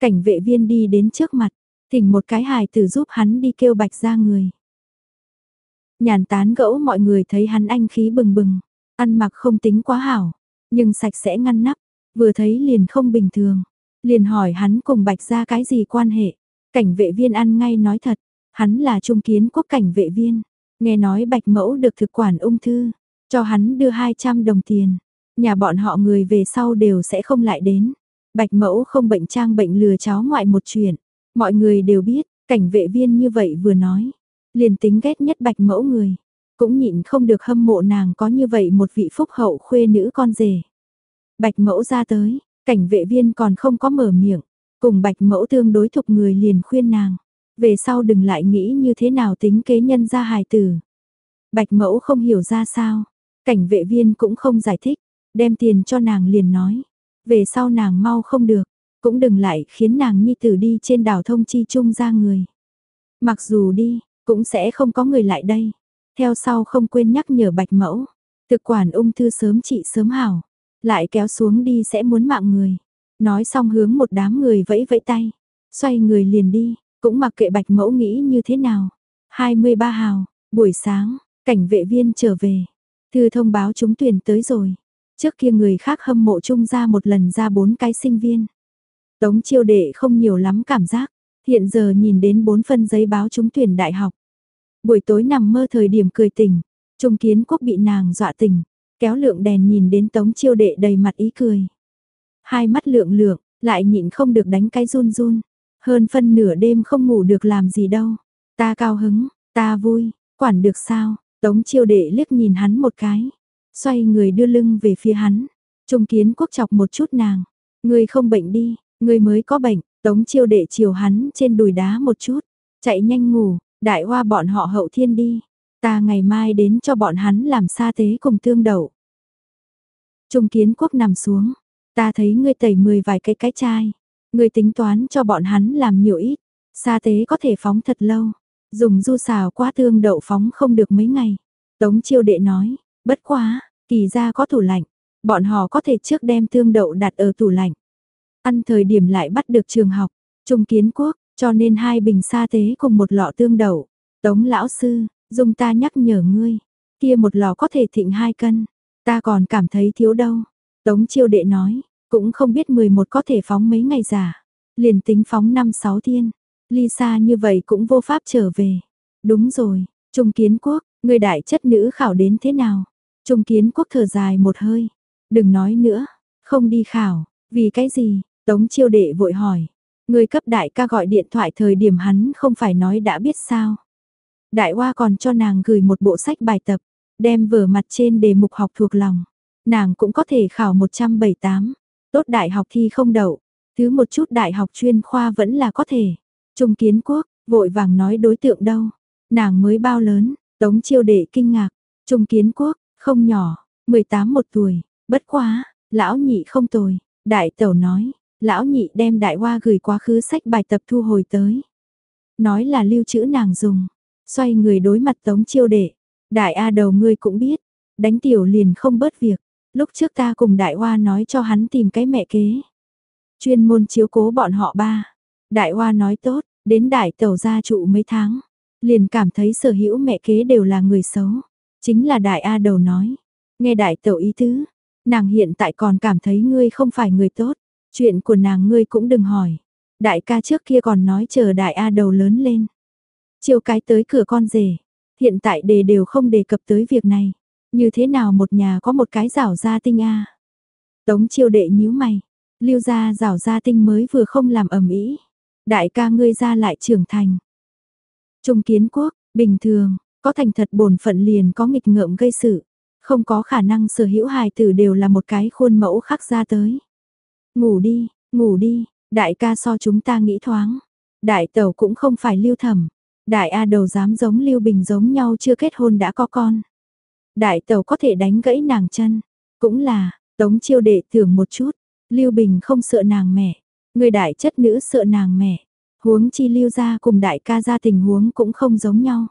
Cảnh vệ viên đi đến trước mặt, thỉnh một cái hài tử giúp hắn đi kêu bạch ra người. Nhàn tán gẫu mọi người thấy hắn anh khí bừng bừng, ăn mặc không tính quá hảo, nhưng sạch sẽ ngăn nắp, vừa thấy liền không bình thường, liền hỏi hắn cùng bạch ra cái gì quan hệ. Cảnh vệ viên ăn ngay nói thật, hắn là trung kiến quốc cảnh vệ viên, nghe nói bạch mẫu được thực quản ung thư, cho hắn đưa 200 đồng tiền, nhà bọn họ người về sau đều sẽ không lại đến. Bạch mẫu không bệnh trang bệnh lừa cháu ngoại một chuyện, mọi người đều biết, cảnh vệ viên như vậy vừa nói, liền tính ghét nhất bạch mẫu người, cũng nhịn không được hâm mộ nàng có như vậy một vị phúc hậu khuê nữ con rể. Bạch mẫu ra tới, cảnh vệ viên còn không có mở miệng, cùng bạch mẫu tương đối thục người liền khuyên nàng, về sau đừng lại nghĩ như thế nào tính kế nhân ra hài tử. Bạch mẫu không hiểu ra sao, cảnh vệ viên cũng không giải thích, đem tiền cho nàng liền nói, về sau nàng mau không được, cũng đừng lại khiến nàng nhi tử đi trên đảo thông chi chung ra người. Mặc dù đi, cũng sẽ không có người lại đây. Theo sau không quên nhắc nhở bạch mẫu, thực quản ung thư sớm trị sớm hảo, lại kéo xuống đi sẽ muốn mạng người. Nói xong hướng một đám người vẫy vẫy tay, xoay người liền đi, cũng mặc kệ bạch mẫu nghĩ như thế nào. 23 hào, buổi sáng, cảnh vệ viên trở về, thư thông báo chúng tuyển tới rồi. Trước kia người khác hâm mộ chung ra một lần ra bốn cái sinh viên. Tống chiêu đệ không nhiều lắm cảm giác, hiện giờ nhìn đến bốn phân giấy báo trúng tuyển đại học. Buổi tối nằm mơ thời điểm cười tỉnh, trung kiến quốc bị nàng dọa tỉnh, kéo lượng đèn nhìn đến tống chiêu đệ đầy mặt ý cười. Hai mắt lượng lượng, lại nhịn không được đánh cái run run, hơn phân nửa đêm không ngủ được làm gì đâu. Ta cao hứng, ta vui, quản được sao, tống chiêu đệ liếc nhìn hắn một cái, xoay người đưa lưng về phía hắn. Trung kiến quốc chọc một chút nàng, ngươi không bệnh đi, ngươi mới có bệnh, tống chiêu đệ chiều hắn trên đùi đá một chút, chạy nhanh ngủ, đại hoa bọn họ hậu thiên đi, ta ngày mai đến cho bọn hắn làm sa tế cùng tương đậu. Trung kiến quốc nằm xuống, ta thấy ngươi tẩy mười vài cái cái chai, ngươi tính toán cho bọn hắn làm nhiều ít, sa tế có thể phóng thật lâu, dùng du xào quá tương đậu phóng không được mấy ngày. Tống chiêu đệ nói, bất quá, kỳ ra có tủ lạnh, bọn họ có thể trước đem tương đậu đặt ở tủ lạnh. Ăn thời điểm lại bắt được trường học, trung kiến quốc, cho nên hai bình sa tế cùng một lọ tương đậu. Tống lão sư, dùng ta nhắc nhở ngươi, kia một lọ có thể thịnh hai cân, ta còn cảm thấy thiếu đâu. Tống chiêu đệ nói, cũng không biết 11 có thể phóng mấy ngày giả, liền tính phóng 5-6 thiên, ly xa như vậy cũng vô pháp trở về. Đúng rồi, Trung Kiến Quốc, người đại chất nữ khảo đến thế nào? Trung Kiến Quốc thở dài một hơi, đừng nói nữa, không đi khảo, vì cái gì? Tống chiêu đệ vội hỏi, người cấp đại ca gọi điện thoại thời điểm hắn không phải nói đã biết sao. Đại hoa còn cho nàng gửi một bộ sách bài tập, đem vở mặt trên đề mục học thuộc lòng. Nàng cũng có thể khảo 178, tốt đại học thi không đậu, thứ một chút đại học chuyên khoa vẫn là có thể. Trung kiến quốc, vội vàng nói đối tượng đâu, nàng mới bao lớn, tống chiêu đệ kinh ngạc, trung kiến quốc, không nhỏ, 18 một tuổi, bất quá, lão nhị không tồi, đại tẩu nói, lão nhị đem đại hoa gửi quá khứ sách bài tập thu hồi tới. Nói là lưu trữ nàng dùng, xoay người đối mặt tống chiêu đệ, đại A đầu ngươi cũng biết, đánh tiểu liền không bớt việc, lúc trước ta cùng đại hoa nói cho hắn tìm cái mẹ kế. Chuyên môn chiếu cố bọn họ ba, đại hoa nói tốt, đến đại tẩu gia trụ mấy tháng, liền cảm thấy sở hữu mẹ kế đều là người xấu, chính là đại A đầu nói, nghe đại tẩu ý tứ, nàng hiện tại còn cảm thấy ngươi không phải người tốt, chuyện của nàng ngươi cũng đừng hỏi, Đại ca trước kia còn nói chờ đại A đầu lớn lên. chiều cái tới cửa con rể. Hiện tại đề đều không đề cập tới việc này. Như thế nào một nhà có một cái rảo gia tinh A. Tống chiêu đệ nhíu mày. Lưu gia rảo gia tinh mới vừa không làm ẩm ý. Đại ca ngươi ra lại trưởng thành. Trung kiến quốc, bình thường, có thành thật bổn phận liền có nghịch ngợm gây sự. Không có khả năng sở hữu hài tử đều là một cái khuôn mẫu khắc ra tới. Ngủ đi, ngủ đi, đại ca so chúng ta nghĩ thoáng. Đại tẩu cũng không phải lưu thẩm. Đại A đầu dám giống lưu bình giống nhau chưa kết hôn đã có con. Đại tẩu có thể đánh gãy nàng chân. Cũng là, tống chiêu đệ tưởng một chút. Lưu bình không sợ nàng mẹ. Người đại chất nữ sợ nàng mẹ. Huống chi lưu ra cùng đại ca ra tình huống cũng không giống nhau.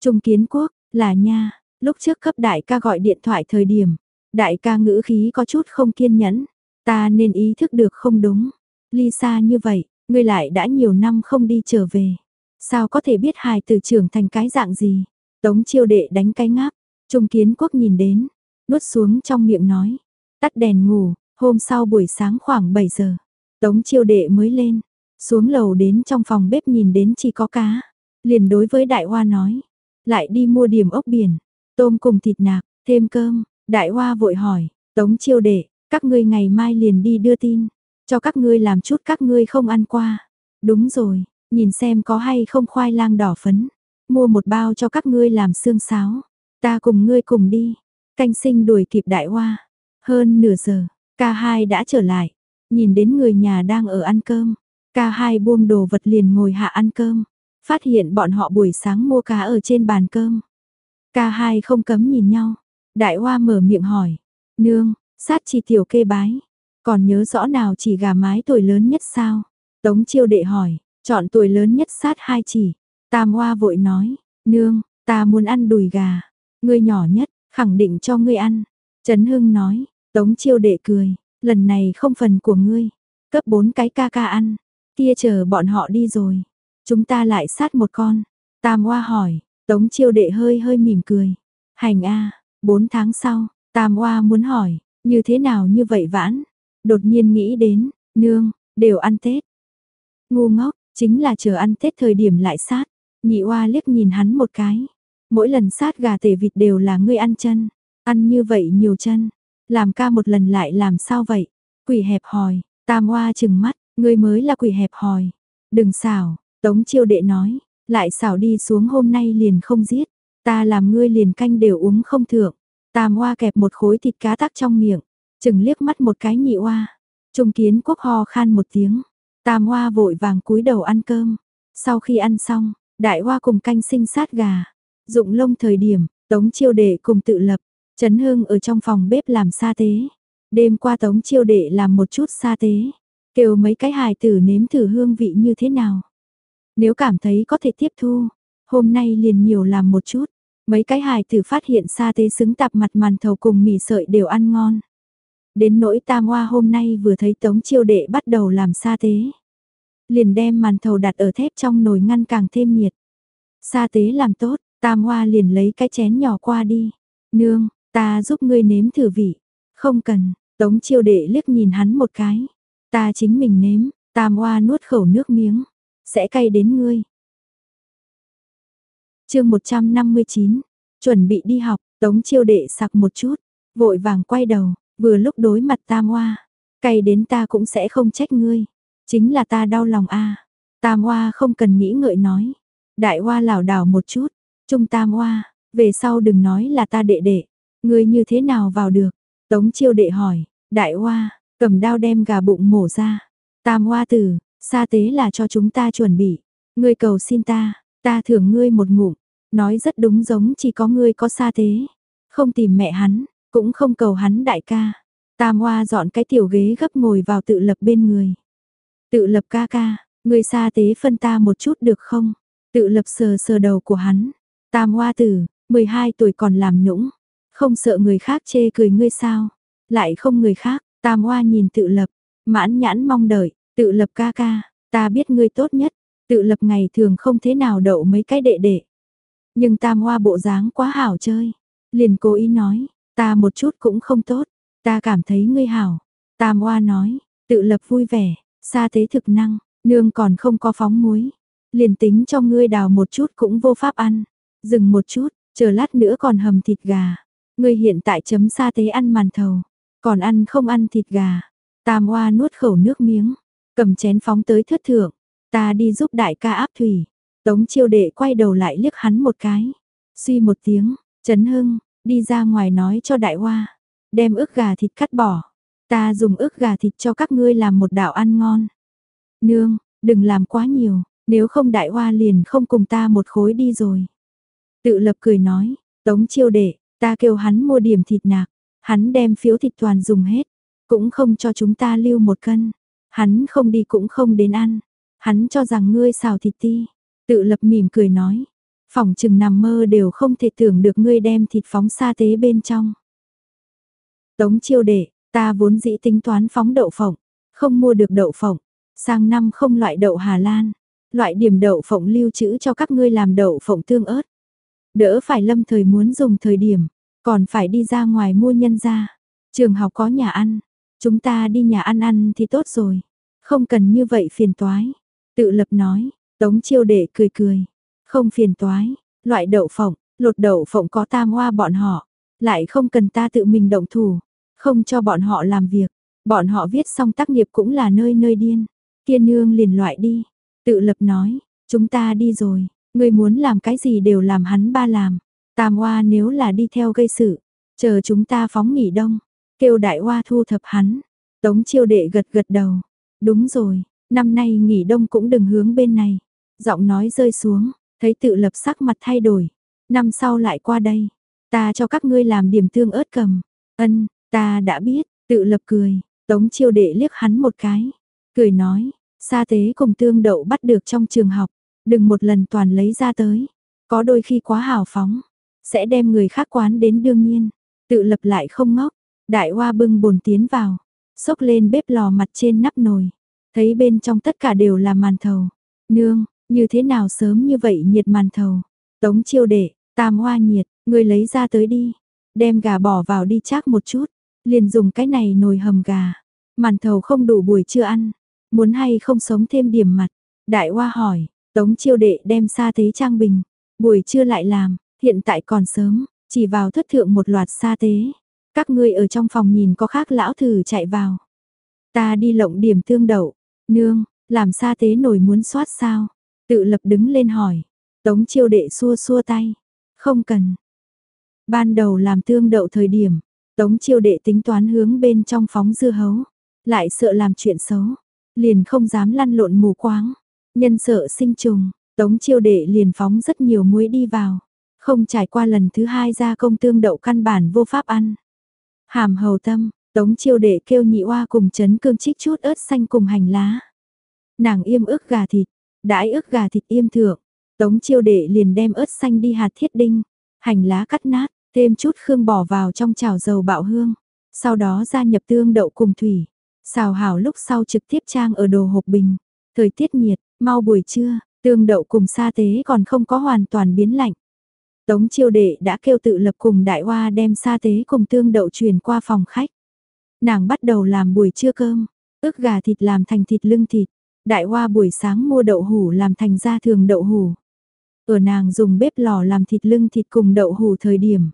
Trung kiến quốc, là nha, lúc trước cấp đại ca gọi điện thoại thời điểm, đại ca ngữ khí có chút không kiên nhẫn, ta nên ý thức được không đúng. Lisa như vậy, ngươi lại đã nhiều năm không đi trở về. Sao có thể biết hài từ trưởng thành cái dạng gì? Tống chiêu đệ đánh cái ngáp, trung kiến quốc nhìn đến, nuốt xuống trong miệng nói, tắt đèn ngủ, hôm sau buổi sáng khoảng 7 giờ, tống chiêu đệ mới lên, xuống lầu đến trong phòng bếp nhìn đến chỉ có cá, liền đối với đại hoa nói, lại đi mua điểm ốc biển, tôm cùng thịt nạc, thêm cơm, đại hoa vội hỏi, tống chiêu đệ, các ngươi ngày mai liền đi đưa tin, cho các ngươi làm chút các ngươi không ăn qua. Đúng rồi, nhìn xem có hay không khoai lang đỏ phấn, mua một bao cho các ngươi làm xương sáo, ta cùng ngươi cùng đi. Canh sinh đuổi kịp đại hoa, hơn nửa giờ, ca hai đã trở lại, nhìn đến người nhà đang ở ăn cơm, ca hai buông đồ vật liền ngồi hạ ăn cơm phát hiện bọn họ buổi sáng mua cá ở trên bàn cơm. Ca hai không cấm nhìn nhau, đại hoa mở miệng hỏi, nương, sát chi tiểu kê bái, còn nhớ rõ nào chỉ gà mái tuổi lớn nhất sao? Tống chiêu đệ hỏi, chọn tuổi lớn nhất sát hai chỉ, tam hoa vội nói, nương, ta muốn ăn đùi gà, ngươi nhỏ nhất, khẳng định cho ngươi ăn. Trấn Hưng nói, Tống chiêu đệ cười, lần này không phần của ngươi, cấp bốn cái ca ca ăn, kia chờ bọn họ đi rồi. Chúng ta lại sát một con. Tam Oa hỏi, Tống chiêu đệ hơi hơi mỉm cười. Hành a, à, 4 tháng sau, Tam Oa muốn hỏi, như thế nào như vậy vãn? Đột nhiên nghĩ đến, nương, đều ăn Tết. Ngu ngốc, chính là chờ ăn Tết thời điểm lại sát. Nhị Oa liếc nhìn hắn một cái. Mỗi lần sát gà tể vịt đều là ngươi ăn chân. Ăn như vậy nhiều chân. Làm ca một lần lại làm sao vậy? Quỷ hẹp hòi, Tam Oa chừng mắt, ngươi mới là quỷ hẹp hòi. Đừng xảo, Tống chiêu đệ nói, lại xảo đi xuống hôm nay liền không giết, ta làm ngươi liền canh đều uống không thượng. Tam hoa kẹp một khối thịt cá tắc trong miệng, chừng liếc mắt một cái nhị hoa. Trung kiến quốc ho khan một tiếng, tam hoa vội vàng cúi đầu ăn cơm. Sau khi ăn xong, đại hoa cùng canh sinh sát gà. Dụng lông thời điểm, tống chiêu đệ cùng tự lập, Trấn Hương ở trong phòng bếp làm sa tế. Đêm qua tống chiêu đệ làm một chút sa tế, kêu mấy cái hài tử nếm thử hương vị như thế nào. Nếu cảm thấy có thể tiếp thu, hôm nay liền nhiều làm một chút. Mấy cái hài tử phát hiện sa tế xứng tạp mặt màn thầu cùng mì sợi đều ăn ngon. Đến nỗi tam hoa hôm nay vừa thấy tống chiêu đệ bắt đầu làm sa tế. Liền đem màn thầu đặt ở thép trong nồi ngăn càng thêm nhiệt. Sa tế làm tốt, tam hoa liền lấy cái chén nhỏ qua đi. Nương, ta giúp ngươi nếm thử vị. Không cần, tống chiêu đệ liếc nhìn hắn một cái. Ta chính mình nếm, tam hoa nuốt khẩu nước miếng sẽ cay đến ngươi chương 159, chuẩn bị đi học, tống chiêu đệ sặc một chút, vội vàng quay đầu, vừa lúc đối mặt tam hoa, cay đến ta cũng sẽ không trách ngươi, chính là ta đau lòng a. Tam hoa không cần nghĩ ngợi nói, đại hoa lảo đảo một chút, trung tam hoa, về sau đừng nói là ta đệ đệ, ngươi như thế nào vào được, tống chiêu đệ hỏi, đại hoa, cầm đao đem gà bụng mổ ra, tam hoa tử, Sa tế là cho chúng ta chuẩn bị. Ngươi cầu xin ta, ta thưởng ngươi một ngụm. Nói rất đúng giống chỉ có ngươi có xa thế, Không tìm mẹ hắn, cũng không cầu hắn đại ca. Tam Hoa dọn cái tiểu ghế gấp ngồi vào tự lập bên người. Tự lập ca ca, ngươi xa tế phân ta một chút được không? Tự lập sờ sờ đầu của hắn. Tam Hoa tử, 12 tuổi còn làm nũng. Không sợ người khác chê cười ngươi sao? Lại không người khác, Tam Hoa nhìn tự lập, mãn nhãn mong đợi, Tự lập ca ca, ta biết ngươi tốt nhất, tự lập ngày thường không thế nào đậu mấy cái đệ đệ. Nhưng tam hoa bộ dáng quá hảo chơi. Liền cố ý nói, ta một chút cũng không tốt, ta cảm thấy ngươi hảo. Tam hoa nói, tự lập vui vẻ, xa thế thực năng, Nương còn không có phóng muối. Liền tính cho ngươi đào một chút cũng vô pháp ăn. Dừng một chút, chờ lát nữa còn hầm thịt gà. Ngươi hiện tại chấm sa tế ăn màn thầu. Còn ăn không ăn thịt gà. Tam oa nuốt khẩu nước miếng. Cầm chén phóng tới thất thượng. Ta đi giúp đại ca áp thủy. Tống chiêu đệ quay đầu lại liếc hắn một cái. Suy một tiếng, trấn hưng, đi ra ngoài nói cho đại hoa. Đem ức gà thịt cắt bỏ. Ta dùng ức gà thịt cho các ngươi làm một đạo ăn ngon. Nương, đừng làm quá nhiều, nếu không đại hoa liền không cùng ta một khối đi rồi. Tự lập cười nói, tống chiêu đệ, ta kêu hắn mua điểm thịt nạc, hắn đem phiếu thịt toàn dùng hết, cũng không cho chúng ta lưu một cân. Hắn không đi cũng không đến ăn, hắn cho rằng ngươi xào thịt ti. Tự lập mỉm cười nói, phòng chừng nằm mơ đều không thể tưởng được ngươi đem thịt phóng xa tế bên trong. Tống chiêu đệ, ta vốn dĩ tính toán phóng đậu phộng, không mua được đậu phộng, sang năm không loại đậu Hà Lan, loại điểm đậu phộng lưu trữ cho các ngươi làm đậu phộng tương ớt. Đỡ phải lâm thời muốn dùng thời điểm, còn phải đi ra ngoài mua nhân ra. Trường học có nhà ăn, chúng ta đi nhà ăn ăn thì tốt rồi, không cần như vậy phiền toái. Tự lập nói, tống chiêu đệ cười cười, không phiền toái, loại đậu phộng, lột đậu phộng có tam hoa bọn họ, lại không cần ta tự mình động thủ, không cho bọn họ làm việc, bọn họ viết xong tác nghiệp cũng là nơi nơi điên. Kiên nương liền loại đi, tự lập nói, chúng ta đi rồi, người muốn làm cái gì đều làm hắn ba làm. Tam Hoa nếu là đi theo gây sự, chờ chúng ta phóng nghỉ đông, kêu đại hoa thu thập hắn. Tống chiêu đệ gật gật đầu, đúng rồi, năm nay nghỉ đông cũng đừng hướng bên này. Giọng nói rơi xuống, thấy tự lập sắc mặt thay đổi, năm sau lại qua đây, ta cho các ngươi làm điểm thương ớt cầm. Ân, ta đã biết, tự lập cười, tống chiêu đệ liếc hắn một cái, cười nói, sa tế cùng tương đậu bắt được trong trường học, đừng một lần toàn lấy ra tới, có đôi khi quá hào phóng, sẽ đem người khác quán đến đương nhiên, tự lập lại không ngốc, đại hoa bưng bồn tiến vào, xốc lên bếp lò mặt trên nắp nồi, thấy bên trong tất cả đều là màn thầu, nương, như thế nào sớm như vậy nhiệt màn thầu, tống chiêu đệ, tam hoa nhiệt, người lấy ra tới đi, đem gà bỏ vào đi chắc một chút, liền dùng cái này nồi hầm gà, màn thầu không đủ buổi trưa ăn, muốn hay không sống thêm điểm mặt, đại hoa hỏi, tống chiêu đệ đem xa tế trang bình, buổi trưa lại làm, hiện tại còn sớm, chỉ vào thất thượng một loạt xa tế, các ngươi ở trong phòng nhìn có khác lão thử chạy vào. Ta đi lộng điểm tương đậu, nương, làm xa tế nổi muốn soát sao, tự lập đứng lên hỏi, tống chiêu đệ xua xua tay, không cần. Ban đầu làm tương đậu thời điểm, tống chiêu đệ tính toán hướng bên trong phóng dưa hấu, lại sợ làm chuyện xấu, liền không dám lăn lộn mù quáng, nhân sợ sinh trùng, tống chiêu đệ liền phóng rất nhiều muối đi vào, không trải qua lần thứ hai ra công tương đậu căn bản vô pháp ăn. Hàm hầu tâm, tống chiêu đệ kêu nhị oa cùng chấn cương chích chút ớt xanh cùng hành lá. Nàng im ức gà thịt, đãi ức gà thịt im thượng, tống chiêu đệ liền đem ớt xanh đi hạt thiết đinh, hành lá cắt nát, thêm chút khương bỏ vào trong chảo dầu bạo hương, sau đó gia nhập tương đậu cùng thủy, xào hảo lúc sau trực tiếp trang ở đồ hộp bình. Thời tiết nhiệt, mau buổi trưa, tương đậu cùng sa tế còn không có hoàn toàn biến lạnh. Tống chiêu đệ đã kêu tự lập cùng đại hoa đem sa tế cùng tương đậu truyền qua phòng khách. Nàng bắt đầu làm buổi trưa cơm, ức gà thịt làm thành thịt lưng thịt, đại hoa buổi sáng mua đậu hủ làm thành gia thường đậu hủ. Ở nàng dùng bếp lò làm thịt lưng thịt cùng đậu hủ thời điểm.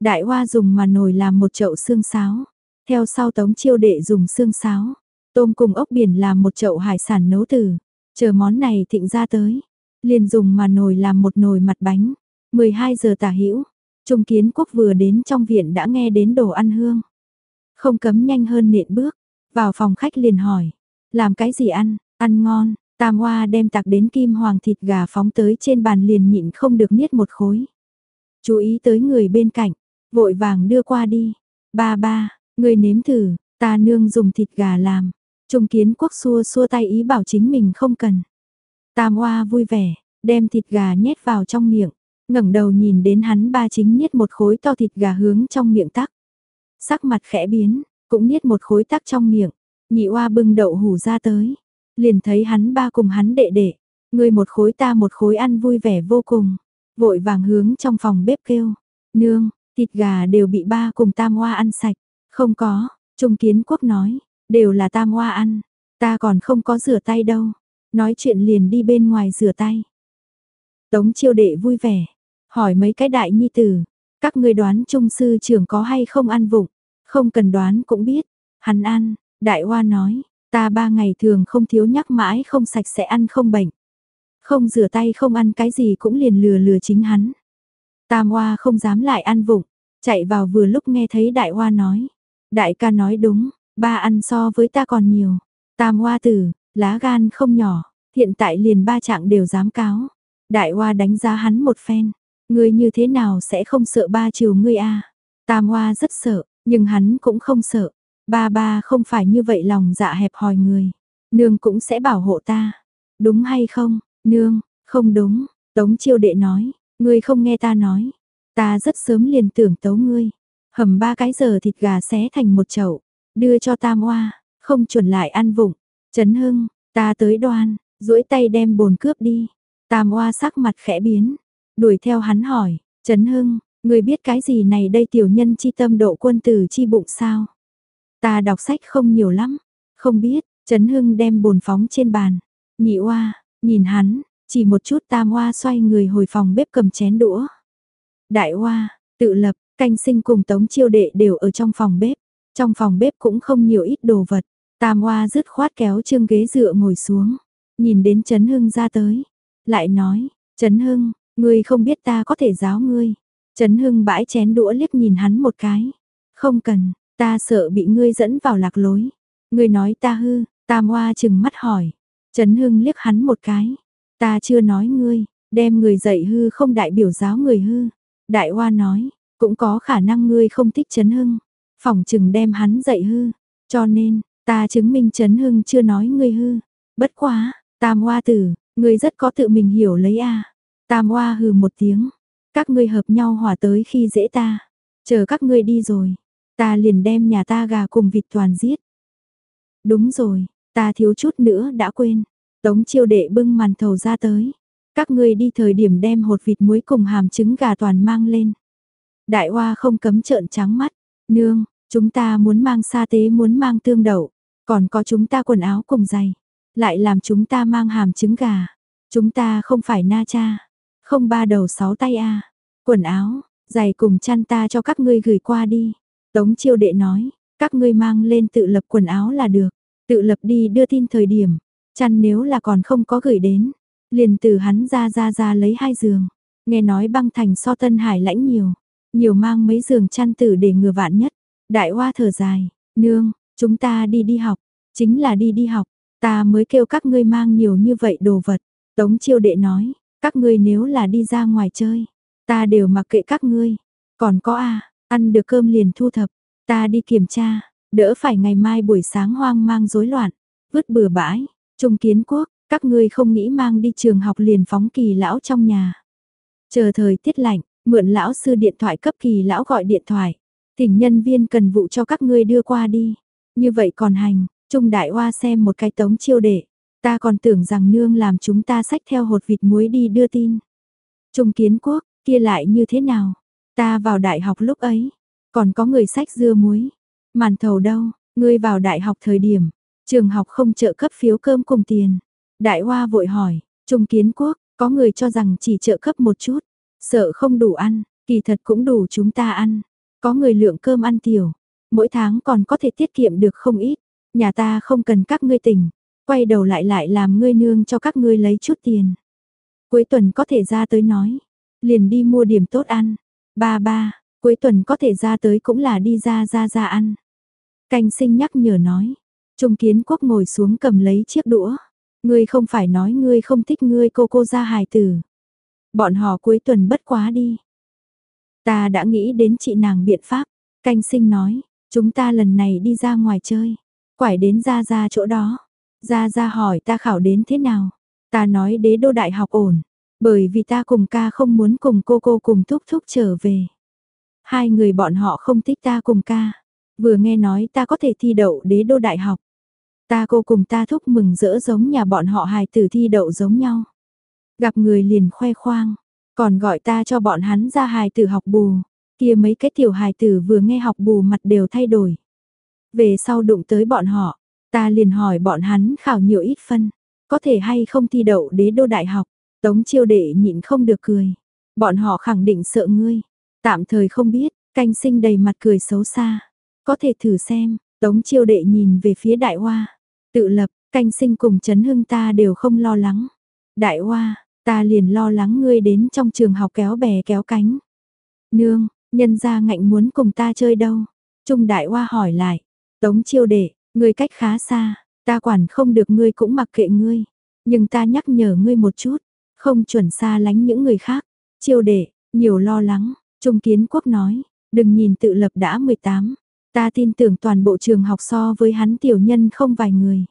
Đại hoa dùng mà nồi làm một chậu xương sáo, theo sau tống chiêu đệ dùng xương sáo, tôm cùng ốc biển làm một chậu hải sản nấu từ, chờ món này thịnh ra tới, liền dùng mà nồi làm một nồi mặt bánh. 12 giờ tả hữu Trung kiến quốc vừa đến trong viện đã nghe đến đồ ăn hương. Không cấm nhanh hơn nện bước, vào phòng khách liền hỏi, làm cái gì ăn, ăn ngon, tam hoa đem tạc đến kim hoàng thịt gà phóng tới trên bàn liền nhịn không được niết một khối. Chú ý tới người bên cạnh, vội vàng đưa qua đi, ba ba, người nếm thử, ta nương dùng thịt gà làm, trung kiến quốc xua xua tay ý bảo chính mình không cần. Tam hoa vui vẻ, đem thịt gà nhét vào trong miệng, ngẩng đầu nhìn đến hắn ba chính niết một khối to thịt gà hướng trong miệng tắc. Sắc mặt khẽ biến, cũng niết một khối tắc trong miệng, nhị oa bưng đậu hủ ra tới. Liền thấy hắn ba cùng hắn đệ đệ, người một khối ta một khối ăn vui vẻ vô cùng. Vội vàng hướng trong phòng bếp kêu, nương, thịt gà đều bị ba cùng tam oa ăn sạch. Không có, Trung Kiến Quốc nói, đều là tam oa ăn, ta còn không có rửa tay đâu. Nói chuyện liền đi bên ngoài rửa tay. Tống chiêu đệ vui vẻ, hỏi mấy cái đại nhi tử, các ngươi đoán trung sư trưởng có hay không ăn vụng, không cần đoán cũng biết, hắn ăn, đại hoa nói, ta ba ngày thường không thiếu nhắc mãi không sạch sẽ ăn không bệnh. Không rửa tay không ăn cái gì cũng liền lừa lừa chính hắn. Tam hoa không dám lại ăn vụng, chạy vào vừa lúc nghe thấy đại hoa nói. Đại ca nói đúng, ba ăn so với ta còn nhiều. Tam hoa tử, lá gan không nhỏ, hiện tại liền ba trạng đều dám cáo. Đại hoa đánh giá hắn một phen, ngươi như thế nào sẽ không sợ ba chiều ngươi a? Tam hoa rất sợ, nhưng hắn cũng không sợ. Ba ba không phải như vậy lòng dạ hẹp hòi người. Nương cũng sẽ bảo hộ ta. Đúng hay không, nương, không đúng. Tống chiêu đệ nói, ngươi không nghe ta nói. Ta rất sớm liền tưởng tấu ngươi. Hầm ba cái giờ thịt gà xé thành một chậu. Đưa cho tam oa không chuẩn lại ăn vụng. Trấn hưng, ta tới đoan, duỗi tay đem bồn cướp đi. Tam oa sắc mặt khẽ biến. Đuổi theo hắn hỏi, Trấn hưng, người biết cái gì này đây tiểu nhân chi tâm độ quân tử chi bụng sao? Ta đọc sách không nhiều lắm, không biết, Trấn Hưng đem bồn phóng trên bàn. Nhị oa, nhìn hắn, chỉ một chút tam oa xoay người hồi phòng bếp cầm chén đũa. Đại oa, tự lập, canh sinh cùng tống chiêu đệ đều ở trong phòng bếp. Trong phòng bếp cũng không nhiều ít đồ vật. Tam oa dứt khoát kéo trương ghế dựa ngồi xuống. Nhìn đến Trấn Hưng ra tới. Lại nói, Trấn Hưng, ngươi không biết ta có thể giáo ngươi. Trấn Hưng bãi chén đũa liếc nhìn hắn một cái. Không cần, Ta sợ bị ngươi dẫn vào lạc lối. Ngươi nói ta hư, Tam Hoa chừng mắt hỏi. Trấn Hưng liếc hắn một cái. Ta chưa nói ngươi, đem người dạy hư không đại biểu giáo người hư. Đại Hoa nói, cũng có khả năng ngươi không thích Trấn Hưng. Phỏng chừng đem hắn dạy hư. Cho nên, ta chứng minh Trấn Hưng chưa nói ngươi hư. Bất quá, Tam Hoa tử, ngươi rất có tự mình hiểu lấy a. Tam Hoa hừ một tiếng. Các ngươi hợp nhau hòa tới khi dễ ta. Chờ các ngươi đi rồi, Ta liền đem nhà ta gà cùng vịt toàn giết. Đúng rồi, ta thiếu chút nữa đã quên. Tống chiêu đệ bưng màn thầu ra tới. Các ngươi đi thời điểm đem hột vịt muối cùng hàm trứng gà toàn mang lên. Đại hoa không cấm trợn trắng mắt. Nương, chúng ta muốn mang sa tế muốn mang tương đậu. Còn có chúng ta quần áo cùng giày. Lại làm chúng ta mang hàm trứng gà. Chúng ta không phải na cha. Không ba đầu sáu tay a. Quần áo, giày cùng chăn ta cho các ngươi gửi qua đi. Tống chiêu đệ nói, các ngươi mang lên tự lập quần áo là được, tự lập đi đưa tin thời điểm, chăn nếu là còn không có gửi đến, liền từ hắn ra ra ra lấy hai giường, nghe nói băng thành so tân hải lãnh nhiều, nhiều mang mấy giường chăn tử để ngừa vạn nhất, đại hoa thở dài, nương, chúng ta đi đi học, chính là đi đi học, ta mới kêu các ngươi mang nhiều như vậy đồ vật, tống chiêu đệ nói, các ngươi nếu là đi ra ngoài chơi, ta đều mặc kệ các ngươi, còn có a Ăn được cơm liền thu thập, ta đi kiểm tra, đỡ phải ngày mai buổi sáng hoang mang rối loạn, vứt bừa bãi, trung kiến quốc, các ngươi không nghĩ mang đi trường học liền phóng kỳ lão trong nhà. Chờ thời tiết lạnh, mượn lão sư điện thoại cấp kỳ lão gọi điện thoại, thỉnh nhân viên cần vụ cho các ngươi đưa qua đi. Như vậy còn hành, Trung Đại Hoa xem một cái tống chiêu đệ, ta còn tưởng rằng nương làm chúng ta sách theo hột vịt muối đi đưa tin. Trung Kiến Quốc, kia lại như thế nào? Ta vào đại học lúc ấy, còn có người sách dưa muối. Màn thầu đâu, ngươi vào đại học thời điểm, trường học không trợ cấp phiếu cơm cùng tiền. Đại Hoa vội hỏi, Trung Kiến Quốc, có người cho rằng chỉ trợ cấp một chút, sợ không đủ ăn, kỳ thật cũng đủ chúng ta ăn. Có người lượng cơm ăn tiểu, mỗi tháng còn có thể tiết kiệm được không ít. Nhà ta không cần các ngươi tỉnh, quay đầu lại lại làm ngươi nương cho các ngươi lấy chút tiền. Cuối tuần có thể ra tới nói, liền đi mua điểm tốt ăn. Ba ba, cuối tuần có thể ra tới cũng là đi ra ra ra ăn. Canh sinh nhắc nhở nói. Trung kiến quốc ngồi xuống cầm lấy chiếc đũa. Ngươi không phải nói ngươi không thích ngươi cô cô ra hài tử. Bọn họ cuối tuần bất quá đi. Ta đã nghĩ đến chị nàng biện pháp. Canh sinh nói, chúng ta lần này đi ra ngoài chơi. Quải đến ra ra chỗ đó. Ra ra hỏi ta khảo đến thế nào. Ta nói đế đô đại học ổn. Bởi vì ta cùng ca không muốn cùng cô cô cùng thúc thúc trở về. Hai người bọn họ không thích ta cùng ca. Vừa nghe nói ta có thể thi đậu đế đô đại học. Ta cô cùng ta thúc mừng rỡ giống nhà bọn họ hài tử thi đậu giống nhau. Gặp người liền khoe khoang. Còn gọi ta cho bọn hắn ra hài tử học bù. Kia mấy cái tiểu hài tử vừa nghe học bù mặt đều thay đổi. Về sau đụng tới bọn họ, ta liền hỏi bọn hắn khảo nhiều ít phân. Có thể hay không thi đậu đế đô đại học, tống chiêu đệ nhịn không được cười. Bọn họ khẳng định sợ ngươi, tạm thời không biết, canh sinh đầy mặt cười xấu xa. Có thể thử xem, tống chiêu đệ nhìn về phía đại hoa, tự lập, canh sinh cùng chấn hưng ta đều không lo lắng. Đại hoa, ta liền lo lắng ngươi đến trong trường học kéo bè kéo cánh. Nương, nhân gia ngạnh muốn cùng ta chơi đâu? Trung đại hoa hỏi lại, tống chiêu đệ, ngươi cách khá xa, ta quản không được ngươi cũng mặc kệ ngươi. Nhưng ta nhắc nhở ngươi một chút, không chuẩn xa lánh những người khác. Chiêu đệ, nhiều lo lắng, Trung Kiến Quốc nói, đừng nhìn tự lập đã 18, ta tin tưởng toàn bộ trường học so với hắn tiểu nhân không vài người.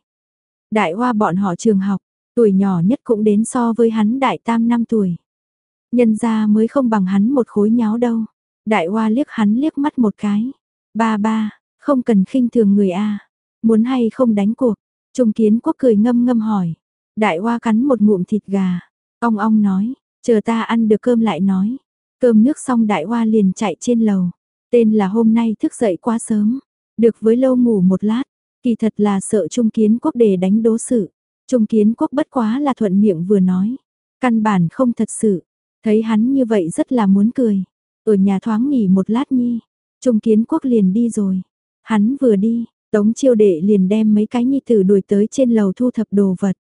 Đại hoa bọn họ trường học, tuổi nhỏ nhất cũng đến so với hắn đại tam năm tuổi. Nhân ra mới không bằng hắn một khối nháo đâu. Đại hoa liếc hắn liếc mắt một cái. Ba ba, không cần khinh thường người A. Muốn hay không đánh cuộc. Trung kiến quốc cười ngâm ngâm hỏi. Đại hoa cắn một ngụm thịt gà. Ong ong nói, chờ ta ăn được cơm lại nói. Cơm nước xong đại hoa liền chạy trên lầu. Tên là hôm nay thức dậy quá sớm. Được với lâu ngủ một lát. Kỳ thật là sợ Trung Kiến Quốc để đánh đố sự. Trung Kiến Quốc bất quá là thuận miệng vừa nói. Căn bản không thật sự. Thấy hắn như vậy rất là muốn cười. Ở nhà thoáng nghỉ một lát nhi. Trung Kiến Quốc liền đi rồi. Hắn vừa đi, Tống chiêu đệ liền đem mấy cái nhi tử đuổi tới trên lầu thu thập đồ vật.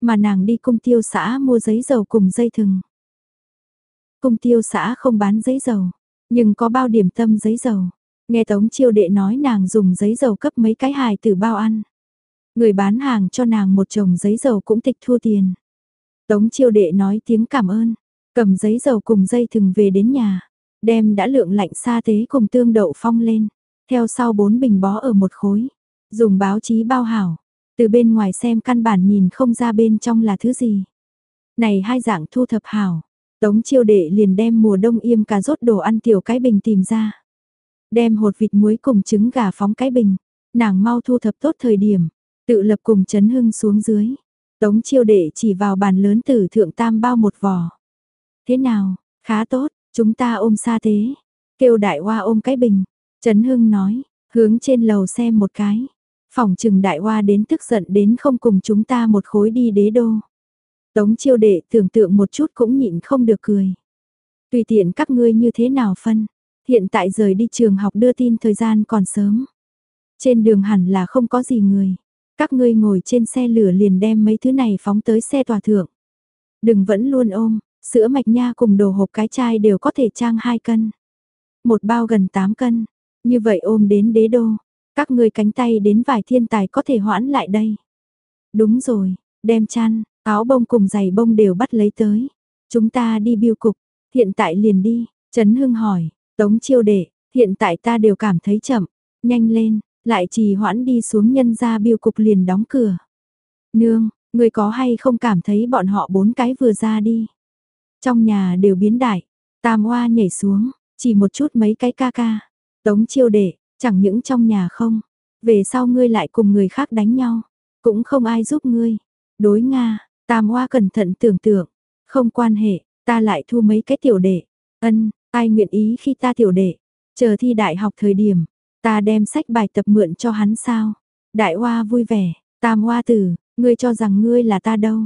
Mà nàng đi cung tiêu xã mua giấy dầu cùng dây thừng. Cung tiêu xã không bán giấy dầu, nhưng có bao điểm tâm giấy dầu. Nghe Tống chiêu đệ nói nàng dùng giấy dầu cấp mấy cái hài tử bao ăn. Người bán hàng cho nàng một chồng giấy dầu cũng tịch thua tiền. Tống chiêu đệ nói tiếng cảm ơn, cầm giấy dầu cùng dây thừng về đến nhà, đem đã lượng lạnh xa tế cùng tương đậu phong lên, theo sau bốn bình bó ở một khối, dùng báo chí bao hảo, từ bên ngoài xem căn bản nhìn không ra bên trong là thứ gì. Này hai dạng thu thập hảo, tống chiêu đệ liền đem mùa đông yêm cà rốt đồ ăn tiểu cái bình tìm ra. Đem hột vịt muối cùng trứng gà phóng cái bình, nàng mau thu thập tốt thời điểm, tự lập cùng chấn hưng xuống dưới. Tống chiêu đệ chỉ vào bàn lớn tử thượng tam bao một vò. Thế nào, khá tốt, chúng ta ôm xa thế. Kêu đại hoa ôm cái bình. Trấn Hưng nói, hướng trên lầu xem một cái. Phòng trừng đại hoa đến tức giận đến không cùng chúng ta một khối đi đế đô. Tống chiêu đệ tưởng tượng một chút cũng nhịn không được cười. Tùy tiện các ngươi như thế nào phân. Hiện tại rời đi trường học đưa tin thời gian còn sớm. Trên đường hẳn là không có gì người. Các ngươi ngồi trên xe lửa liền đem mấy thứ này phóng tới xe tòa thượng. Đừng vẫn luôn ôm, sữa mạch nha cùng đồ hộp cái chai đều có thể trang 2 cân. Một bao gần 8 cân, như vậy ôm đến đế đô, các ngươi cánh tay đến vài thiên tài có thể hoãn lại đây. Đúng rồi, đem chăn, áo bông cùng giày bông đều bắt lấy tới. Chúng ta đi biêu cục, hiện tại liền đi, Trấn Hưng hỏi, Tống chiêu đệ, hiện tại ta đều cảm thấy chậm, nhanh lên, lại trì hoãn đi xuống nhân ra biêu cục liền đóng cửa. Nương, người có hay không cảm thấy bọn họ bốn cái vừa ra đi. Trong nhà đều biến đại, tam hoa nhảy xuống, chỉ một chút mấy cái ca ca. Tống chiêu đệ, chẳng những trong nhà không, về sau ngươi lại cùng người khác đánh nhau, cũng không ai giúp ngươi. Đối Nga, tam hoa cẩn thận tưởng tượng, không quan hệ, ta lại thu mấy cái tiểu đệ. Ân, ai nguyện ý khi ta tiểu đệ, chờ thi đại học thời điểm, ta đem sách bài tập mượn cho hắn sao? Đại hoa vui vẻ, tam hoa tử, ngươi cho rằng ngươi là ta đâu?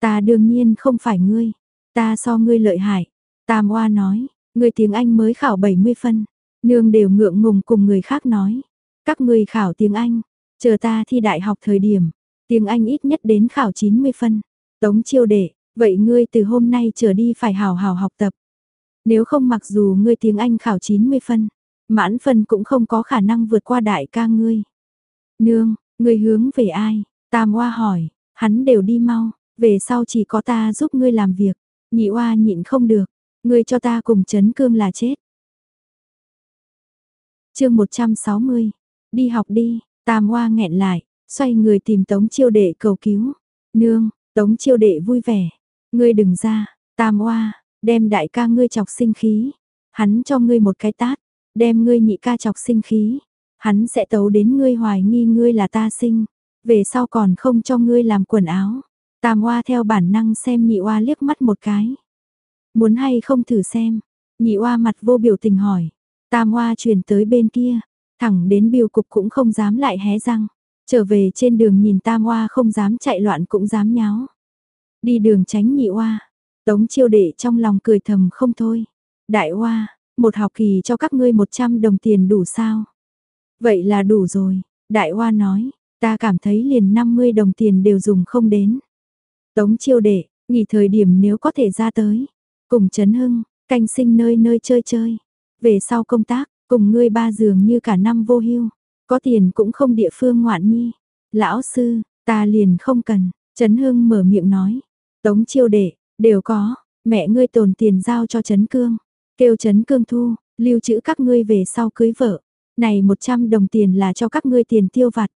Ta đương nhiên không phải ngươi, ta so ngươi lợi hại. Tam hoa nói, ngươi tiếng Anh mới khảo 70 phân, Nương đều ngượng ngùng cùng người khác nói. Các người khảo tiếng Anh, chờ ta thi đại học thời điểm, tiếng Anh ít nhất đến khảo 90 phân. Tống chiêu đệ, vậy ngươi từ hôm nay trở đi phải hào hào học tập. Nếu không mặc dù ngươi tiếng Anh khảo 90 phân, mãn phân cũng không có khả năng vượt qua đại ca ngươi. Nương, ngươi hướng về ai? Tam Hoa hỏi, hắn đều đi mau, về sau chỉ có ta giúp ngươi làm việc. Nhị Hoa nhịn không được, ngươi cho ta cùng chấn cương là chết chương 160, đi học đi, tam hoa nghẹn lại, xoay người tìm tống chiêu đệ cầu cứu. Nương, tống chiêu đệ vui vẻ, ngươi đừng ra, tam hoa, đem đại ca ngươi chọc sinh khí, hắn cho ngươi một cái tát, đem ngươi nhị ca chọc sinh khí, hắn sẽ tấu đến ngươi hoài nghi ngươi là ta sinh, về sau còn không cho ngươi làm quần áo. Tam hoa theo bản năng xem nhị hoa liếc mắt một cái. Muốn hay không thử xem, nhị hoa mặt vô biểu tình hỏi, Tam Hoa truyền tới bên kia, thẳng đến biêu cục cũng không dám lại hé răng. Trở về trên đường nhìn tam hoa không dám chạy loạn cũng dám nháo. Đi đường tránh nhị hoa, tống chiêu đệ trong lòng cười thầm không thôi. Đại hoa, một học kỳ cho các ngươi 100 đồng tiền đủ sao? Vậy là đủ rồi, đại hoa nói, ta cảm thấy liền 50 đồng tiền đều dùng không đến. Tống chiêu đệ, nghỉ thời điểm nếu có thể ra tới, cùng Trấn Hưng, canh sinh nơi nơi chơi chơi. Về sau công tác, cùng ngươi ba giường như cả năm vô hưu, có tiền cũng không địa phương ngoạn nhi. Lão sư, ta liền không cần, Trấn Hưng mở miệng nói. Tống chiêu đệ, đều có, mẹ ngươi tồn tiền giao cho Trấn Cương. Kêu Trấn Cương thu, lưu trữ các ngươi về sau cưới vợ. Này 100 đồng tiền là cho các ngươi tiền tiêu vặt.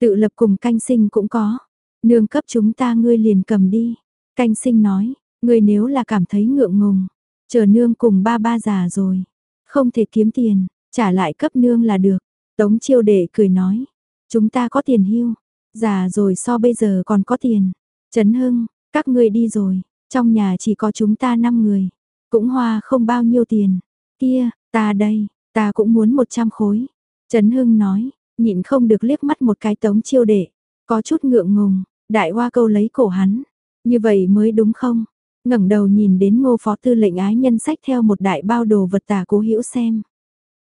Tự lập cùng canh sinh cũng có. Nương cấp chúng ta ngươi liền cầm đi. Canh sinh nói, ngươi nếu là cảm thấy ngượng ngùng, chờ nương cùng ba ba già rồi. Không thể kiếm tiền, trả lại cấp nương là được. Tống chiêu đệ cười nói, chúng ta có tiền hưu, già rồi so bây giờ còn có tiền. Trấn Hưng, các ngươi đi rồi, trong nhà chỉ có chúng ta 5 người, cũng hoa không bao nhiêu tiền. Kia, ta đây, ta cũng muốn 100 khối. Trấn Hưng nói, nhịn không được liếc mắt một cái tống chiêu đệ, có chút ngượng ngùng, đại hoa câu lấy cổ hắn. Như vậy mới đúng không? Ngẩng đầu nhìn đến ngô phó tư lệnh ái nhân sách theo một đại bao đồ vật tà cố hữu xem.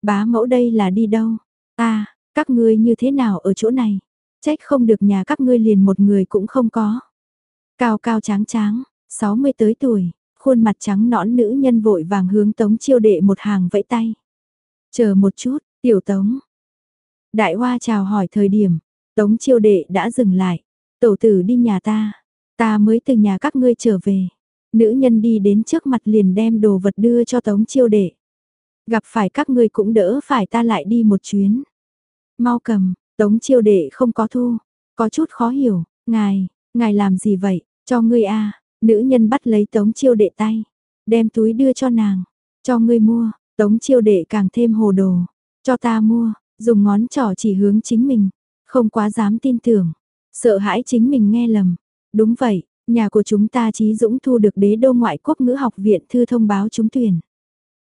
Bá mẫu đây là đi đâu? À, các ngươi như thế nào ở chỗ này? Trách không được nhà các ngươi liền một người cũng không có. Cao cao tráng tráng, 60 tới tuổi, khuôn mặt trắng nõn nữ nhân vội vàng hướng tống chiêu đệ một hàng vẫy tay. Chờ một chút, tiểu tống. Đại hoa chào hỏi thời điểm, tống chiêu đệ đã dừng lại. Tổ tử đi nhà ta, ta mới từ nhà các ngươi trở về. Nữ nhân đi đến trước mặt liền đem đồ vật đưa cho tống chiêu đệ. Gặp phải các ngươi cũng đỡ phải ta lại đi một chuyến. Mau cầm, tống chiêu đệ không có thu, có chút khó hiểu, ngài, ngài làm gì vậy, cho ngươi a. Nữ nhân bắt lấy tống chiêu đệ tay, đem túi đưa cho nàng, cho ngươi mua, tống chiêu đệ càng thêm hồ đồ, cho ta mua, dùng ngón trỏ chỉ hướng chính mình, không quá dám tin tưởng, sợ hãi chính mình nghe lầm, đúng vậy, nhà của chúng ta Chí Dũng thu được đế đô ngoại quốc ngữ học viện thư thông báo trúng tuyển.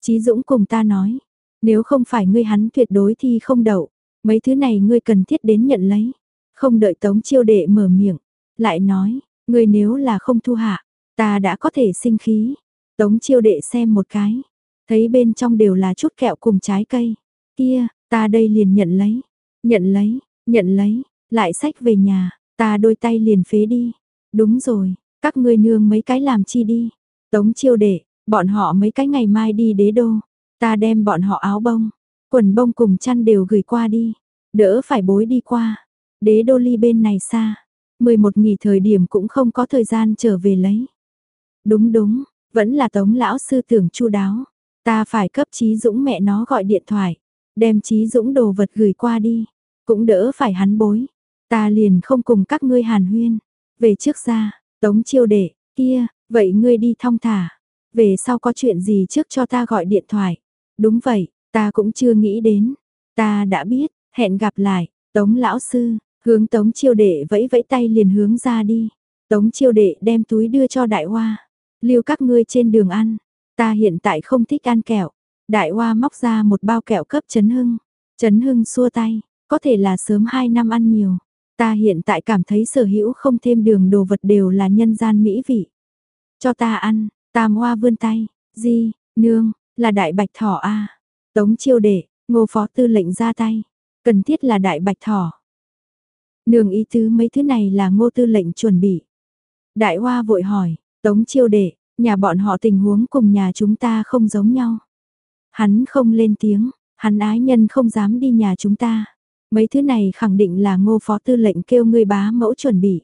Chí Dũng cùng ta nói, nếu không phải ngươi hắn tuyệt đối thì không đậu, mấy thứ này ngươi cần thiết đến nhận lấy. Không đợi Tống Chiêu Đệ mở miệng, lại nói, ngươi nếu là không thu hạ, ta đã có thể sinh khí. Tống Chiêu Đệ xem một cái, thấy bên trong đều là chút kẹo cùng trái cây. Kia, ta đây liền nhận lấy, nhận lấy, nhận lấy, lại sách về nhà, ta đôi tay liền phế đi. Đúng rồi, các ngươi nương mấy cái làm chi đi. Tống Chiêu Đệ, Bọn họ mấy cái ngày mai đi đế đô, ta đem bọn họ áo bông, quần bông cùng chăn đều gửi qua đi, đỡ phải bối đi qua. Đế đô ly bên này xa, 11 nghỉ thời điểm cũng không có thời gian trở về lấy. Đúng đúng, vẫn là tống lão sư tưởng chu đáo, ta phải cấp trí dũng mẹ nó gọi điện thoại, đem trí dũng đồ vật gửi qua đi, cũng đỡ phải hắn bối. Ta liền không cùng các ngươi hàn huyên, về trước ra, tống chiêu đệ, kia, vậy ngươi đi thong thả, về sau có chuyện gì trước cho ta gọi điện thoại. Đúng vậy, ta cũng chưa nghĩ đến. Ta đã biết, hẹn gặp lại, Tống lão sư, hướng Tống chiêu đệ vẫy vẫy tay liền hướng ra đi. Tống chiêu đệ đem túi đưa cho đại hoa. Lưu các ngươi trên đường ăn. Ta hiện tại không thích ăn kẹo. Đại hoa móc ra một bao kẹo cấp Trấn Hưng. Trấn Hưng xua tay, có thể là sớm 2 năm ăn nhiều. Ta hiện tại cảm thấy sở hữu không thêm đường đồ vật đều là nhân gian mỹ vị. Cho ta ăn, Tam Hoa vươn tay, di, nương, là đại bạch thỏ a Tống chiêu đệ, ngô phó tư lệnh ra tay, cần thiết là đại bạch thỏ. Nương ý tứ mấy thứ này là ngô tư lệnh chuẩn bị. Đại Hoa vội hỏi, tống chiêu đệ, nhà bọn họ tình huống cùng nhà chúng ta không giống nhau. Hắn không lên tiếng, hắn ái nhân không dám đi nhà chúng ta. Mấy thứ này khẳng định là ngô phó tư lệnh kêu người bá mẫu chuẩn bị.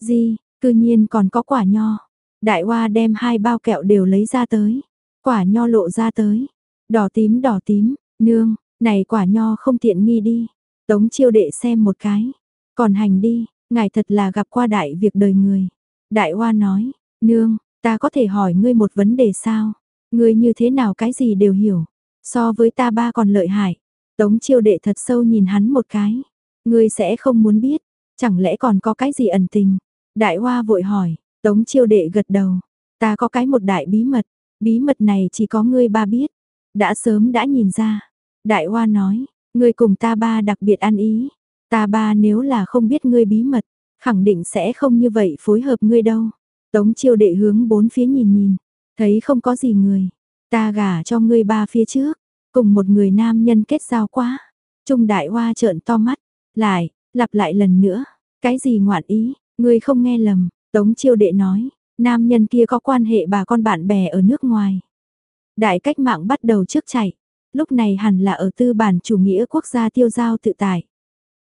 Di, cư nhiên còn có quả nho. Đại Hoa đem hai bao kẹo đều lấy ra tới. Quả nho lộ ra tới. Đỏ tím đỏ tím, nương, này quả nho không tiện nghi đi. Tống chiêu đệ xem một cái. Còn hành đi, ngài thật là gặp qua đại việc đời người. Đại Hoa nói, nương, ta có thể hỏi ngươi một vấn đề sao? Ngươi như thế nào cái gì đều hiểu. So với ta ba còn lợi hại. Tống chiêu đệ thật sâu nhìn hắn một cái. Ngươi sẽ không muốn biết, chẳng lẽ còn có cái gì ẩn tình? Đại Hoa vội hỏi, Tống chiêu đệ gật đầu, ta có cái một đại bí mật, bí mật này chỉ có ngươi ba biết, đã sớm đã nhìn ra. Đại Hoa nói, ngươi cùng ta ba đặc biệt ăn ý, Ta ba nếu là không biết ngươi bí mật, khẳng định sẽ không như vậy phối hợp ngươi đâu. Tống chiêu đệ hướng bốn phía nhìn nhìn, thấy không có gì người. Ta gả cho ngươi ba phía trước, cùng một người nam nhân kết giao quá. Trung đại hoa trợn to mắt, lại, lặp lại lần nữa. Cái gì ngoạn ý, ngươi không nghe lầm, tống chiêu đệ nói, nam nhân kia có quan hệ bà con bạn bè ở nước ngoài. Đại cách mạng bắt đầu trước chạy, lúc này hẳn là ở tư bản chủ nghĩa quốc gia tiêu giao tự tại.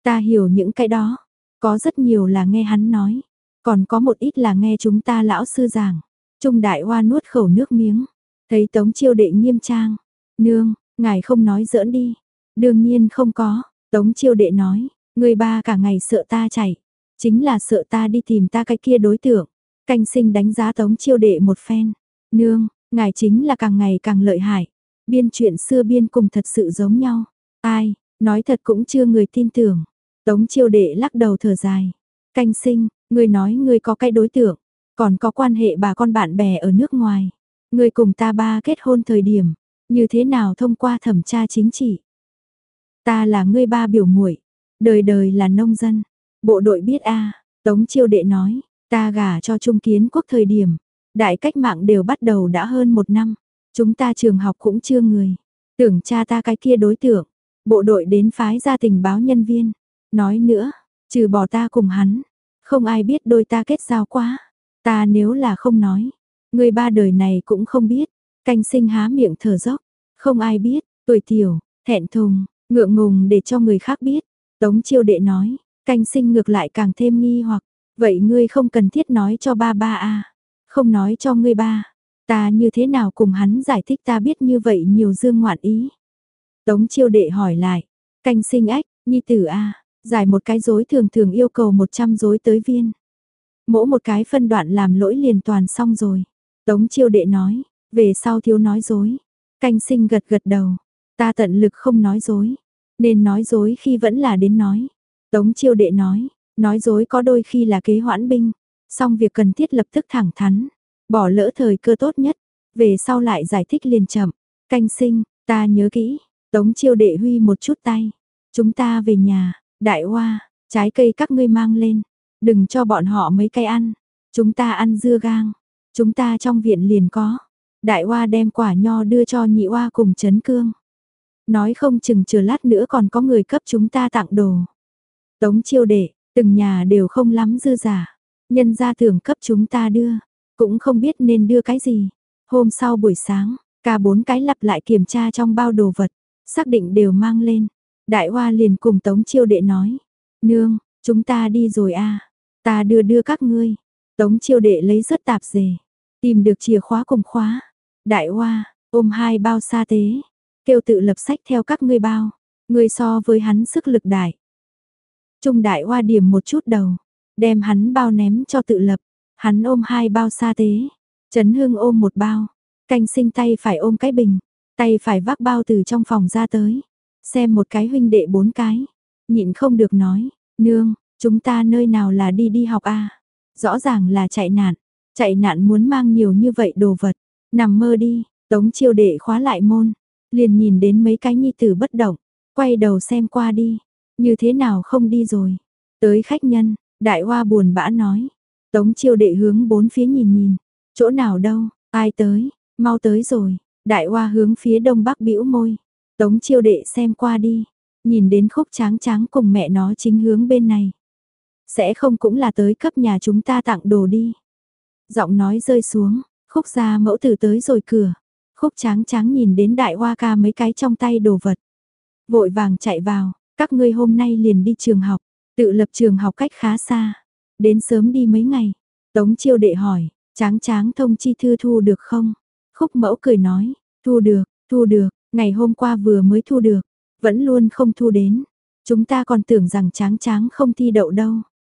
Ta hiểu những cái đó, có rất nhiều là nghe hắn nói, còn có một ít là nghe chúng ta lão sư giảng. Trung đại hoa nuốt khẩu nước miếng, thấy tống chiêu đệ nghiêm trang, nương, ngài không nói giỡn đi. Đương nhiên không có, tống chiêu đệ nói, người ba cả ngày sợ ta chạy, chính là sợ ta đi tìm ta cái kia đối tượng. Canh sinh đánh giá tống chiêu đệ một phen, nương, ngài chính là càng ngày càng lợi hại. Biên chuyện xưa biên cùng thật sự giống nhau. Ai, nói thật cũng chưa người tin tưởng. Tống chiêu đệ lắc đầu thở dài. Canh sinh, người nói người có cái đối tượng, còn có quan hệ bà con bạn bè ở nước ngoài. Người cùng ta ba kết hôn thời điểm, như thế nào thông qua thẩm tra chính trị. Ta là ngươi ba biểu muội đời đời là nông dân. Bộ đội biết a Tống chiêu đệ nói, ta gả cho trung kiến quốc thời điểm. Đại cách mạng đều bắt đầu đã hơn một năm. Chúng ta trường học cũng chưa người. Tưởng cha ta cái kia đối tượng. Bộ đội đến phái ra tình báo nhân viên. Nói nữa, trừ bỏ ta cùng hắn. Không ai biết đôi ta kết giao quá. Ta nếu là không nói. Người ba đời này cũng không biết. Canh sinh há miệng thở dốc. Không ai biết, tuổi tiểu, thẹn thùng, ngượng ngùng để cho người khác biết. Tống chiêu đệ nói, canh sinh ngược lại càng thêm nghi hoặc. Vậy ngươi không cần thiết nói cho ba ba à, Không nói cho ngươi ba. Ta như thế nào cùng hắn giải thích ta biết như vậy nhiều dương ngoạn ý. Tống chiêu đệ hỏi lại, canh sinh ách, nhi tử a giải một cái dối thường thường yêu cầu 100 dối tới viên. Mỗi một cái phân đoạn làm lỗi liền toàn xong rồi. Tống chiêu đệ nói, về sau thiếu nói dối. Canh sinh gật gật đầu, ta tận lực không nói dối, nên nói dối khi vẫn là đến nói. Tống chiêu đệ nói, nói dối có đôi khi là kế hoãn binh, xong việc cần thiết lập tức thẳng thắn, bỏ lỡ thời cơ tốt nhất, về sau lại giải thích liền chậm. Canh sinh, ta nhớ kỹ, tống chiêu đệ huy một chút tay, chúng ta về nhà, đại hoa, trái cây các ngươi mang lên, đừng cho bọn họ mấy cây ăn, chúng ta ăn dưa gang, chúng ta trong viện liền có. Đại Hoa đem quả nho đưa cho nhị Hoa cùng chấn cương. Nói không chừng chờ lát nữa còn có người cấp chúng ta tặng đồ. Tống chiêu đệ, từng nhà đều không lắm dư giả. Nhân gia thường cấp chúng ta đưa, cũng không biết nên đưa cái gì. Hôm sau buổi sáng, cả bốn cái lặp lại kiểm tra trong bao đồ vật, xác định đều mang lên. Đại Hoa liền cùng Tống chiêu đệ nói, nương, chúng ta đi rồi a ta đưa đưa các ngươi. Tống chiêu đệ lấy rất tạp dề, tìm được chìa khóa cùng khóa, Đại Hoa, ôm hai bao sa tế, kêu tự lập sách theo các ngươi bao, ngươi so với hắn sức lực đại. Trung Đại Hoa điểm một chút đầu, đem hắn bao ném cho tự lập, hắn ôm hai bao sa tế, Trấn Hưng ôm một bao, canh sinh tay phải ôm cái bình, tay phải vác bao từ trong phòng ra tới, xem một cái huynh đệ bốn cái, nhịn không được nói, nương, chúng ta nơi nào là đi đi học a Rõ ràng là chạy nạn, chạy nạn muốn mang nhiều như vậy đồ vật, Nằm mơ đi, tống chiêu đệ khóa lại môn, liền nhìn đến mấy cái nhi tử bất động, quay đầu xem qua đi, như thế nào không đi rồi. Tới khách nhân, đại hoa buồn bã nói, tống chiêu đệ hướng bốn phía nhìn nhìn, chỗ nào đâu, ai tới, mau tới rồi, đại hoa hướng phía đông bắc bĩu môi, tống chiêu đệ xem qua đi, nhìn đến khúc tráng tráng cùng mẹ nó chính hướng bên này. Sẽ không cũng là tới cấp nhà chúng ta tặng đồ đi. Giọng nói rơi xuống, Khúc gia mẫu tử tới rồi cửa. Khúc tráng tráng nhìn đến đại hoa ca mấy cái trong tay đồ vật. Vội vàng chạy vào, các ngươi hôm nay liền đi trường học, tự lập trường học cách khá xa. Đến sớm đi mấy ngày. Tống chiêu đệ hỏi, tráng tráng thông chi thư thu được không? Khúc mẫu cười nói, thu được, thu được, ngày hôm qua vừa mới thu được, vẫn luôn không thu đến. Chúng ta còn tưởng rằng tráng tráng không thi đậu đâu.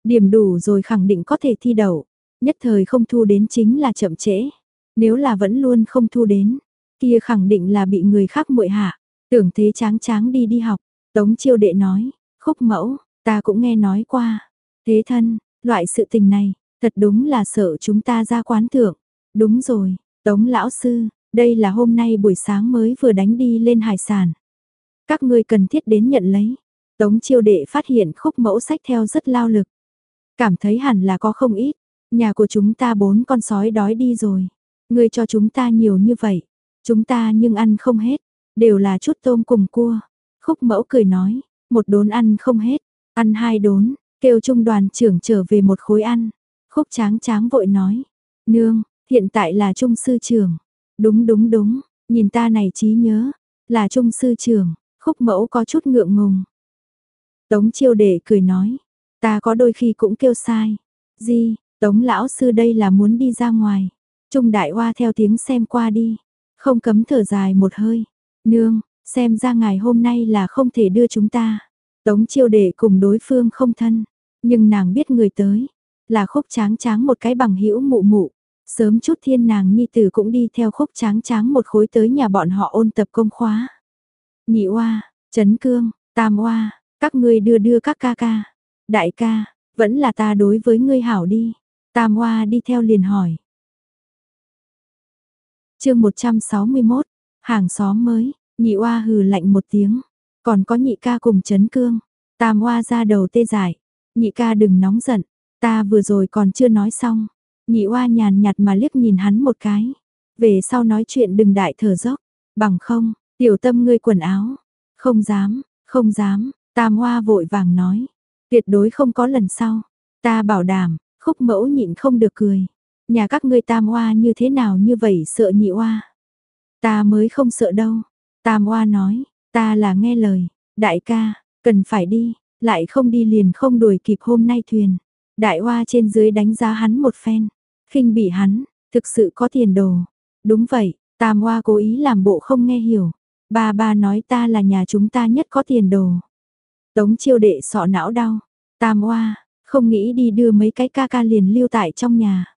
Điểm đủ rồi khẳng định có thể thi đậu. Nhất thời không thu đến chính là chậm trễ. Nếu là vẫn luôn không thu đến, kia khẳng định là bị người khác muội hạ. Tưởng thế tráng tráng đi đi học, Tống chiêu đệ nói, khúc mẫu, ta cũng nghe nói qua. Thế thân, loại sự tình này, thật đúng là sợ chúng ta ra quán thượng. Đúng rồi, Tống lão sư, đây là hôm nay buổi sáng mới vừa đánh đi lên hải sản. Các ngươi cần thiết đến nhận lấy. Tống chiêu đệ phát hiện khúc mẫu sách theo rất lao lực. Cảm thấy hẳn là có không ít. Nhà của chúng ta bốn con sói đói đi rồi. Ngươi cho chúng ta nhiều như vậy. Chúng ta nhưng ăn không hết. Đều là chút tôm cùng cua. Khúc mẫu cười nói. Một đốn ăn không hết. Ăn hai đốn. Kêu trung đoàn trưởng trở về một khối ăn. Khúc tráng tráng vội nói. Nương, hiện tại là trung sư trưởng. Đúng đúng đúng. Nhìn ta này trí nhớ. Là trung sư trưởng. Khúc mẫu có chút ngượng ngùng. Tống chiêu đệ cười nói. Ta có đôi khi cũng kêu sai. Gì, Tống lão sư đây là muốn đi ra ngoài. Trung đại hoa theo tiếng xem qua đi. Không cấm thở dài một hơi. Nương, xem ra ngày hôm nay là không thể đưa chúng ta. Tống chiêu đệ cùng đối phương không thân. Nhưng nàng biết người tới. Là khúc tráng tráng một cái bằng hữu mụ mụ. Sớm chút thiên nàng nhi tử cũng đi theo khúc tráng tráng một khối tới nhà bọn họ ôn tập công khóa. Nhị oa, chấn cương, tam oa, các ngươi đưa đưa các ca ca. Đại ca, vẫn là ta đối với ngươi hảo đi. Tam oa đi theo liền hỏi chương 161, hàng xóm mới, nhị oa hừ lạnh một tiếng. Còn có nhị ca cùng chấn cương. Tam oa ra đầu tê giải. Nhị ca đừng nóng giận. Ta vừa rồi còn chưa nói xong. Nhị oa nhàn nhạt mà liếc nhìn hắn một cái. Về sau nói chuyện đừng đại thở dốc. Bằng không, tiểu tâm ngươi quần áo. Không dám, không dám. Tam oa vội vàng nói. Tuyệt đối không có lần sau. Ta bảo đảm, khúc mẫu nhịn không được cười. Nhà các ngươi tam oa như thế nào như vậy sợ nhị oa. Ta mới không sợ đâu. Tam oa nói, ta là nghe lời. Đại ca, cần phải đi, lại không đi liền không đuổi kịp hôm nay thuyền. Đại oa trên dưới đánh giá hắn một phen. khinh bị hắn, thực sự có tiền đồ. Đúng vậy, tam oa cố ý làm bộ không nghe hiểu. Ba ba nói ta là nhà chúng ta nhất có tiền đồ. Tống chiêu đệ sọ não đau. Tam oa, không nghĩ đi đưa mấy cái ca ca liền lưu tại trong nhà.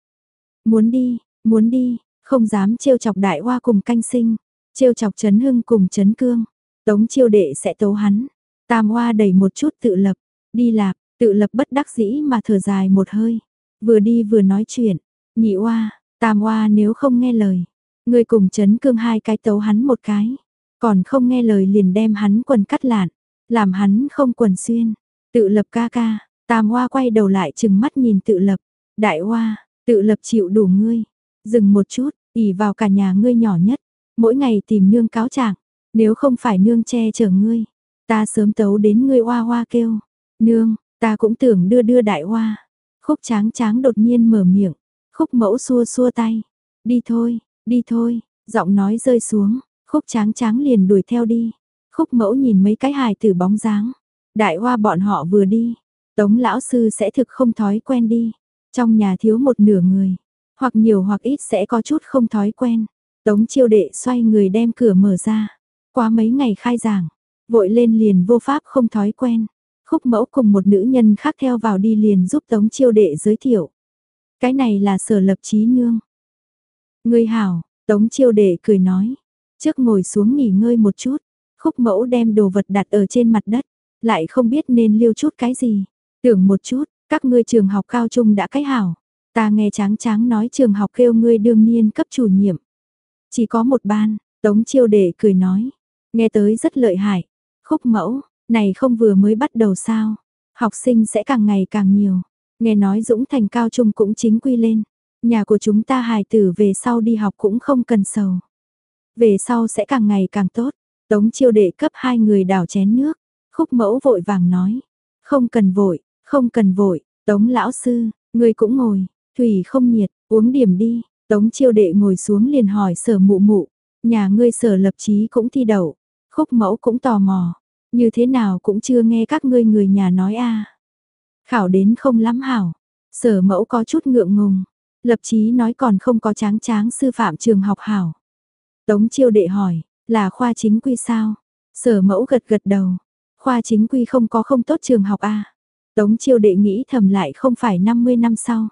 Muốn đi, muốn đi, không dám trêu chọc đại hoa cùng canh sinh, trêu chọc chấn hưng cùng chấn cương. Tống chiêu đệ sẽ tấu hắn. Tam hoa đầy một chút tự lập, đi lạc, tự lập bất đắc dĩ mà thở dài một hơi. Vừa đi vừa nói chuyện, nhị hoa, tam hoa nếu không nghe lời. Người cùng chấn cương hai cái tấu hắn một cái. Còn không nghe lời liền đem hắn quần cắt lạn, làm hắn không quần xuyên. Tự lập ca ca, Tam Hoa quay đầu lại chừng mắt nhìn tự lập. Đại Hoa, tự lập chịu đủ ngươi. Dừng một chút, ỉ vào cả nhà ngươi nhỏ nhất. Mỗi ngày tìm nương cáo trạng. Nếu không phải nương che chở ngươi, ta sớm tấu đến ngươi hoa hoa kêu. Nương, ta cũng tưởng đưa đưa đại hoa. Khúc tráng tráng đột nhiên mở miệng. Khúc mẫu xua xua tay. Đi thôi, đi thôi, giọng nói rơi xuống. Khúc tráng tráng liền đuổi theo đi. Khúc mẫu nhìn mấy cái hài tử bóng dáng. Đại hoa bọn họ vừa đi, Tống lão sư sẽ thực không thói quen đi. Trong nhà thiếu một nửa người, hoặc nhiều hoặc ít sẽ có chút không thói quen. Tống chiêu đệ xoay người đem cửa mở ra. Qua mấy ngày khai giảng, vội lên liền vô pháp không thói quen. Khúc mẫu cùng một nữ nhân khác theo vào đi liền giúp tống chiêu đệ giới thiệu. Cái này là sở lập trí nương. Người hảo, tống chiêu đệ cười nói. Trước ngồi xuống nghỉ ngơi một chút, khúc mẫu đem đồ vật đặt ở trên mặt đất, lại không biết nên liêu chút cái gì. Tưởng một chút, các ngươi trường học cao trung đã cái hảo. Ta nghe tráng tráng nói trường học kêu ngươi đương niên cấp chủ nhiệm. Chỉ có một ban, Tống chiêu đệ cười nói. Nghe tới rất lợi hại. Khúc mẫu, này không vừa mới bắt đầu sao. Học sinh sẽ càng ngày càng nhiều. Nghe nói Dũng Thành cao trung cũng chính quy lên. Nhà của chúng ta hài tử về sau đi học cũng không cần sầu. Về sau sẽ càng ngày càng tốt. Tống chiêu đệ cấp hai người đảo chén nước. Khúc mẫu vội vàng nói. Không cần vội, không cần vội, Tống lão sư, ngươi cũng ngồi, thủy không nhiệt, uống điểm đi. Tống chiêu đệ ngồi xuống liền hỏi sở mụ mụ, nhà ngươi sở lập chí cũng thi đậu, khúc mẫu cũng tò mò, như thế nào cũng chưa nghe các ngươi người nhà nói a Khảo đến không lắm hảo, sở mẫu có chút ngượng ngùng, lập chí nói còn không có tráng tráng sư phạm trường học hảo. Tống chiêu đệ hỏi, là khoa chính quy sao? Sở mẫu gật gật đầu, khoa chính quy không có không tốt trường học a Tống chiêu đệ nghĩ thầm lại không phải 50 năm sau.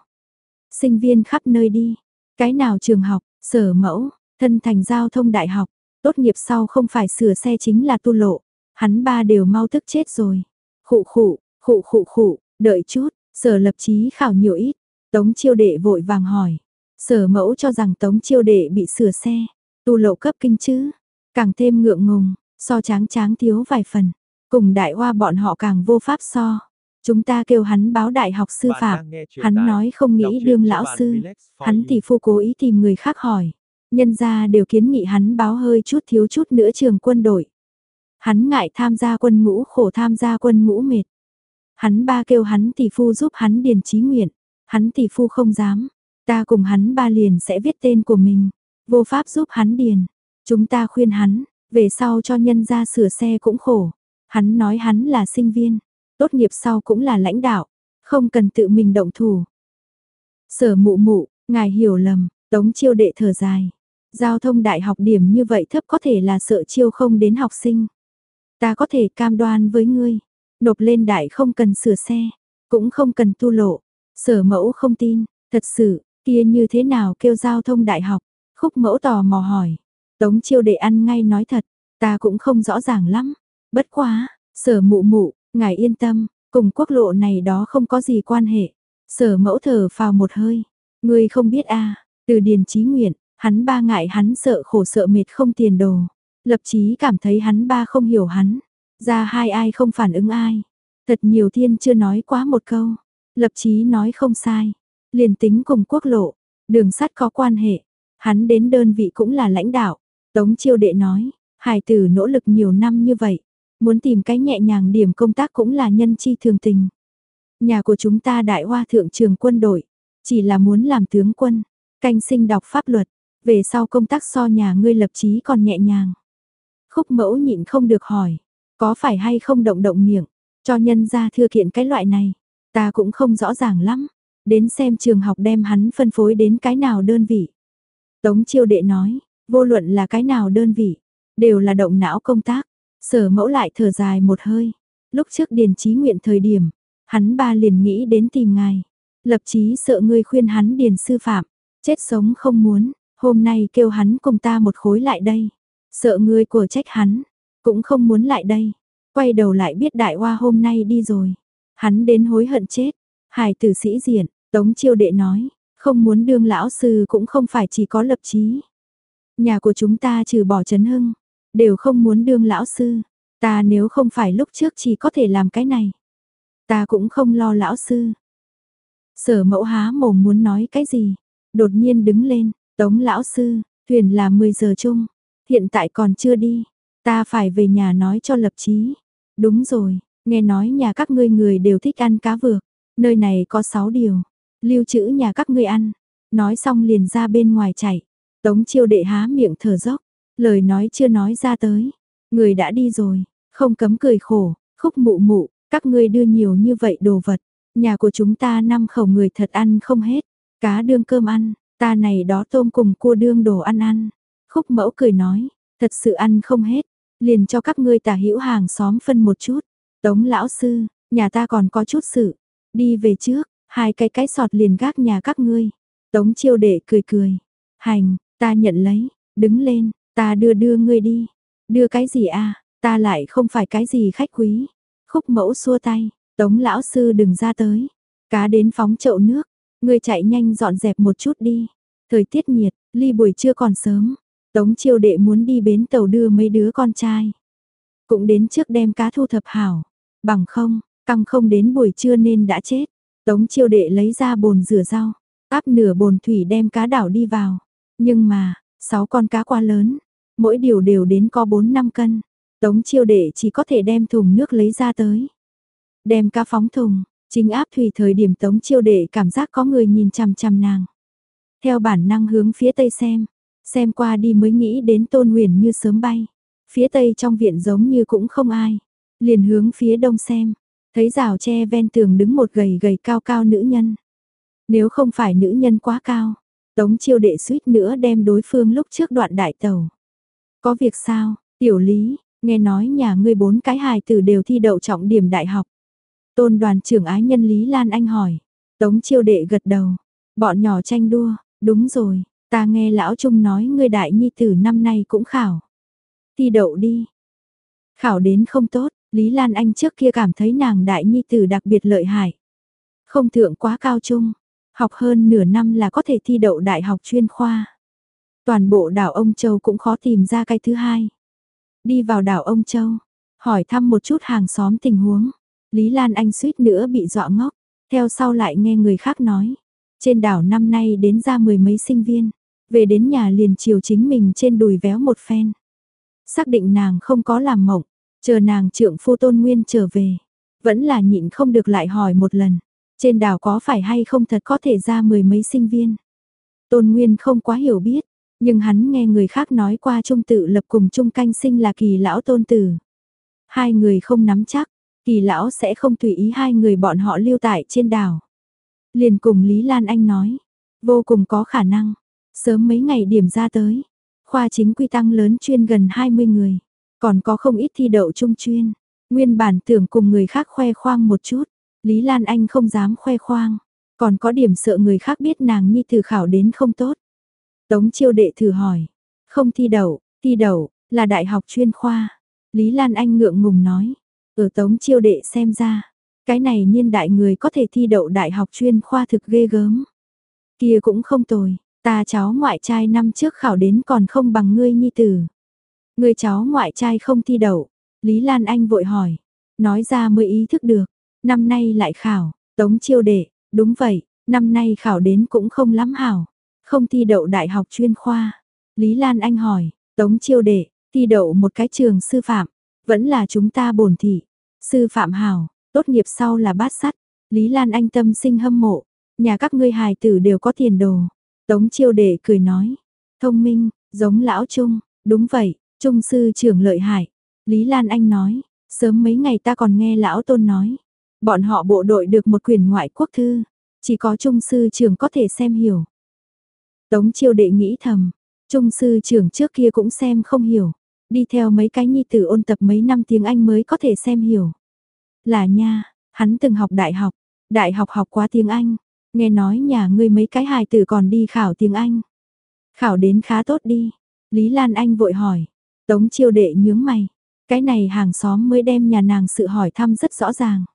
Sinh viên khắp nơi đi, cái nào trường học, sở mẫu, thân thành giao thông đại học, tốt nghiệp sau không phải sửa xe chính là tu lộ, hắn ba đều mau tức chết rồi. Khụ khụ, khụ khụ khụ, đợi chút, sở lập chí khảo nhiều ít, tống chiêu đệ vội vàng hỏi. Sở mẫu cho rằng tống chiêu đệ bị sửa xe, tu lộ cấp kinh chứ, càng thêm ngượng ngùng, so tráng tráng thiếu vài phần. Cùng đại hoa bọn họ càng vô pháp so. Chúng ta kêu hắn báo đại học sư phạm, hắn nói không nghĩ đương lão sư, hắn thì phu cố ý tìm người khác hỏi. Nhân ra đều kiến nghị hắn báo hơi chút thiếu chút nữa trường quân đội. Hắn ngại tham gia quân ngũ khổ tham gia quân ngũ mệt. Hắn ba kêu hắn tỷ phu giúp hắn điền trí nguyện. Hắn tỷ phu không dám. Ta cùng hắn ba liền sẽ viết tên của mình. Vô pháp giúp hắn điền. Chúng ta khuyên hắn, về sau cho nhân ra sửa xe cũng khổ. Hắn nói hắn là sinh viên. Tốt nghiệp sau cũng là lãnh đạo. Không cần tự mình động thủ. Sở mụ mụ, ngài hiểu lầm, tống chiêu đệ thở dài. Giao thông đại học điểm như vậy thấp có thể là sợ chiêu không đến học sinh. Ta có thể cam đoan với ngươi, nộp lên đại không cần sửa xe, cũng không cần tu lộ. Sở mẫu không tin, thật sự, kia như thế nào kêu giao thông đại học, khúc mẫu tò mò hỏi. Tống chiêu đệ ăn ngay nói thật, ta cũng không rõ ràng lắm. Bất quá, sở mụ mụ, ngài yên tâm, cùng quốc lộ này đó không có gì quan hệ. Sở mẫu thở phào một hơi, ngươi không biết a à, từ điền trí nguyện, hắn ba ngại hắn sợ khổ sợ mệt không tiền đồ. Lập chí cảm thấy hắn ba không hiểu hắn, ra hai ai không phản ứng ai. Thật nhiều thiên chưa nói quá một câu, lập chí nói không sai, liền tính cùng quốc lộ, đường sắt có quan hệ, hắn đến đơn vị cũng là lãnh đạo. Tống chiêu đệ nói, hài tử nỗ lực nhiều năm như vậy, muốn tìm cái nhẹ nhàng điểm công tác cũng là nhân chi thường tình. Nhà của chúng ta đại hoa thượng trường quân đội, chỉ là muốn làm tướng quân, canh sinh đọc pháp luật, về sau công tác so nhà ngươi lập chí còn nhẹ nhàng. Khúc mẫu nhịn không được hỏi, có phải hay không động động miệng, cho nhân ra thưa kiện cái loại này, ta cũng không rõ ràng lắm, đến xem trường học đem hắn phân phối đến cái nào đơn vị. Tống chiêu đệ nói, vô luận là cái nào đơn vị, đều là động não công tác, sở mẫu lại thở dài một hơi, lúc trước điền trí nguyện thời điểm, hắn ba liền nghĩ đến tìm ngài, lập chí sợ ngươi khuyên hắn điền sư phạm, chết sống không muốn, hôm nay kêu hắn cùng ta một khối lại đây. Sợ ngươi của trách hắn, cũng không muốn lại đây. Quay đầu lại biết đại hoa hôm nay đi rồi. Hắn đến hối hận chết. Hải tử sĩ diện, tống chiêu đệ nói, không muốn đương lão sư cũng không phải chỉ có lập chí. Nhà của chúng ta trừ bỏ chấn hưng, đều không muốn đương lão sư. Ta nếu không phải lúc trước chỉ có thể làm cái này. Ta cũng không lo lão sư. Sở mẫu há mồm muốn nói cái gì. Đột nhiên đứng lên, tống lão sư, thuyền là 10 giờ chung. Hiện tại còn chưa đi, ta phải về nhà nói cho lập chí. Đúng rồi, nghe nói nhà các ngươi người đều thích ăn cá vược, nơi này có 6 điều, lưu trữ nhà các ngươi ăn. Nói xong liền ra bên ngoài chạy, tống chiêu đệ há miệng thở dốc, lời nói chưa nói ra tới. Người đã đi rồi, không cấm cười khổ, khúc mụ mụ, các ngươi đưa nhiều như vậy đồ vật. Nhà của chúng ta năm khẩu người thật ăn không hết, cá đương cơm ăn, ta này đó tôm cùng cua đương đồ ăn ăn. Khúc mẫu cười nói, thật sự ăn không hết, liền cho các ngươi tả hữu hàng xóm phân một chút. Tống lão sư, nhà ta còn có chút sự, đi về trước, hai cái cái sọt liền gác nhà các ngươi. Tống chiêu đệ cười cười, hành, ta nhận lấy, đứng lên, ta đưa đưa ngươi đi. Đưa cái gì a? À? ta lại không phải cái gì khách quý. Khúc mẫu xua tay, tống lão sư đừng ra tới. Cá đến phóng chậu nước, ngươi chạy nhanh dọn dẹp một chút đi. Thời tiết nhiệt, ly buổi trưa còn sớm, Tống chiêu đệ muốn đi bến tàu đưa mấy đứa con trai. Cũng đến trước đem cá thu thập hảo. Bằng không, căng không đến buổi trưa nên đã chết. Tống chiêu đệ lấy ra bồn rửa rau. Áp nửa bồn thủy đem cá đảo đi vào. Nhưng mà, sáu con cá quá lớn. Mỗi điều đều đến có 4-5 cân. Tống chiêu đệ chỉ có thể đem thùng nước lấy ra tới. Đem cá phóng thùng, chính áp thủy thời điểm tống chiêu đệ cảm giác có người nhìn chằm chằm nàng. Theo bản năng hướng phía tây xem, Xem qua đi mới nghĩ đến tôn huyền như sớm bay. Phía tây trong viện giống như cũng không ai. Liền hướng phía đông xem. Thấy rào tre ven tường đứng một gầy gầy cao cao nữ nhân. Nếu không phải nữ nhân quá cao. Tống chiêu đệ suýt nữa đem đối phương lúc trước đoạn đại tàu. Có việc sao, tiểu lý, nghe nói nhà ngươi bốn cái hài tử đều thi đậu trọng điểm đại học. Tôn đoàn trưởng ái nhân Lý Lan Anh hỏi. Tống chiêu đệ gật đầu. Bọn nhỏ tranh đua, đúng rồi, Ta nghe lão Trung nói ngươi đại nhi tử năm nay cũng khảo. Thi đậu đi. Khảo đến không tốt, Lý Lan Anh trước kia cảm thấy nàng đại nhi tử đặc biệt lợi hại. Không thượng quá cao trung, học hơn nửa năm là có thể thi đậu đại học chuyên khoa. Toàn bộ đảo ông Châu cũng khó tìm ra cái thứ hai. Đi vào đảo ông Châu, hỏi thăm một chút hàng xóm tình huống. Lý Lan Anh suýt nữa bị dọa ngốc, theo sau lại nghe người khác nói. Trên đảo năm nay đến ra mười mấy sinh viên, về đến nhà liền chiều chính mình trên đùi véo một phen. Xác định nàng không có làm mộng, chờ nàng trượng phu tôn nguyên trở về. Vẫn là nhịn không được lại hỏi một lần, trên đảo có phải hay không thật có thể ra mười mấy sinh viên. Tôn Nguyên không quá hiểu biết, nhưng hắn nghe người khác nói qua trung tự lập cùng trung canh sinh là kỳ lão tôn tử. Hai người không nắm chắc, kỳ lão sẽ không tùy ý hai người bọn họ lưu tại trên đảo. Liền cùng Lý Lan Anh nói, vô cùng có khả năng, sớm mấy ngày điểm ra tới. Khoa chính quy tăng lớn chuyên gần 20 người, còn có không ít thi đậu trung chuyên. Nguyên bản tưởng cùng người khác khoe khoang một chút, Lý Lan Anh không dám khoe khoang, còn có điểm sợ người khác biết nàng nhi thử khảo đến không tốt. Tống chiêu đệ thử hỏi, không thi đậu, thi đậu, là đại học chuyên khoa. Lý Lan Anh ngượng ngùng nói, ở tống chiêu đệ xem ra, cái này niên đại người có thể thi đậu đại học chuyên khoa thực ghê gớm. Kia cũng không tồi, ta cháu ngoại trai năm trước khảo đến còn không bằng ngươi nhi tử. Người cháu ngoại trai không thi đậu, Lý Lan Anh vội hỏi, nói ra mới ý thức được, năm nay lại khảo, tống chiêu đệ, đúng vậy, năm nay khảo đến cũng không lắm hảo, không thi đậu đại học chuyên khoa. Lý Lan Anh hỏi, tống chiêu đệ, thi đậu một cái trường sư phạm, vẫn là chúng ta bổn thị, sư phạm hảo, tốt nghiệp sau là bát sắt, Lý Lan Anh tâm sinh hâm mộ, nhà các ngươi hài tử đều có tiền đồ. Tống chiêu đệ cười nói, thông minh, giống lão Trung, đúng vậy, Trung sư trưởng lợi hại. Lý Lan Anh nói, sớm mấy ngày ta còn nghe lão tôn nói, bọn họ bộ đội được một quyền ngoại quốc thư, chỉ có Trung sư trưởng có thể xem hiểu. Tống chiêu đệ nghĩ thầm, Trung sư trưởng trước kia cũng xem không hiểu, đi theo mấy cái nhi tử ôn tập mấy năm tiếng Anh mới có thể xem hiểu. Là nha, hắn từng học đại học, đại học học quá tiếng Anh, nghe nói nhà ngươi mấy cái hài tử còn đi khảo tiếng Anh. Khảo đến khá tốt đi, Lý Lan Anh vội hỏi, Tống chiêu đệ nhướng mày, cái này hàng xóm mới đem nhà nàng sự hỏi thăm rất rõ ràng.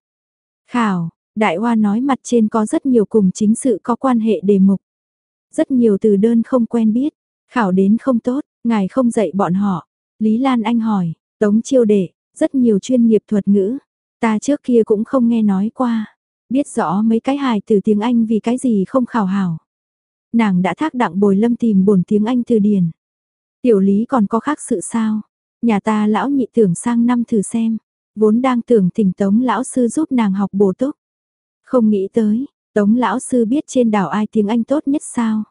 Khảo, Đại Hoa nói mặt trên có rất nhiều cùng chính sự có quan hệ đề mục. Rất nhiều từ đơn không quen biết, khảo đến không tốt, ngài không dạy bọn họ. Lý Lan Anh hỏi, Tống chiêu đệ, rất nhiều chuyên nghiệp thuật ngữ, ta trước kia cũng không nghe nói qua. Biết rõ mấy cái hài từ tiếng Anh vì cái gì không khảo hảo. Nàng đã thác đặng bồi lâm tìm bổn tiếng Anh từ điển. Tiểu lý còn có khác sự sao? Nhà ta lão nhị tưởng sang năm thử xem. Vốn đang tưởng thỉnh tống lão sư giúp nàng học bổ túc. Không nghĩ tới, tống lão sư biết trên đảo ai tiếng Anh tốt nhất sao?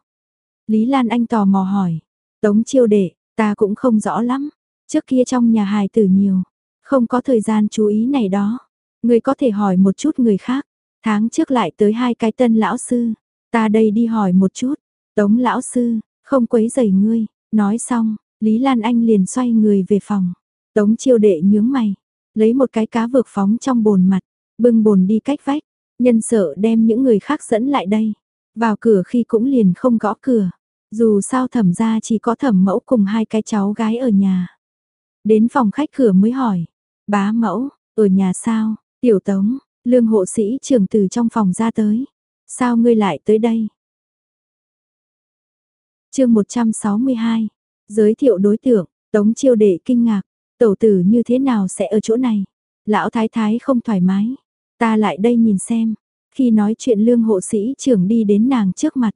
Lý Lan Anh tò mò hỏi. Tống chiêu đệ, ta cũng không rõ lắm. Trước kia trong nhà hài tử nhiều. Không có thời gian chú ý này đó. Người có thể hỏi một chút người khác. Tháng trước lại tới hai cái tân lão sư. Ta đây đi hỏi một chút. Tống lão sư, không quấy dày ngươi. Nói xong, Lý Lan Anh liền xoay người về phòng. Tống chiêu đệ nhướng mày, lấy một cái cá vược phóng trong bồn mặt, bưng bồn đi cách vách, nhân sợ đem những người khác dẫn lại đây. Vào cửa khi cũng liền không gõ cửa, dù sao thẩm ra chỉ có thẩm mẫu cùng hai cái cháu gái ở nhà. Đến phòng khách cửa mới hỏi, bá mẫu, ở nhà sao, tiểu tống, lương hộ sĩ trưởng từ trong phòng ra tới. Sao ngươi lại tới đây? chương 162, giới thiệu đối tượng, tống chiêu đệ kinh ngạc, tổ tử như thế nào sẽ ở chỗ này? Lão thái thái không thoải mái, ta lại đây nhìn xem, khi nói chuyện lương hộ sĩ trưởng đi đến nàng trước mặt.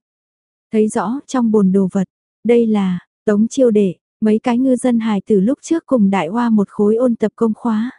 Thấy rõ trong bồn đồ vật, đây là, tống chiêu đệ, mấy cái ngư dân hài từ lúc trước cùng đại hoa một khối ôn tập công khóa.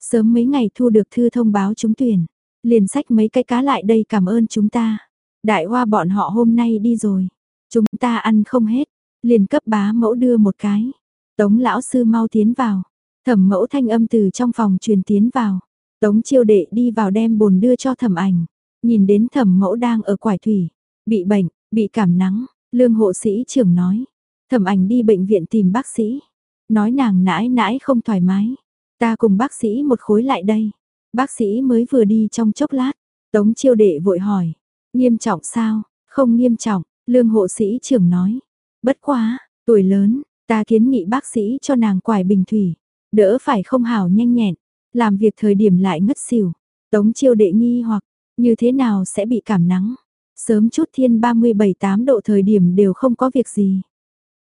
Sớm mấy ngày thu được thư thông báo trúng tuyển, liền sách mấy cái cá lại đây cảm ơn chúng ta. Đại hoa bọn họ hôm nay đi rồi, Chúng ta ăn không hết, liền cấp bá mẫu đưa một cái. Tống lão sư mau tiến vào. Thẩm mẫu thanh âm từ trong phòng truyền tiến vào. Tống chiêu đệ đi vào đem bồn đưa cho thẩm ảnh. Nhìn đến thẩm mẫu đang ở quải thủy. Bị bệnh, bị cảm nắng. Lương hộ sĩ trưởng nói. Thẩm ảnh đi bệnh viện tìm bác sĩ. Nói nàng nãi nãi không thoải mái. Ta cùng bác sĩ một khối lại đây. Bác sĩ mới vừa đi trong chốc lát. Tống chiêu đệ vội hỏi. Nghiêm trọng sao? Không nghiêm trọng. Lương hộ sĩ trưởng nói, bất quá, tuổi lớn, ta kiến nghị bác sĩ cho nàng quải bình thủy, đỡ phải không hảo nhanh nhẹn, làm việc thời điểm lại ngất xỉu. Tống chiêu đệ nghi hoặc, như thế nào sẽ bị cảm nắng. Sớm chút thiên 37-8 độ thời điểm đều không có việc gì.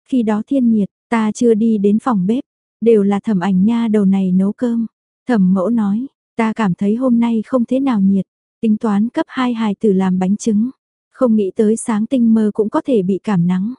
Khi đó thiên nhiệt, ta chưa đi đến phòng bếp, đều là thẩm ảnh nha đầu này nấu cơm. Thẩm mẫu nói, ta cảm thấy hôm nay không thế nào nhiệt, tính toán cấp hai hài tử làm bánh trứng. Không nghĩ tới sáng tinh mơ cũng có thể bị cảm nắng.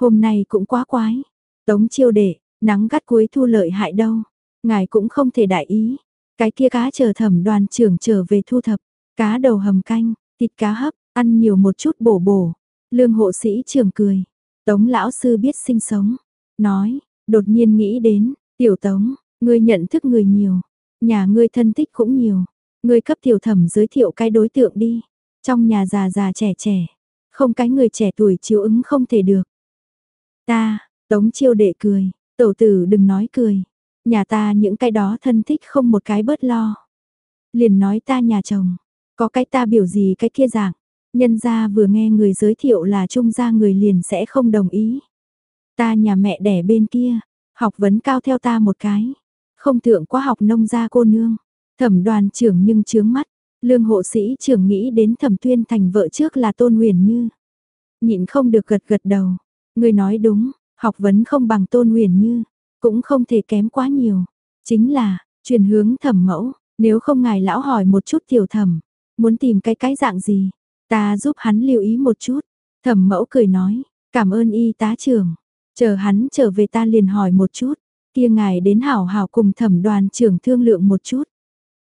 Hôm nay cũng quá quái. Tống chiêu đệ, nắng gắt cuối thu lợi hại đâu. Ngài cũng không thể đại ý. Cái kia cá chờ thẩm đoàn trưởng trở về thu thập. Cá đầu hầm canh, thịt cá hấp, ăn nhiều một chút bổ bổ. Lương hộ sĩ trưởng cười. Tống lão sư biết sinh sống. Nói, đột nhiên nghĩ đến, tiểu tống, ngươi nhận thức người nhiều. Nhà ngươi thân tích cũng nhiều. Ngươi cấp tiểu thẩm giới thiệu cái đối tượng đi. Trong nhà già già trẻ trẻ. Không cái người trẻ tuổi chiếu ứng không thể được. Ta, tống chiêu đệ cười. Tổ tử đừng nói cười. Nhà ta những cái đó thân thích không một cái bớt lo. Liền nói ta nhà chồng. Có cái ta biểu gì cái kia dạng. Nhân gia vừa nghe người giới thiệu là trung gia người liền sẽ không đồng ý. Ta nhà mẹ đẻ bên kia, học vấn cao theo ta một cái. Không thượng quá học nông gia cô nương. Thẩm đoàn trưởng nhưng chướng mắt. Lương hộ sĩ trưởng nghĩ đến thẩm tuyên thành vợ trước là tôn huyền như. Nhịn không được gật gật đầu. Người nói đúng, học vấn không bằng tôn huyền như. Cũng không thể kém quá nhiều. Chính là, truyền hướng thẩm mẫu. Nếu không ngài lão hỏi một chút tiểu thẩm. Muốn tìm cái cái dạng gì? Ta giúp hắn lưu ý một chút. Thẩm mẫu cười nói. Cảm ơn y tá trưởng. Chờ hắn trở về ta liền hỏi một chút. Kia ngài đến hảo hảo cùng thẩm đoàn trưởng thương lượng một chút.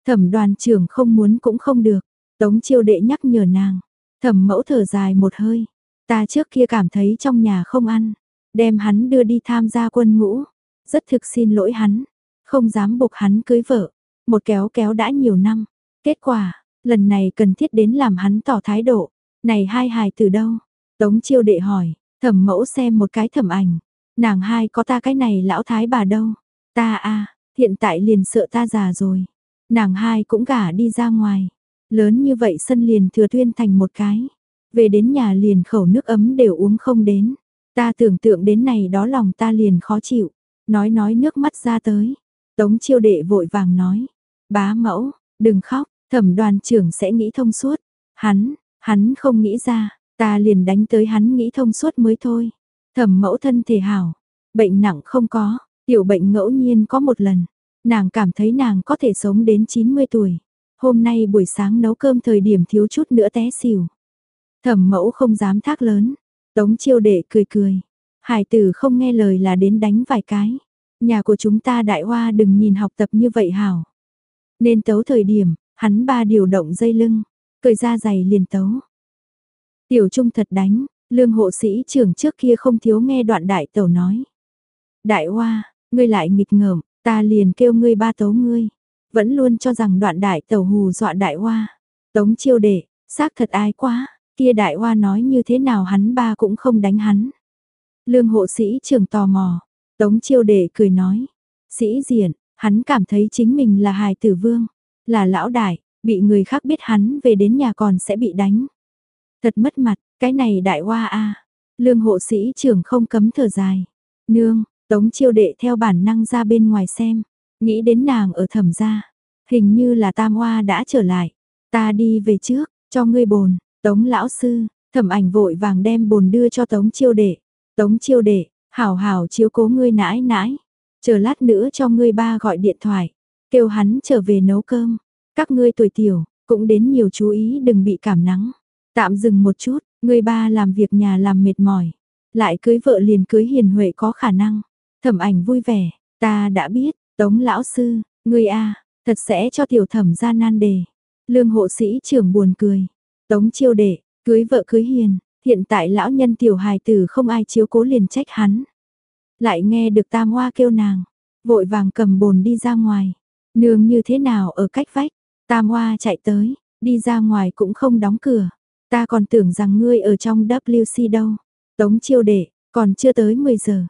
Thẩm đoàn trưởng không muốn cũng không được. Tống chiêu đệ nhắc nhở nàng. Thẩm mẫu thở dài một hơi. Ta trước kia cảm thấy trong nhà không ăn. Đem hắn đưa đi tham gia quân ngũ. Rất thực xin lỗi hắn. Không dám buộc hắn cưới vợ. Một kéo kéo đã nhiều năm. Kết quả, lần này cần thiết đến làm hắn tỏ thái độ. Này hai hài từ đâu? Tống chiêu đệ hỏi, thẩm mẫu xem một cái thẩm ảnh. Nàng hai có ta cái này lão thái bà đâu? Ta a hiện tại liền sợ ta già rồi. Nàng hai cũng gả đi ra ngoài. Lớn như vậy sân liền thừa tuyên thành một cái. Về đến nhà liền khẩu nước ấm đều uống không đến. Ta tưởng tượng đến này đó lòng ta liền khó chịu. Nói nói nước mắt ra tới. Tống chiêu đệ vội vàng nói. Bá mẫu, đừng khóc, thẩm đoàn trưởng sẽ nghĩ thông suốt. Hắn, hắn không nghĩ ra, ta liền đánh tới hắn nghĩ thông suốt mới thôi. Thẩm mẫu thân thể hảo, bệnh nặng không có, tiểu bệnh ngẫu nhiên có một lần. Nàng cảm thấy nàng có thể sống đến 90 tuổi. Hôm nay buổi sáng nấu cơm thời điểm thiếu chút nữa té xỉu. Thẩm mẫu không dám thác lớn. Tống chiêu đệ cười cười. Hải tử không nghe lời là đến đánh vài cái. Nhà của chúng ta đại hoa đừng nhìn học tập như vậy hảo. Nên tấu thời điểm, hắn ba điều động dây lưng, cởi ra giày liền tấu. Tiểu trung thật đánh, lương hộ sĩ trưởng trước kia không thiếu nghe đoạn đại tẩu nói. Đại hoa, ngươi lại nghịch ngợm, ta liền kêu ngươi ba tấu ngươi. Vẫn luôn cho rằng đoạn đại tẩu hù dọa đại hoa. Tống chiêu đệ, xác thật ai quá, kia đại hoa nói như thế nào hắn ba cũng không đánh hắn. Lương hộ sĩ trưởng tò mò, tống chiêu đệ cười nói. Sĩ diện, hắn cảm thấy chính mình là hài tử vương, là lão đại, bị người khác biết hắn về đến nhà còn sẽ bị đánh. Thật mất mặt, cái này đại hoa a Lương hộ sĩ trưởng không cấm thở dài. Nương, tống chiêu đệ theo bản năng ra bên ngoài xem. Nghĩ đến nàng ở thẩm gia. Hình như là tam hoa đã trở lại. Ta đi về trước, cho ngươi bồn. Tống lão sư, thẩm ảnh vội vàng đem bồn đưa cho tống chiêu đệ. Tống chiêu đệ, hảo hảo chiếu cố ngươi nãi nãi. Chờ lát nữa cho ngươi ba gọi điện thoại. Kêu hắn trở về nấu cơm. Các ngươi tuổi tiểu, cũng đến nhiều chú ý đừng bị cảm nắng. Tạm dừng một chút, người ba làm việc nhà làm mệt mỏi. Lại cưới vợ liền cưới hiền huệ có khả năng. Thẩm ảnh vui vẻ, ta đã biết, tống lão sư, ngươi a thật sẽ cho tiểu thẩm ra nan đề. Lương hộ sĩ trưởng buồn cười. Tống chiêu đệ, cưới vợ cưới hiền, hiện tại lão nhân tiểu hài tử không ai chiếu cố liền trách hắn. Lại nghe được tam hoa kêu nàng, vội vàng cầm bồn đi ra ngoài. Nương như thế nào ở cách vách, tam hoa chạy tới, đi ra ngoài cũng không đóng cửa. Ta còn tưởng rằng ngươi ở trong WC đâu. Tống chiêu đệ, còn chưa tới 10 giờ.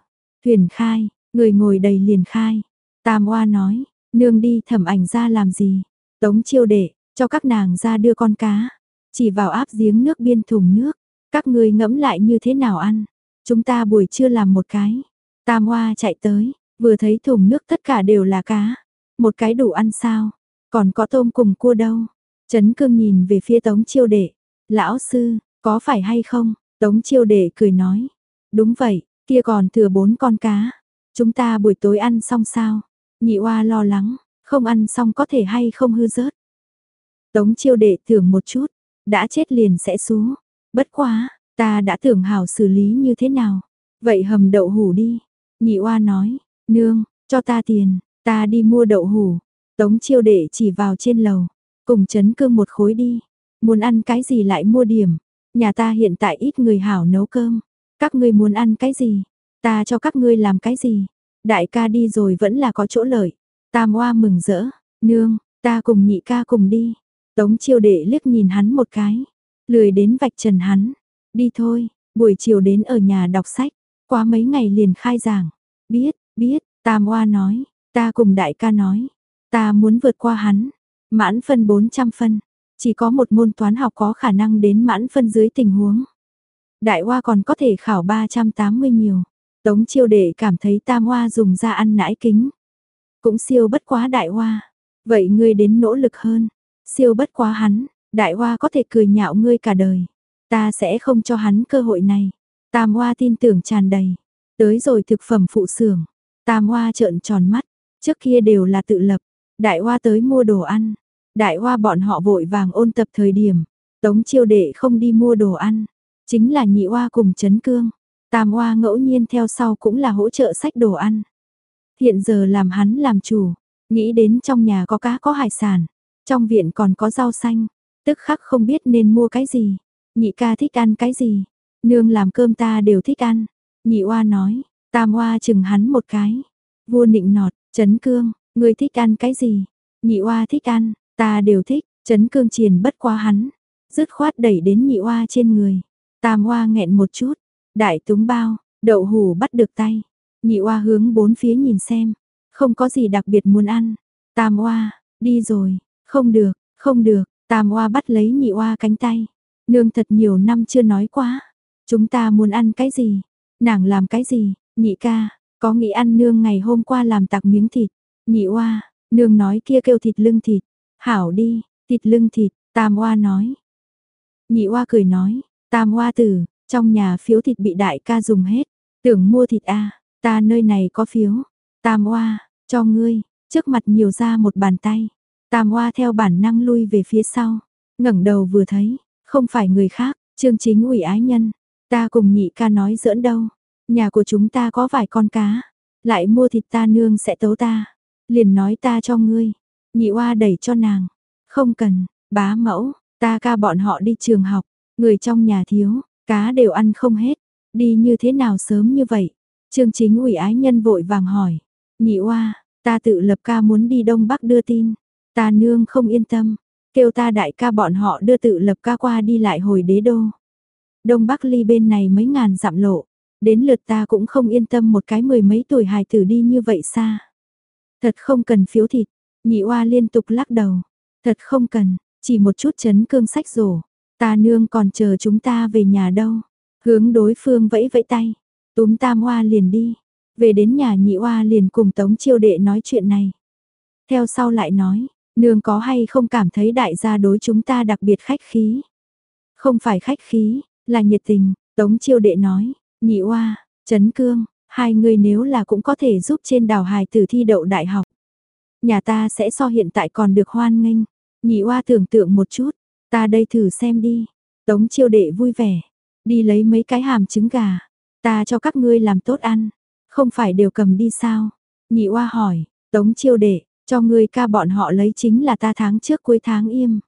Thuyền khai, người ngồi đầy liền khai. Tam Hoa nói, nương đi thẩm ảnh ra làm gì. Tống chiêu đệ, cho các nàng ra đưa con cá. Chỉ vào áp giếng nước biên thùng nước. Các ngươi ngẫm lại như thế nào ăn. Chúng ta buổi trưa làm một cái. Tam Hoa chạy tới, vừa thấy thùng nước tất cả đều là cá. Một cái đủ ăn sao? Còn có tôm cùng cua đâu? Trấn cương nhìn về phía tống chiêu đệ. Lão sư, có phải hay không? Tống chiêu đệ cười nói. Đúng vậy, kia còn thừa bốn con cá. Chúng ta buổi tối ăn xong sao? Nhị oa lo lắng, không ăn xong có thể hay không hư rớt. Tống chiêu đệ thưởng một chút, đã chết liền sẽ xuống. Bất quá, ta đã tưởng hảo xử lý như thế nào. Vậy hầm đậu hủ đi. Nhị oa nói, nương, cho ta tiền, ta đi mua đậu hủ. Tống chiêu đệ chỉ vào trên lầu, cùng chấn cương một khối đi. Muốn ăn cái gì lại mua điểm. Nhà ta hiện tại ít người hảo nấu cơm. Các ngươi muốn ăn cái gì? Ta cho các ngươi làm cái gì? Đại ca đi rồi vẫn là có chỗ lợi. Tam oa mừng rỡ, nương, ta cùng nhị ca cùng đi. Tống chiêu đệ liếc nhìn hắn một cái, lười đến vạch trần hắn. Đi thôi, buổi chiều đến ở nhà đọc sách, quá mấy ngày liền khai giảng. Biết, biết, Tam oa nói, ta cùng đại ca nói, ta muốn vượt qua hắn. Mãn phân 400 phân, chỉ có một môn toán học có khả năng đến mãn phân dưới tình huống. Đại Oa còn có thể khảo 380 nhiều. Tống chiêu đệ cảm thấy tam Oa dùng ra ăn nãi kính. Cũng siêu bất quá đại Oa, Vậy ngươi đến nỗ lực hơn. Siêu bất quá hắn, đại hoa có thể cười nhạo ngươi cả đời. Ta sẽ không cho hắn cơ hội này. Tam hoa tin tưởng tràn đầy. Tới rồi thực phẩm phụ xưởng. Tam hoa trợn tròn mắt. Trước kia đều là tự lập. Đại hoa tới mua đồ ăn. Đại hoa bọn họ vội vàng ôn tập thời điểm. Tống chiêu đệ không đi mua đồ ăn. Chính là nhị hoa cùng chấn cương. Tam Hoa ngẫu nhiên theo sau cũng là hỗ trợ sách đồ ăn. Hiện giờ làm hắn làm chủ, nghĩ đến trong nhà có cá có hải sản, trong viện còn có rau xanh, tức khắc không biết nên mua cái gì. Nhị ca thích ăn cái gì, nương làm cơm ta đều thích ăn. Nhị oa nói, tam oa chừng hắn một cái. Vua nịnh nọt, chấn cương, ngươi thích ăn cái gì? Nhị oa thích ăn, ta đều thích, chấn cương triền bất quá hắn. Dứt khoát đẩy đến nhị oa trên người. Tam oa nghẹn một chút, Đại túng bao, đậu hủ bắt được tay. Nhị oa hướng bốn phía nhìn xem. Không có gì đặc biệt muốn ăn. Tam oa, đi rồi. Không được, không được. Tam oa bắt lấy nhị oa cánh tay. Nương thật nhiều năm chưa nói quá. Chúng ta muốn ăn cái gì? Nàng làm cái gì? Nhị ca, có nghĩ ăn nương ngày hôm qua làm tặc miếng thịt. Nhị oa, nương nói kia kêu thịt lưng thịt. Hảo đi, thịt lưng thịt, tam oa nói. Nhị oa cười nói, tam oa tử, trong nhà phiếu thịt bị đại ca dùng hết, tưởng mua thịt a, à, ta nơi này có phiếu. Tam oa, cho ngươi, trước mặt nhiều ra một bàn tay. Tam Hoa theo bản năng lui về phía sau, ngẩng đầu vừa thấy, không phải người khác, Trương Chính ủy ái nhân, ta cùng nhị ca nói giỡn đâu, nhà của chúng ta có vài con cá, lại mua thịt ta nương sẽ tấu ta, liền nói ta cho ngươi. Nhị Hoa đẩy cho nàng, không cần, bá mẫu, ta ca bọn họ đi trường học, người trong nhà thiếu, Cá đều ăn không hết, đi như thế nào sớm như vậy? Trương chính ủy ái nhân vội vàng hỏi. Nhị oa, ta tự lập ca muốn đi Đông Bắc đưa tin. Ta nương không yên tâm, kêu ta đại ca bọn họ đưa tự lập ca qua đi lại hồi đế đô. Đông Bắc ly bên này mấy ngàn dặm lộ, đến lượt ta cũng không yên tâm một cái mười mấy tuổi hài tử đi như vậy xa. Thật không cần phiếu thịt, nhị oa liên tục lắc đầu. Thật không cần, chỉ một chút chấn cương sách rổ, Ta nương còn chờ chúng ta về nhà đâu. Hướng đối phương vẫy vẫy tay. Túm tam oa liền đi. Về đến nhà nhị oa liền cùng tống chiêu đệ nói chuyện này. Theo sau lại nói, nương có hay không cảm thấy đại gia đối chúng ta đặc biệt khách khí. Không phải khách khí, là nhiệt tình, tống chiêu đệ nói, nhị oa, Trấn cương, hai người nếu là cũng có thể giúp trên đảo hài tử thi đậu đại học. Nhà ta sẽ so hiện tại còn được hoan nghênh. Nhị oa tưởng tượng một chút, Ta đây thử xem đi. Tống chiêu đệ vui vẻ. Đi lấy mấy cái hàm trứng gà. Ta cho các ngươi làm tốt ăn. Không phải đều cầm đi sao? Nhị oa hỏi. Tống chiêu đệ, cho ngươi ca bọn họ lấy chính là ta tháng trước cuối tháng im.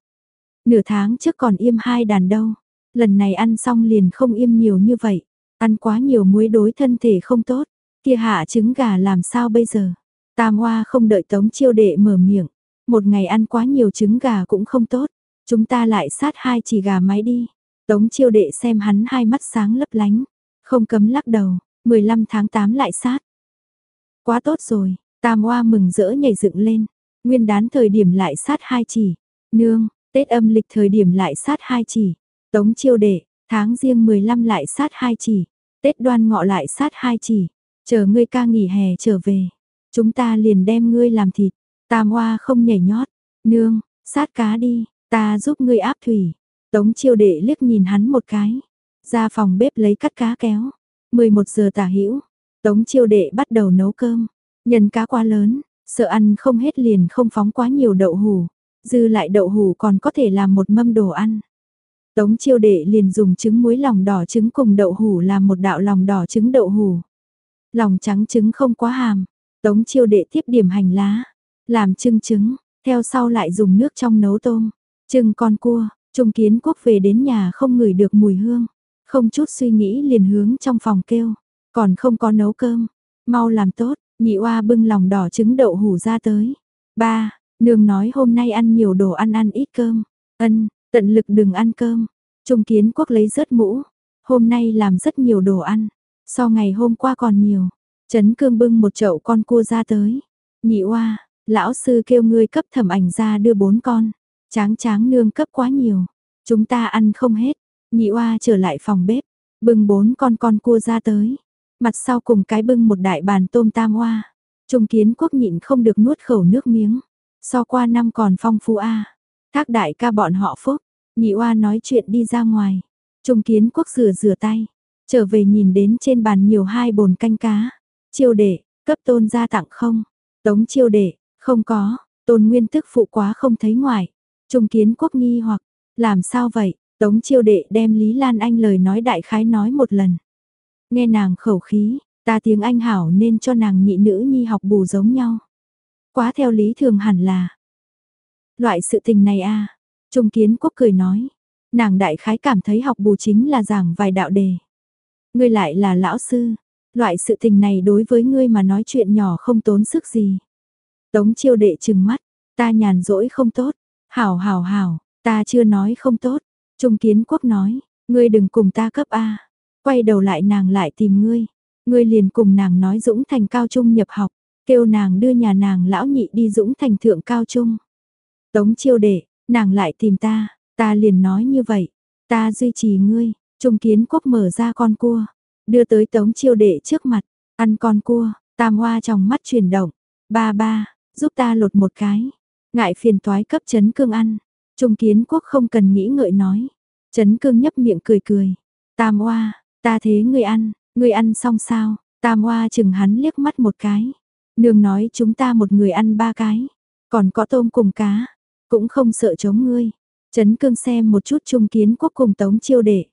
Nửa tháng trước còn im hai đàn đâu. Lần này ăn xong liền không im nhiều như vậy. Ăn quá nhiều muối đối thân thể không tốt. Kia hạ trứng gà làm sao bây giờ? Tam Hoa không đợi Tống Chiêu Đệ mở miệng, một ngày ăn quá nhiều trứng gà cũng không tốt. Chúng ta lại sát hai chỉ gà mái đi. Tống chiêu đệ xem hắn hai mắt sáng lấp lánh. Không cấm lắc đầu, 15 tháng 8 lại sát. Quá tốt rồi, tam oa mừng rỡ nhảy dựng lên. Nguyên đán thời điểm lại sát hai chỉ. Nương, Tết âm lịch thời điểm lại sát hai chỉ. Tống chiêu đệ, tháng riêng 15 lại sát hai chỉ. Tết đoan ngọ lại sát hai chỉ. Chờ ngươi ca nghỉ hè trở về. Chúng ta liền đem ngươi làm thịt. Tam oa không nhảy nhót. Nương, sát cá đi, Ta giúp ngươi áp thủy. Tống chiêu đệ liếc nhìn hắn một cái. Ra phòng bếp lấy cắt cá kéo. 11 giờ tả hữu Tống chiêu đệ bắt đầu nấu cơm, nhân cá quá lớn, sợ ăn không hết liền không phóng quá nhiều đậu hủ, dư lại đậu hủ còn có thể làm một mâm đồ ăn. Tống chiêu đệ liền dùng trứng muối lòng đỏ trứng cùng đậu hủ làm một đạo lòng đỏ trứng đậu hủ. Lòng trắng trứng không quá hàm, tống chiêu đệ tiếp điểm hành lá, làm trưng trứng, theo sau lại dùng nước trong nấu tôm, trưng con cua, trung kiến quốc về đến nhà không ngửi được mùi hương, không chút suy nghĩ liền hướng trong phòng kêu, còn không có nấu cơm, mau làm tốt, nhị oa bưng lòng đỏ trứng đậu hủ ra tới. Ba, nương nói hôm nay ăn nhiều đồ ăn ăn ít cơm, ân, tận lực đừng ăn cơm, trung kiến quốc lấy rớt mũ, hôm nay làm rất nhiều đồ ăn, so ngày hôm qua còn nhiều, Trấn cương bưng một chậu con cua ra tới, nhị oa lão sư kêu ngươi cấp thẩm ảnh ra đưa bốn con, tráng tráng nương cấp quá nhiều, chúng ta ăn không hết, nhị oa trở lại phòng bếp, bưng bốn con con cua ra tới, mặt sau cùng cái bưng một đại bàn tôm tam oa, trung kiến quốc nhịn không được nuốt khẩu nước miếng, so qua năm còn phong phú a, thác đại ca bọn họ phúc, nhị oa nói chuyện đi ra ngoài, trung kiến quốc rửa rửa tay, trở về nhìn đến trên bàn nhiều hai bồn canh cá, chiêu đệ, cấp tôn gia tặng không, tống chiêu đệ, không có, tôn nguyên tức phụ quá không thấy ngoài. Trung kiến quốc nghi hoặc, làm sao vậy, tống chiêu đệ đem Lý Lan Anh lời nói đại khái nói một lần. Nghe nàng khẩu khí, ta tiếng Anh hảo nên cho nàng nhị nữ nhi học bù giống nhau. Quá theo lý thường hẳn là. Loại sự tình này a Trung kiến quốc cười nói. Nàng đại khái cảm thấy học bù chính là giảng vài đạo đề. Ngươi lại là lão sư. Loại sự tình này đối với ngươi mà nói chuyện nhỏ không tốn sức gì. Tống chiêu đệ chừng mắt, ta nhàn rỗi không tốt, hảo hảo hảo, ta chưa nói không tốt, Trung Kiến Quốc nói, ngươi đừng cùng ta cấp A, quay đầu lại nàng lại tìm ngươi, ngươi liền cùng nàng nói Dũng Thành cao trung nhập học, kêu nàng đưa nhà nàng lão nhị đi Dũng Thành thượng cao trung. Tống chiêu đệ, nàng lại tìm ta, ta liền nói như vậy, ta duy trì ngươi, Trung Kiến Quốc mở ra con cua, đưa tới Tống chiêu đệ trước mặt, ăn con cua, tam hoa trong mắt chuyển động, ba ba, giúp ta lột một cái. Ngại phiền toái cấp chấn cương ăn. Trung kiến quốc không cần nghĩ ngợi nói. Chấn cương nhấp miệng cười cười. Tam hoa ta thế ngươi ăn, ngươi ăn xong sao? Tam hoa chừng hắn liếc mắt một cái. Nương nói chúng ta một người ăn ba cái. Còn có tôm cùng cá. Cũng không sợ chống ngươi. Chấn cương xem một chút trung kiến quốc cùng tống chiêu đệ.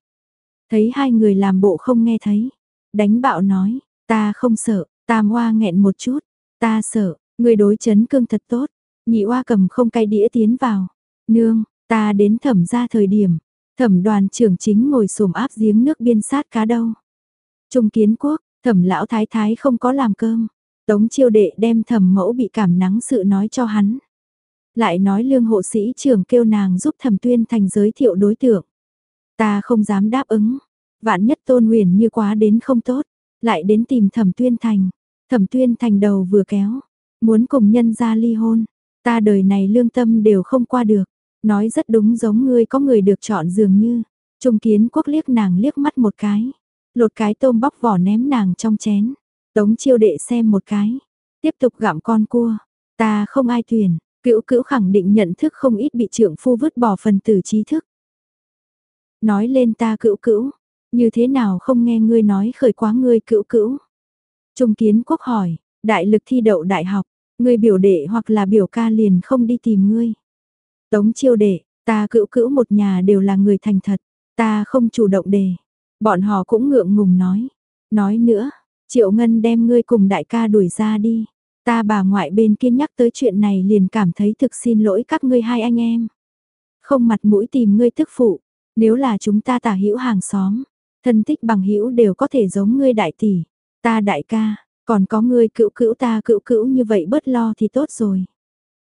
Thấy hai người làm bộ không nghe thấy. Đánh bạo nói, ta không sợ, tam hoa nghẹn một chút, ta sợ, Người đối chấn cương thật tốt, nhị oa cầm không cay đĩa tiến vào. Nương, ta đến thẩm ra thời điểm, thẩm đoàn trưởng chính ngồi xổm áp giếng nước biên sát cá đâu. Trung kiến quốc, thẩm lão thái thái không có làm cơm. Tống chiêu đệ đem thẩm mẫu bị cảm nắng sự nói cho hắn. Lại nói lương hộ sĩ trưởng kêu nàng giúp thẩm tuyên thành giới thiệu đối tượng. Ta không dám đáp ứng. Vạn nhất tôn huyền như quá đến không tốt. Lại đến tìm thẩm tuyên thành. Thẩm tuyên thành đầu vừa kéo. Muốn cùng nhân gia ly hôn, ta đời này lương tâm đều không qua được. Nói rất đúng giống ngươi có người được chọn dường như. Trung kiến quốc liếc nàng liếc mắt một cái. Lột cái tôm bóc vỏ ném nàng trong chén. Tống chiêu đệ xem một cái. Tiếp tục gặm con cua. Ta không ai tuyển. Cữu cữu khẳng định nhận thức không ít bị trưởng phu vứt bỏ phần tử trí thức. Nói lên ta cữu cữu. Như thế nào không nghe ngươi nói khởi quá ngươi cữu cữu. Trung kiến quốc hỏi, đại lực thi đậu đại học, ngươi biểu đệ hoặc là biểu ca liền không đi tìm ngươi. Tống chiêu đệ, ta cữu cữu một nhà đều là người thành thật, ta không chủ động đề. Bọn họ cũng ngượng ngùng nói. Nói nữa, Triệu Ngân đem ngươi cùng đại ca đuổi ra đi. Ta bà ngoại bên kia nhắc tới chuyện này liền cảm thấy thực xin lỗi các ngươi hai anh em. Không mặt mũi tìm ngươi thức phụ, nếu là chúng ta tả hữu hàng xóm, thân thích bằng hữu đều có thể giống ngươi đại tỷ, ta đại ca, còn có ngươi cựu cữu ta cựu cữu như vậy bớt lo thì tốt rồi.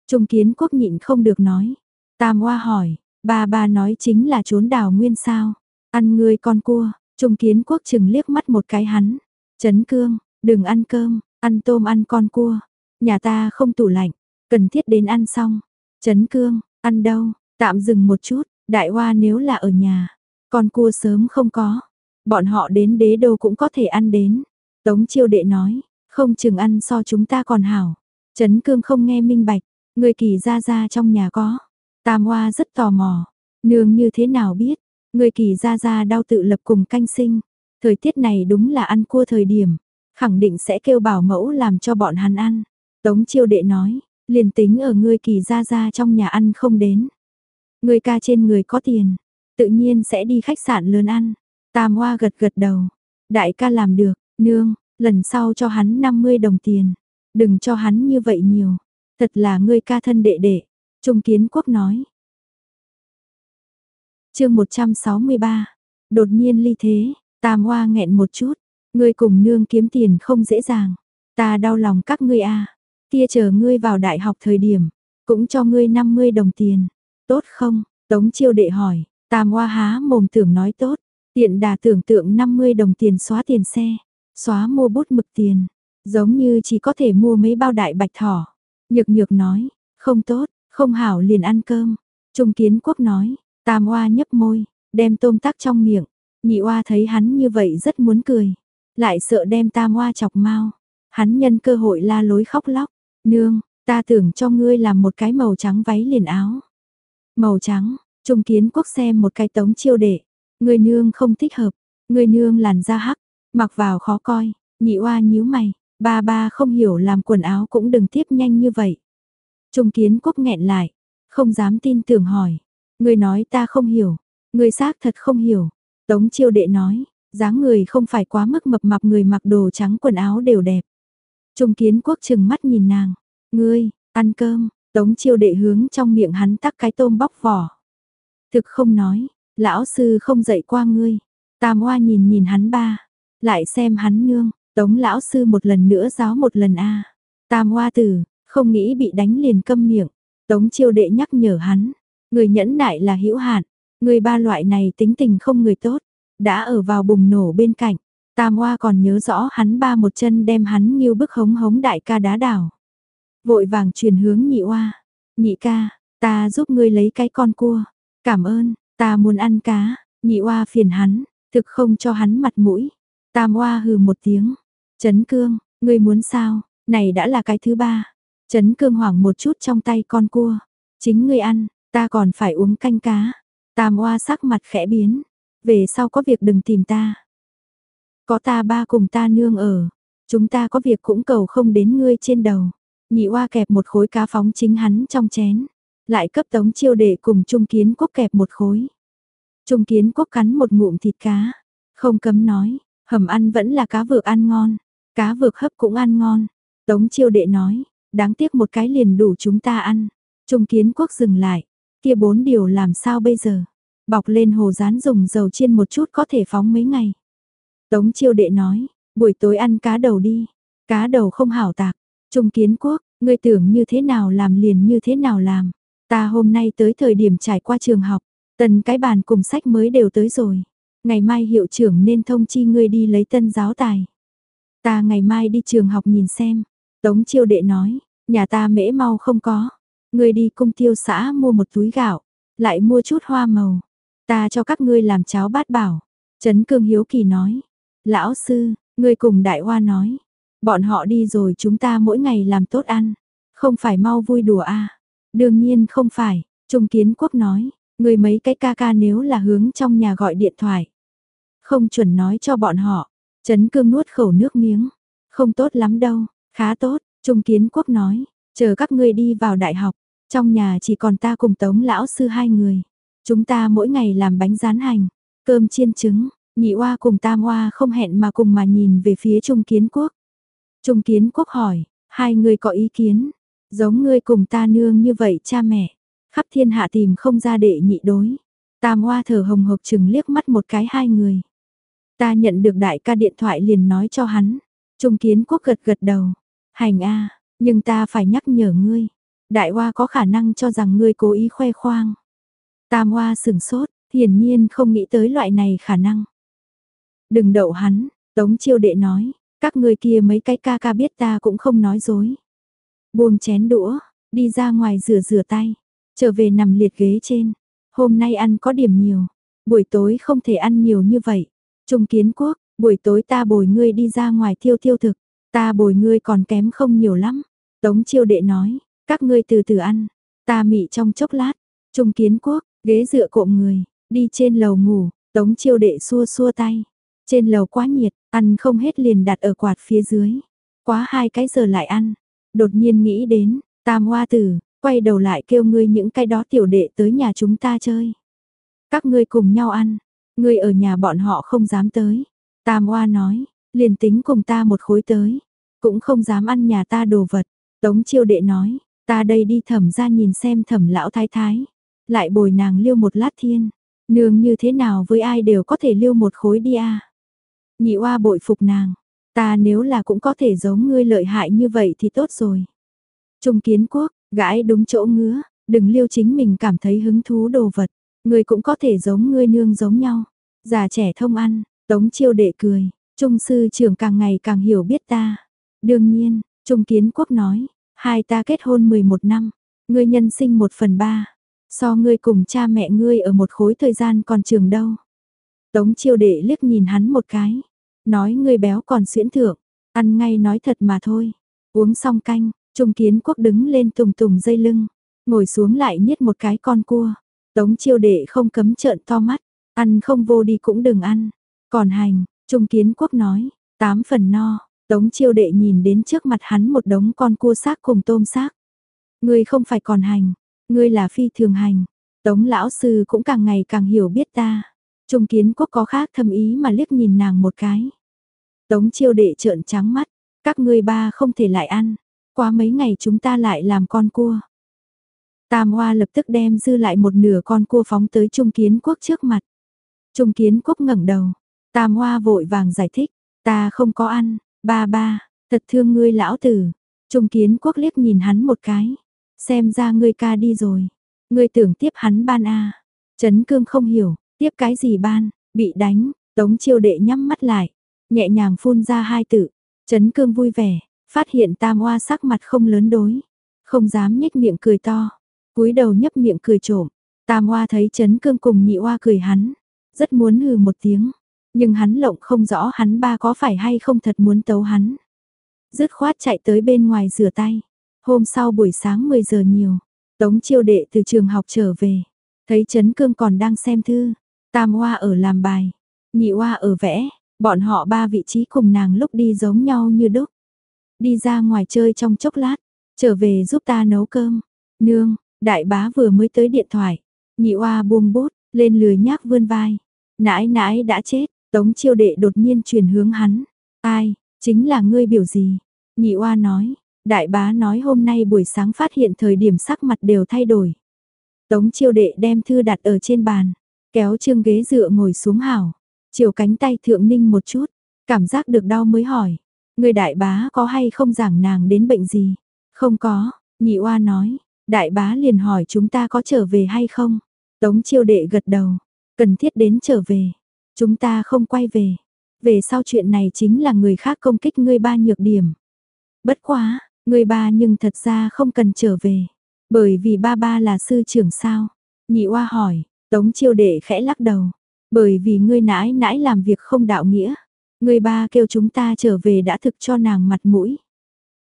Trung kiến quốc nhịn không được nói. Tam Hoa hỏi, ba ba nói chính là trốn đào nguyên sao. Ăn người con cua, Trung kiến quốc chừng liếc mắt một cái hắn. Trấn cương, đừng ăn cơm, ăn tôm ăn con cua. Nhà ta không tủ lạnh, cần thiết đến ăn xong. Trấn cương, ăn đâu, tạm dừng một chút, đại hoa nếu là ở nhà. Con cua sớm không có. Bọn họ đến đế đô cũng có thể ăn đến. Tống chiêu đệ nói, không chừng ăn so chúng ta còn hảo. Trấn cương không nghe minh bạch, người kỳ ra ra trong nhà có. Tam hoa rất tò mò, nương như thế nào biết, người kỳ ra ra đau tự lập cùng canh sinh. Thời tiết này đúng là ăn cua thời điểm, khẳng định sẽ kêu bảo mẫu làm cho bọn hắn ăn. Tống chiêu đệ nói, liền tính ở ngươi kỳ ra ra trong nhà ăn không đến. Người ca trên người có tiền, tự nhiên sẽ đi khách sạn lớn ăn. Tam Hoa gật gật đầu, đại ca làm được, nương, lần sau cho hắn 50 đồng tiền, đừng cho hắn như vậy nhiều, thật là ngươi ca thân đệ đệ. Trung Kiến Quốc nói. chương 163, đột nhiên ly thế, Tam Hoa nghẹn một chút, ngươi cùng nương kiếm tiền không dễ dàng, ta đau lòng các ngươi a. Kia chờ ngươi vào đại học thời điểm, cũng cho ngươi 50 đồng tiền, tốt không? Tống chiêu đệ hỏi, Tam Hoa há mồm tưởng nói tốt, tiện đà tưởng tượng 50 đồng tiền xóa tiền xe, xóa mua bút mực tiền, giống như chỉ có thể mua mấy bao đại bạch thỏ. Nhược nhược nói, không tốt, không hảo liền ăn cơm. Trung kiến quốc nói, tam oa nhấp môi, đem tôm tắc trong miệng. Nhị oa thấy hắn như vậy rất muốn cười. Lại sợ đem tam oa chọc mau. Hắn nhân cơ hội la lối khóc lóc. Nương, ta tưởng cho ngươi làm một cái màu trắng váy liền áo. Màu trắng, trung kiến quốc xem một cái tống chiêu đệ. Người nương không thích hợp. Người nương làn da hắc, mặc vào khó coi. Nhị oa nhíu mày. Ba ba không hiểu làm quần áo cũng đừng tiếp nhanh như vậy. Trung kiến quốc nghẹn lại, không dám tin tưởng hỏi. Người nói ta không hiểu, người xác thật không hiểu. Tống chiêu đệ nói, dáng người không phải quá mức mập mạp người mặc đồ trắng quần áo đều đẹp. Trung kiến quốc chừng mắt nhìn nàng, ngươi, ăn cơm, tống chiêu đệ hướng trong miệng hắn tắc cái tôm bóc vỏ. Thực không nói, lão sư không dạy qua ngươi. Tam hoa nhìn nhìn hắn ba, lại xem hắn nương, tống lão sư một lần nữa giáo một lần a Tam hoa tử, không nghĩ bị đánh liền câm miệng. Tống chiêu đệ nhắc nhở hắn, người nhẫn nại là hữu hạn, người ba loại này tính tình không người tốt, đã ở vào bùng nổ bên cạnh. Tam Hoa còn nhớ rõ hắn ba một chân đem hắn nghiêu bức hống hống đại ca đá đảo. Vội vàng truyền hướng nhị Hoa, nhị ca, ta giúp ngươi lấy cái con cua, cảm ơn, ta muốn ăn cá, nhị Hoa phiền hắn, thực không cho hắn mặt mũi. Tam Hoa hừ một tiếng, chấn cương, ngươi muốn sao, này đã là cái thứ ba. Trấn cương hoảng một chút trong tay con cua. Chính ngươi ăn, ta còn phải uống canh cá. Tam oa sắc mặt khẽ biến. Về sau có việc đừng tìm ta. Có ta ba cùng ta nương ở. Chúng ta có việc cũng cầu không đến ngươi trên đầu. Nhị oa kẹp một khối cá phóng chính hắn trong chén. Lại cấp tống chiêu đệ cùng Trung Kiến Quốc kẹp một khối. Trung Kiến Quốc cắn một ngụm thịt cá. Không cấm nói, hầm ăn vẫn là cá vược ăn ngon. Cá vược hấp cũng ăn ngon. Tống chiêu đệ nói, đáng tiếc một cái liền đủ chúng ta ăn. Trung kiến quốc dừng lại, kia bốn điều làm sao bây giờ? Bọc lên hồ rán dùng dầu chiên một chút có thể phóng mấy ngày. Tống chiêu đệ nói, buổi tối ăn cá đầu đi, cá đầu không hảo tạc. Trung kiến quốc, ngươi tưởng như thế nào làm liền như thế nào làm. Ta hôm nay tới thời điểm trải qua trường học, tần cái bàn cùng sách mới đều tới rồi. Ngày mai hiệu trưởng nên thông chi ngươi đi lấy tân giáo tài. Ta ngày mai đi trường học nhìn xem, Tống chiêu đệ nói, nhà ta mễ mau không có. Ngươi đi cung tiêu xã mua một túi gạo, lại mua chút hoa màu. Ta cho các ngươi làm cháo bát bảo. Trấn Cương Hiếu Kỳ nói. Lão sư, ngươi cùng đại hoa nói. Bọn họ đi rồi chúng ta mỗi ngày làm tốt ăn. Không phải mau vui đùa à. Đương nhiên không phải, Trung Kiến Quốc nói. Người mấy cái ca ca nếu là hướng trong nhà gọi điện thoại. Không chuẩn nói cho bọn họ. Trấn Cương nuốt khẩu nước miếng. Không tốt lắm đâu, Khá tốt, Trung Kiến Quốc nói, chờ các ngươi đi vào đại học, trong nhà chỉ còn ta cùng Tống lão sư hai người. Chúng ta mỗi ngày làm bánh rán hành, cơm chiên trứng, nhị oa cùng tam oa không hẹn mà cùng mà nhìn về phía Trung Kiến Quốc. Trung Kiến Quốc hỏi, hai người có ý kiến, giống ngươi cùng ta nương như vậy cha mẹ, khắp thiên hạ tìm không ra đệ nhị đối. Tam oa thở hồng hộc chừng liếc mắt một cái hai người. Ta nhận được đại ca điện thoại liền nói cho hắn. Trung Kiến Quốc gật gật đầu. Hành a, nhưng ta phải nhắc nhở ngươi. Đại Hoa có khả năng cho rằng ngươi cố ý khoe khoang. Tam Hoa sừng sốt, hiển nhiên không nghĩ tới loại này khả năng. Đừng đậu hắn, Tống Chiêu Đệ nói, các ngươi kia mấy cái ca ca biết ta cũng không nói dối. Buông chén đũa, đi ra ngoài rửa rửa tay, trở về nằm liệt ghế trên. Hôm nay ăn có điểm nhiều, buổi tối không thể ăn nhiều như vậy. Trung Kiến Quốc, buổi tối ta bồi ngươi đi ra ngoài thiêu thiêu thực. Ta bồi ngươi còn kém không nhiều lắm. Tống chiêu đệ nói, các ngươi từ từ ăn. Ta mị trong chốc lát. Trung kiến quốc, ghế dựa cộm người, đi trên lầu ngủ. Tống chiêu đệ xua xua tay. Trên lầu quá nhiệt, ăn không hết liền đặt ở quạt phía dưới. Quá hai cái giờ lại ăn, đột nhiên nghĩ đến, tam hoa tử, quay đầu lại kêu ngươi những cái đó tiểu đệ tới nhà chúng ta chơi. Các ngươi cùng nhau ăn, ngươi ở nhà bọn họ không dám tới. Tam hoa nói, liền tính cùng ta một khối tới, cũng không dám ăn nhà ta đồ vật. Tống chiêu đệ nói, ta đây đi thẩm ra nhìn xem thẩm lão thái thái, lại bồi nàng liêu một lát thiên, nương như thế nào với ai đều có thể liêu một khối đi à. Nhị oa bội phục nàng, ta nếu là cũng có thể giống ngươi lợi hại như vậy thì tốt rồi. Trung kiến quốc, gãi đúng chỗ ngứa, đừng liêu chính mình cảm thấy hứng thú đồ vật, ngươi cũng có thể giống ngươi nương giống nhau. Già trẻ thông ăn, tống chiêu đệ cười, trung sư trưởng càng ngày càng hiểu biết ta. Đương nhiên, trung kiến quốc nói, hai ta kết hôn 11 năm, ngươi nhân sinh một phần ba, so ngươi cùng cha mẹ ngươi ở một khối thời gian còn trường đâu. Tống chiêu đệ liếc nhìn hắn một cái, nói ngươi béo còn xuyễn thượng, ăn ngay nói thật mà thôi. Uống xong canh, Trung Kiến Quốc đứng lên tùng tùng dây lưng, ngồi xuống lại niết một cái con cua. Tống chiêu đệ không cấm trợn to mắt, ăn không vô đi cũng đừng ăn. Còn hành, Trung Kiến Quốc nói, tám phần no, Tống chiêu đệ nhìn đến trước mặt hắn một đống con cua xác cùng tôm xác. Ngươi không phải còn hành, ngươi là phi thường hành. Tống lão sư cũng càng ngày càng hiểu biết ta. Trung kiến quốc có khác thâm ý mà liếc nhìn nàng một cái. Tống chiêu đệ trợn trắng mắt, các ngươi ba không thể lại ăn, qua mấy ngày chúng ta lại làm con cua. Tam Hoa lập tức đem dư lại một nửa con cua phóng tới Trung Kiến Quốc trước mặt. Trung Kiến Quốc ngẩng đầu, Tam Hoa vội vàng giải thích, ta không có ăn, ba ba, thật thương ngươi lão tử. Trung Kiến Quốc liếc nhìn hắn một cái, xem ra ngươi ca đi rồi, ngươi tưởng tiếp hắn ban a. À. Trấn Cương không hiểu, Tiếp cái gì ban, bị đánh, tống chiêu đệ nhắm mắt lại, nhẹ nhàng phun ra hai tự, Trấn cương vui vẻ, phát hiện tam hoa sắc mặt không lớn đối, không dám nhếch miệng cười to, cúi đầu nhấp miệng cười trộm, tam hoa thấy Trấn cương cùng nhị hoa cười hắn, rất muốn hừ một tiếng, nhưng hắn lộng không rõ hắn ba có phải hay không thật muốn tấu hắn. Dứt khoát chạy tới bên ngoài rửa tay, hôm sau buổi sáng 10 giờ nhiều, tống chiêu đệ từ trường học trở về, thấy chấn cương còn đang xem thư, Tam Hoa ở làm bài, nhị Hoa ở vẽ, bọn họ ba vị trí cùng nàng lúc đi giống nhau như đúc. Đi ra ngoài chơi trong chốc lát, trở về giúp ta nấu cơm. Nương, đại bá vừa mới tới điện thoại. Nhị Hoa buông bút, lên lười nhác vươn vai. Nãi nãi đã chết, tống chiêu đệ đột nhiên chuyển hướng hắn. Ai, chính là ngươi biểu gì? Nhị Oa nói, đại bá nói hôm nay buổi sáng phát hiện thời điểm sắc mặt đều thay đổi. Tống chiêu đệ đem thư đặt ở trên bàn. Kéo trương ghế dựa ngồi xuống hảo, chiều cánh tay thượng ninh một chút, cảm giác được đau mới hỏi, người đại bá có hay không giảng nàng đến bệnh gì? Không có, nhị oa nói, đại bá liền hỏi chúng ta có trở về hay không? Tống chiêu đệ gật đầu, cần thiết đến trở về, chúng ta không quay về. Về sau chuyện này chính là người khác công kích ngươi ba nhược điểm. Bất quá, người ba nhưng thật ra không cần trở về, bởi vì ba ba là sư trưởng sao? Nhị oa hỏi, Tống chiêu đệ khẽ lắc đầu, bởi vì ngươi nãi nãi làm việc không đạo nghĩa, người ba kêu chúng ta trở về đã thực cho nàng mặt mũi.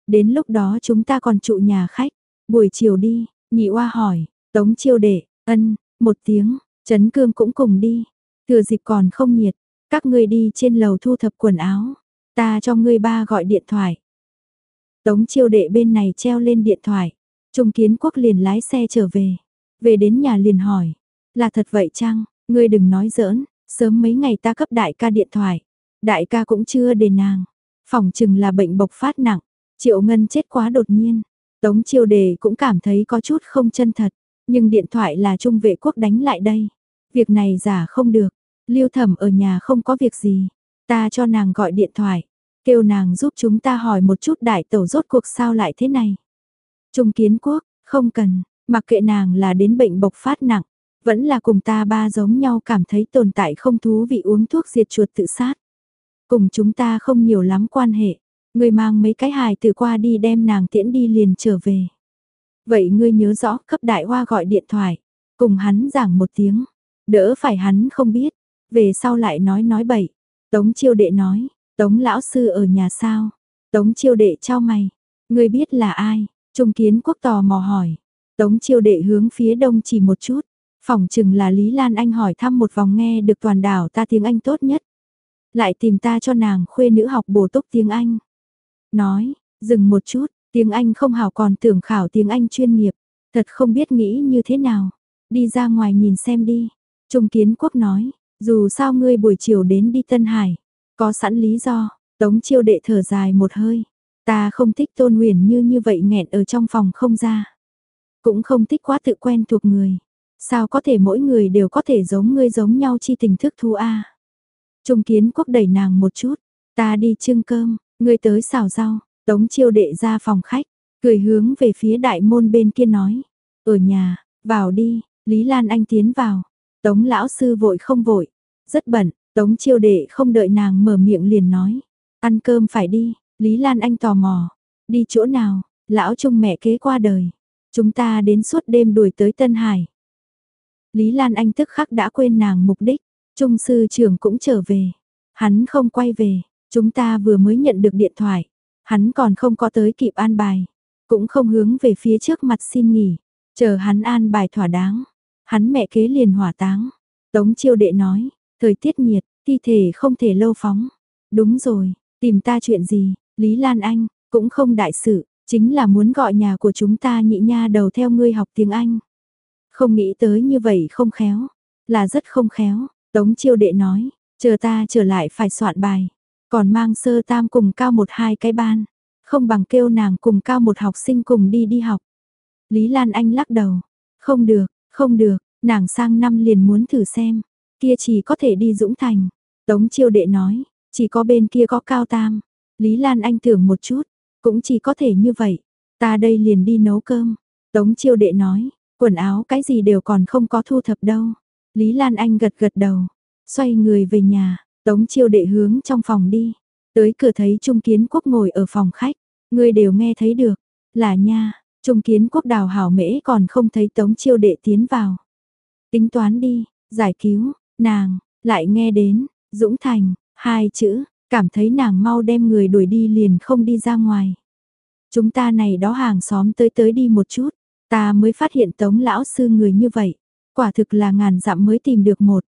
Đến lúc đó chúng ta còn trụ nhà khách, buổi chiều đi, nhị oa hỏi, tống chiêu đệ, ân, một tiếng, Trấn Cương cũng cùng đi, thừa dịp còn không nhiệt, các ngươi đi trên lầu thu thập quần áo, ta cho ngươi ba gọi điện thoại. Tống chiêu đệ bên này treo lên điện thoại, Trung Kiến Quốc liền lái xe trở về, về đến nhà liền hỏi, là thật vậy chăng, ngươi đừng nói giỡn, sớm mấy ngày ta cấp đại ca điện thoại. Đại ca cũng chưa đề nàng. Phòng chừng là bệnh bộc phát nặng. Triệu Ngân chết quá đột nhiên. Tống chiêu đề cũng cảm thấy có chút không chân thật. Nhưng điện thoại là trung vệ quốc đánh lại đây. Việc này giả không được. Lưu thẩm ở nhà không có việc gì. Ta cho nàng gọi điện thoại. Kêu nàng giúp chúng ta hỏi một chút đại tẩu rốt cuộc sao lại thế này. Trung kiến quốc, không cần, mặc kệ nàng là đến bệnh bộc phát nặng. Vẫn là cùng ta ba giống nhau cảm thấy tồn tại không thú vị uống thuốc diệt chuột tự sát. Cùng chúng ta không nhiều lắm quan hệ. Ngươi mang mấy cái hài từ qua đi đem nàng tiễn đi liền trở về. Vậy ngươi nhớ rõ cấp đại hoa gọi điện thoại. Cùng hắn giảng một tiếng. Đỡ phải hắn không biết. Về sau lại nói nói bậy. Tống chiêu đệ nói. Tống lão sư ở nhà sao? Tống chiêu đệ trao mày. Ngươi biết là ai? Trung kiến quốc tò mò hỏi. Tống chiêu đệ hướng phía đông chỉ một chút. Phòng chừng là Lý Lan Anh hỏi thăm một vòng nghe được toàn đảo ta tiếng Anh tốt nhất. lại tìm ta cho nàng khuê nữ học bổ túc tiếng Anh. Nói, dừng một chút, tiếng Anh không hảo còn tưởng khảo tiếng Anh chuyên nghiệp, thật không biết nghĩ như thế nào. Đi ra ngoài nhìn xem đi. Trung Kiến Quốc nói, dù sao ngươi buổi chiều đến đi Tân Hải, có sẵn lý do, Tống chiêu đệ thở dài một hơi. Ta không thích tôn huyền như như vậy nghẹn ở trong phòng không ra. Cũng không thích quá tự quen thuộc người. Sao có thể mỗi người đều có thể giống ngươi giống nhau chi tình thức thu a Trung kiến quốc đẩy nàng một chút. Ta đi trưng cơm, ngươi tới xào rau. Tống chiêu đệ ra phòng khách, cười hướng về phía đại môn bên kia nói. Ở nhà, vào đi, Lý Lan Anh tiến vào. Tống lão sư vội không vội. Rất bận, Tống chiêu đệ không đợi nàng mở miệng liền nói. Ăn cơm phải đi, Lý Lan Anh tò mò. Đi chỗ nào, lão trung mẹ kế qua đời. Chúng ta đến suốt đêm đuổi tới Tân Hải. Lý Lan Anh tức khắc đã quên nàng mục đích. Trung sư trưởng cũng trở về. Hắn không quay về, chúng ta vừa mới nhận được điện thoại. Hắn còn không có tới kịp an bài. Cũng không hướng về phía trước mặt xin nghỉ. Chờ hắn an bài thỏa đáng. Hắn mẹ kế liền hỏa táng. Tống chiêu đệ nói, thời tiết nhiệt, thi thể không thể lâu phóng. Đúng rồi, tìm ta chuyện gì, Lý Lan Anh, cũng không đại sự, chính là muốn gọi nhà của chúng ta nhị nha đầu theo ngươi học tiếng Anh. Không nghĩ tới như vậy không khéo, là rất không khéo, Tống chiêu đệ nói, chờ ta trở lại phải soạn bài, còn mang sơ tam cùng cao một hai cái ban, không bằng kêu nàng cùng cao một học sinh cùng đi đi học. Lý Lan Anh lắc đầu, không được, không được, nàng sang năm liền muốn thử xem, kia chỉ có thể đi Dũng Thành. Tống chiêu đệ nói, chỉ có bên kia có cao tam. Lý Lan Anh tưởng một chút, cũng chỉ có thể như vậy. Ta đây liền đi nấu cơm. Tống chiêu đệ nói, quần áo cái gì đều còn không có thu thập đâu. Lý Lan Anh gật gật đầu, xoay người về nhà, tống chiêu đệ hướng trong phòng đi. Tới cửa thấy Trung Kiến Quốc ngồi ở phòng khách, người đều nghe thấy được, là nha, Trung Kiến Quốc đào hảo mễ còn không thấy tống chiêu đệ tiến vào. Tính toán đi, giải cứu, nàng, lại nghe đến, Dũng Thành, hai chữ, cảm thấy nàng mau đem người đuổi đi liền không đi ra ngoài. Chúng ta này đó hàng xóm tới tới đi một chút, ta mới phát hiện tống lão sư người như vậy. Quả thực là ngàn dặm mới tìm được một,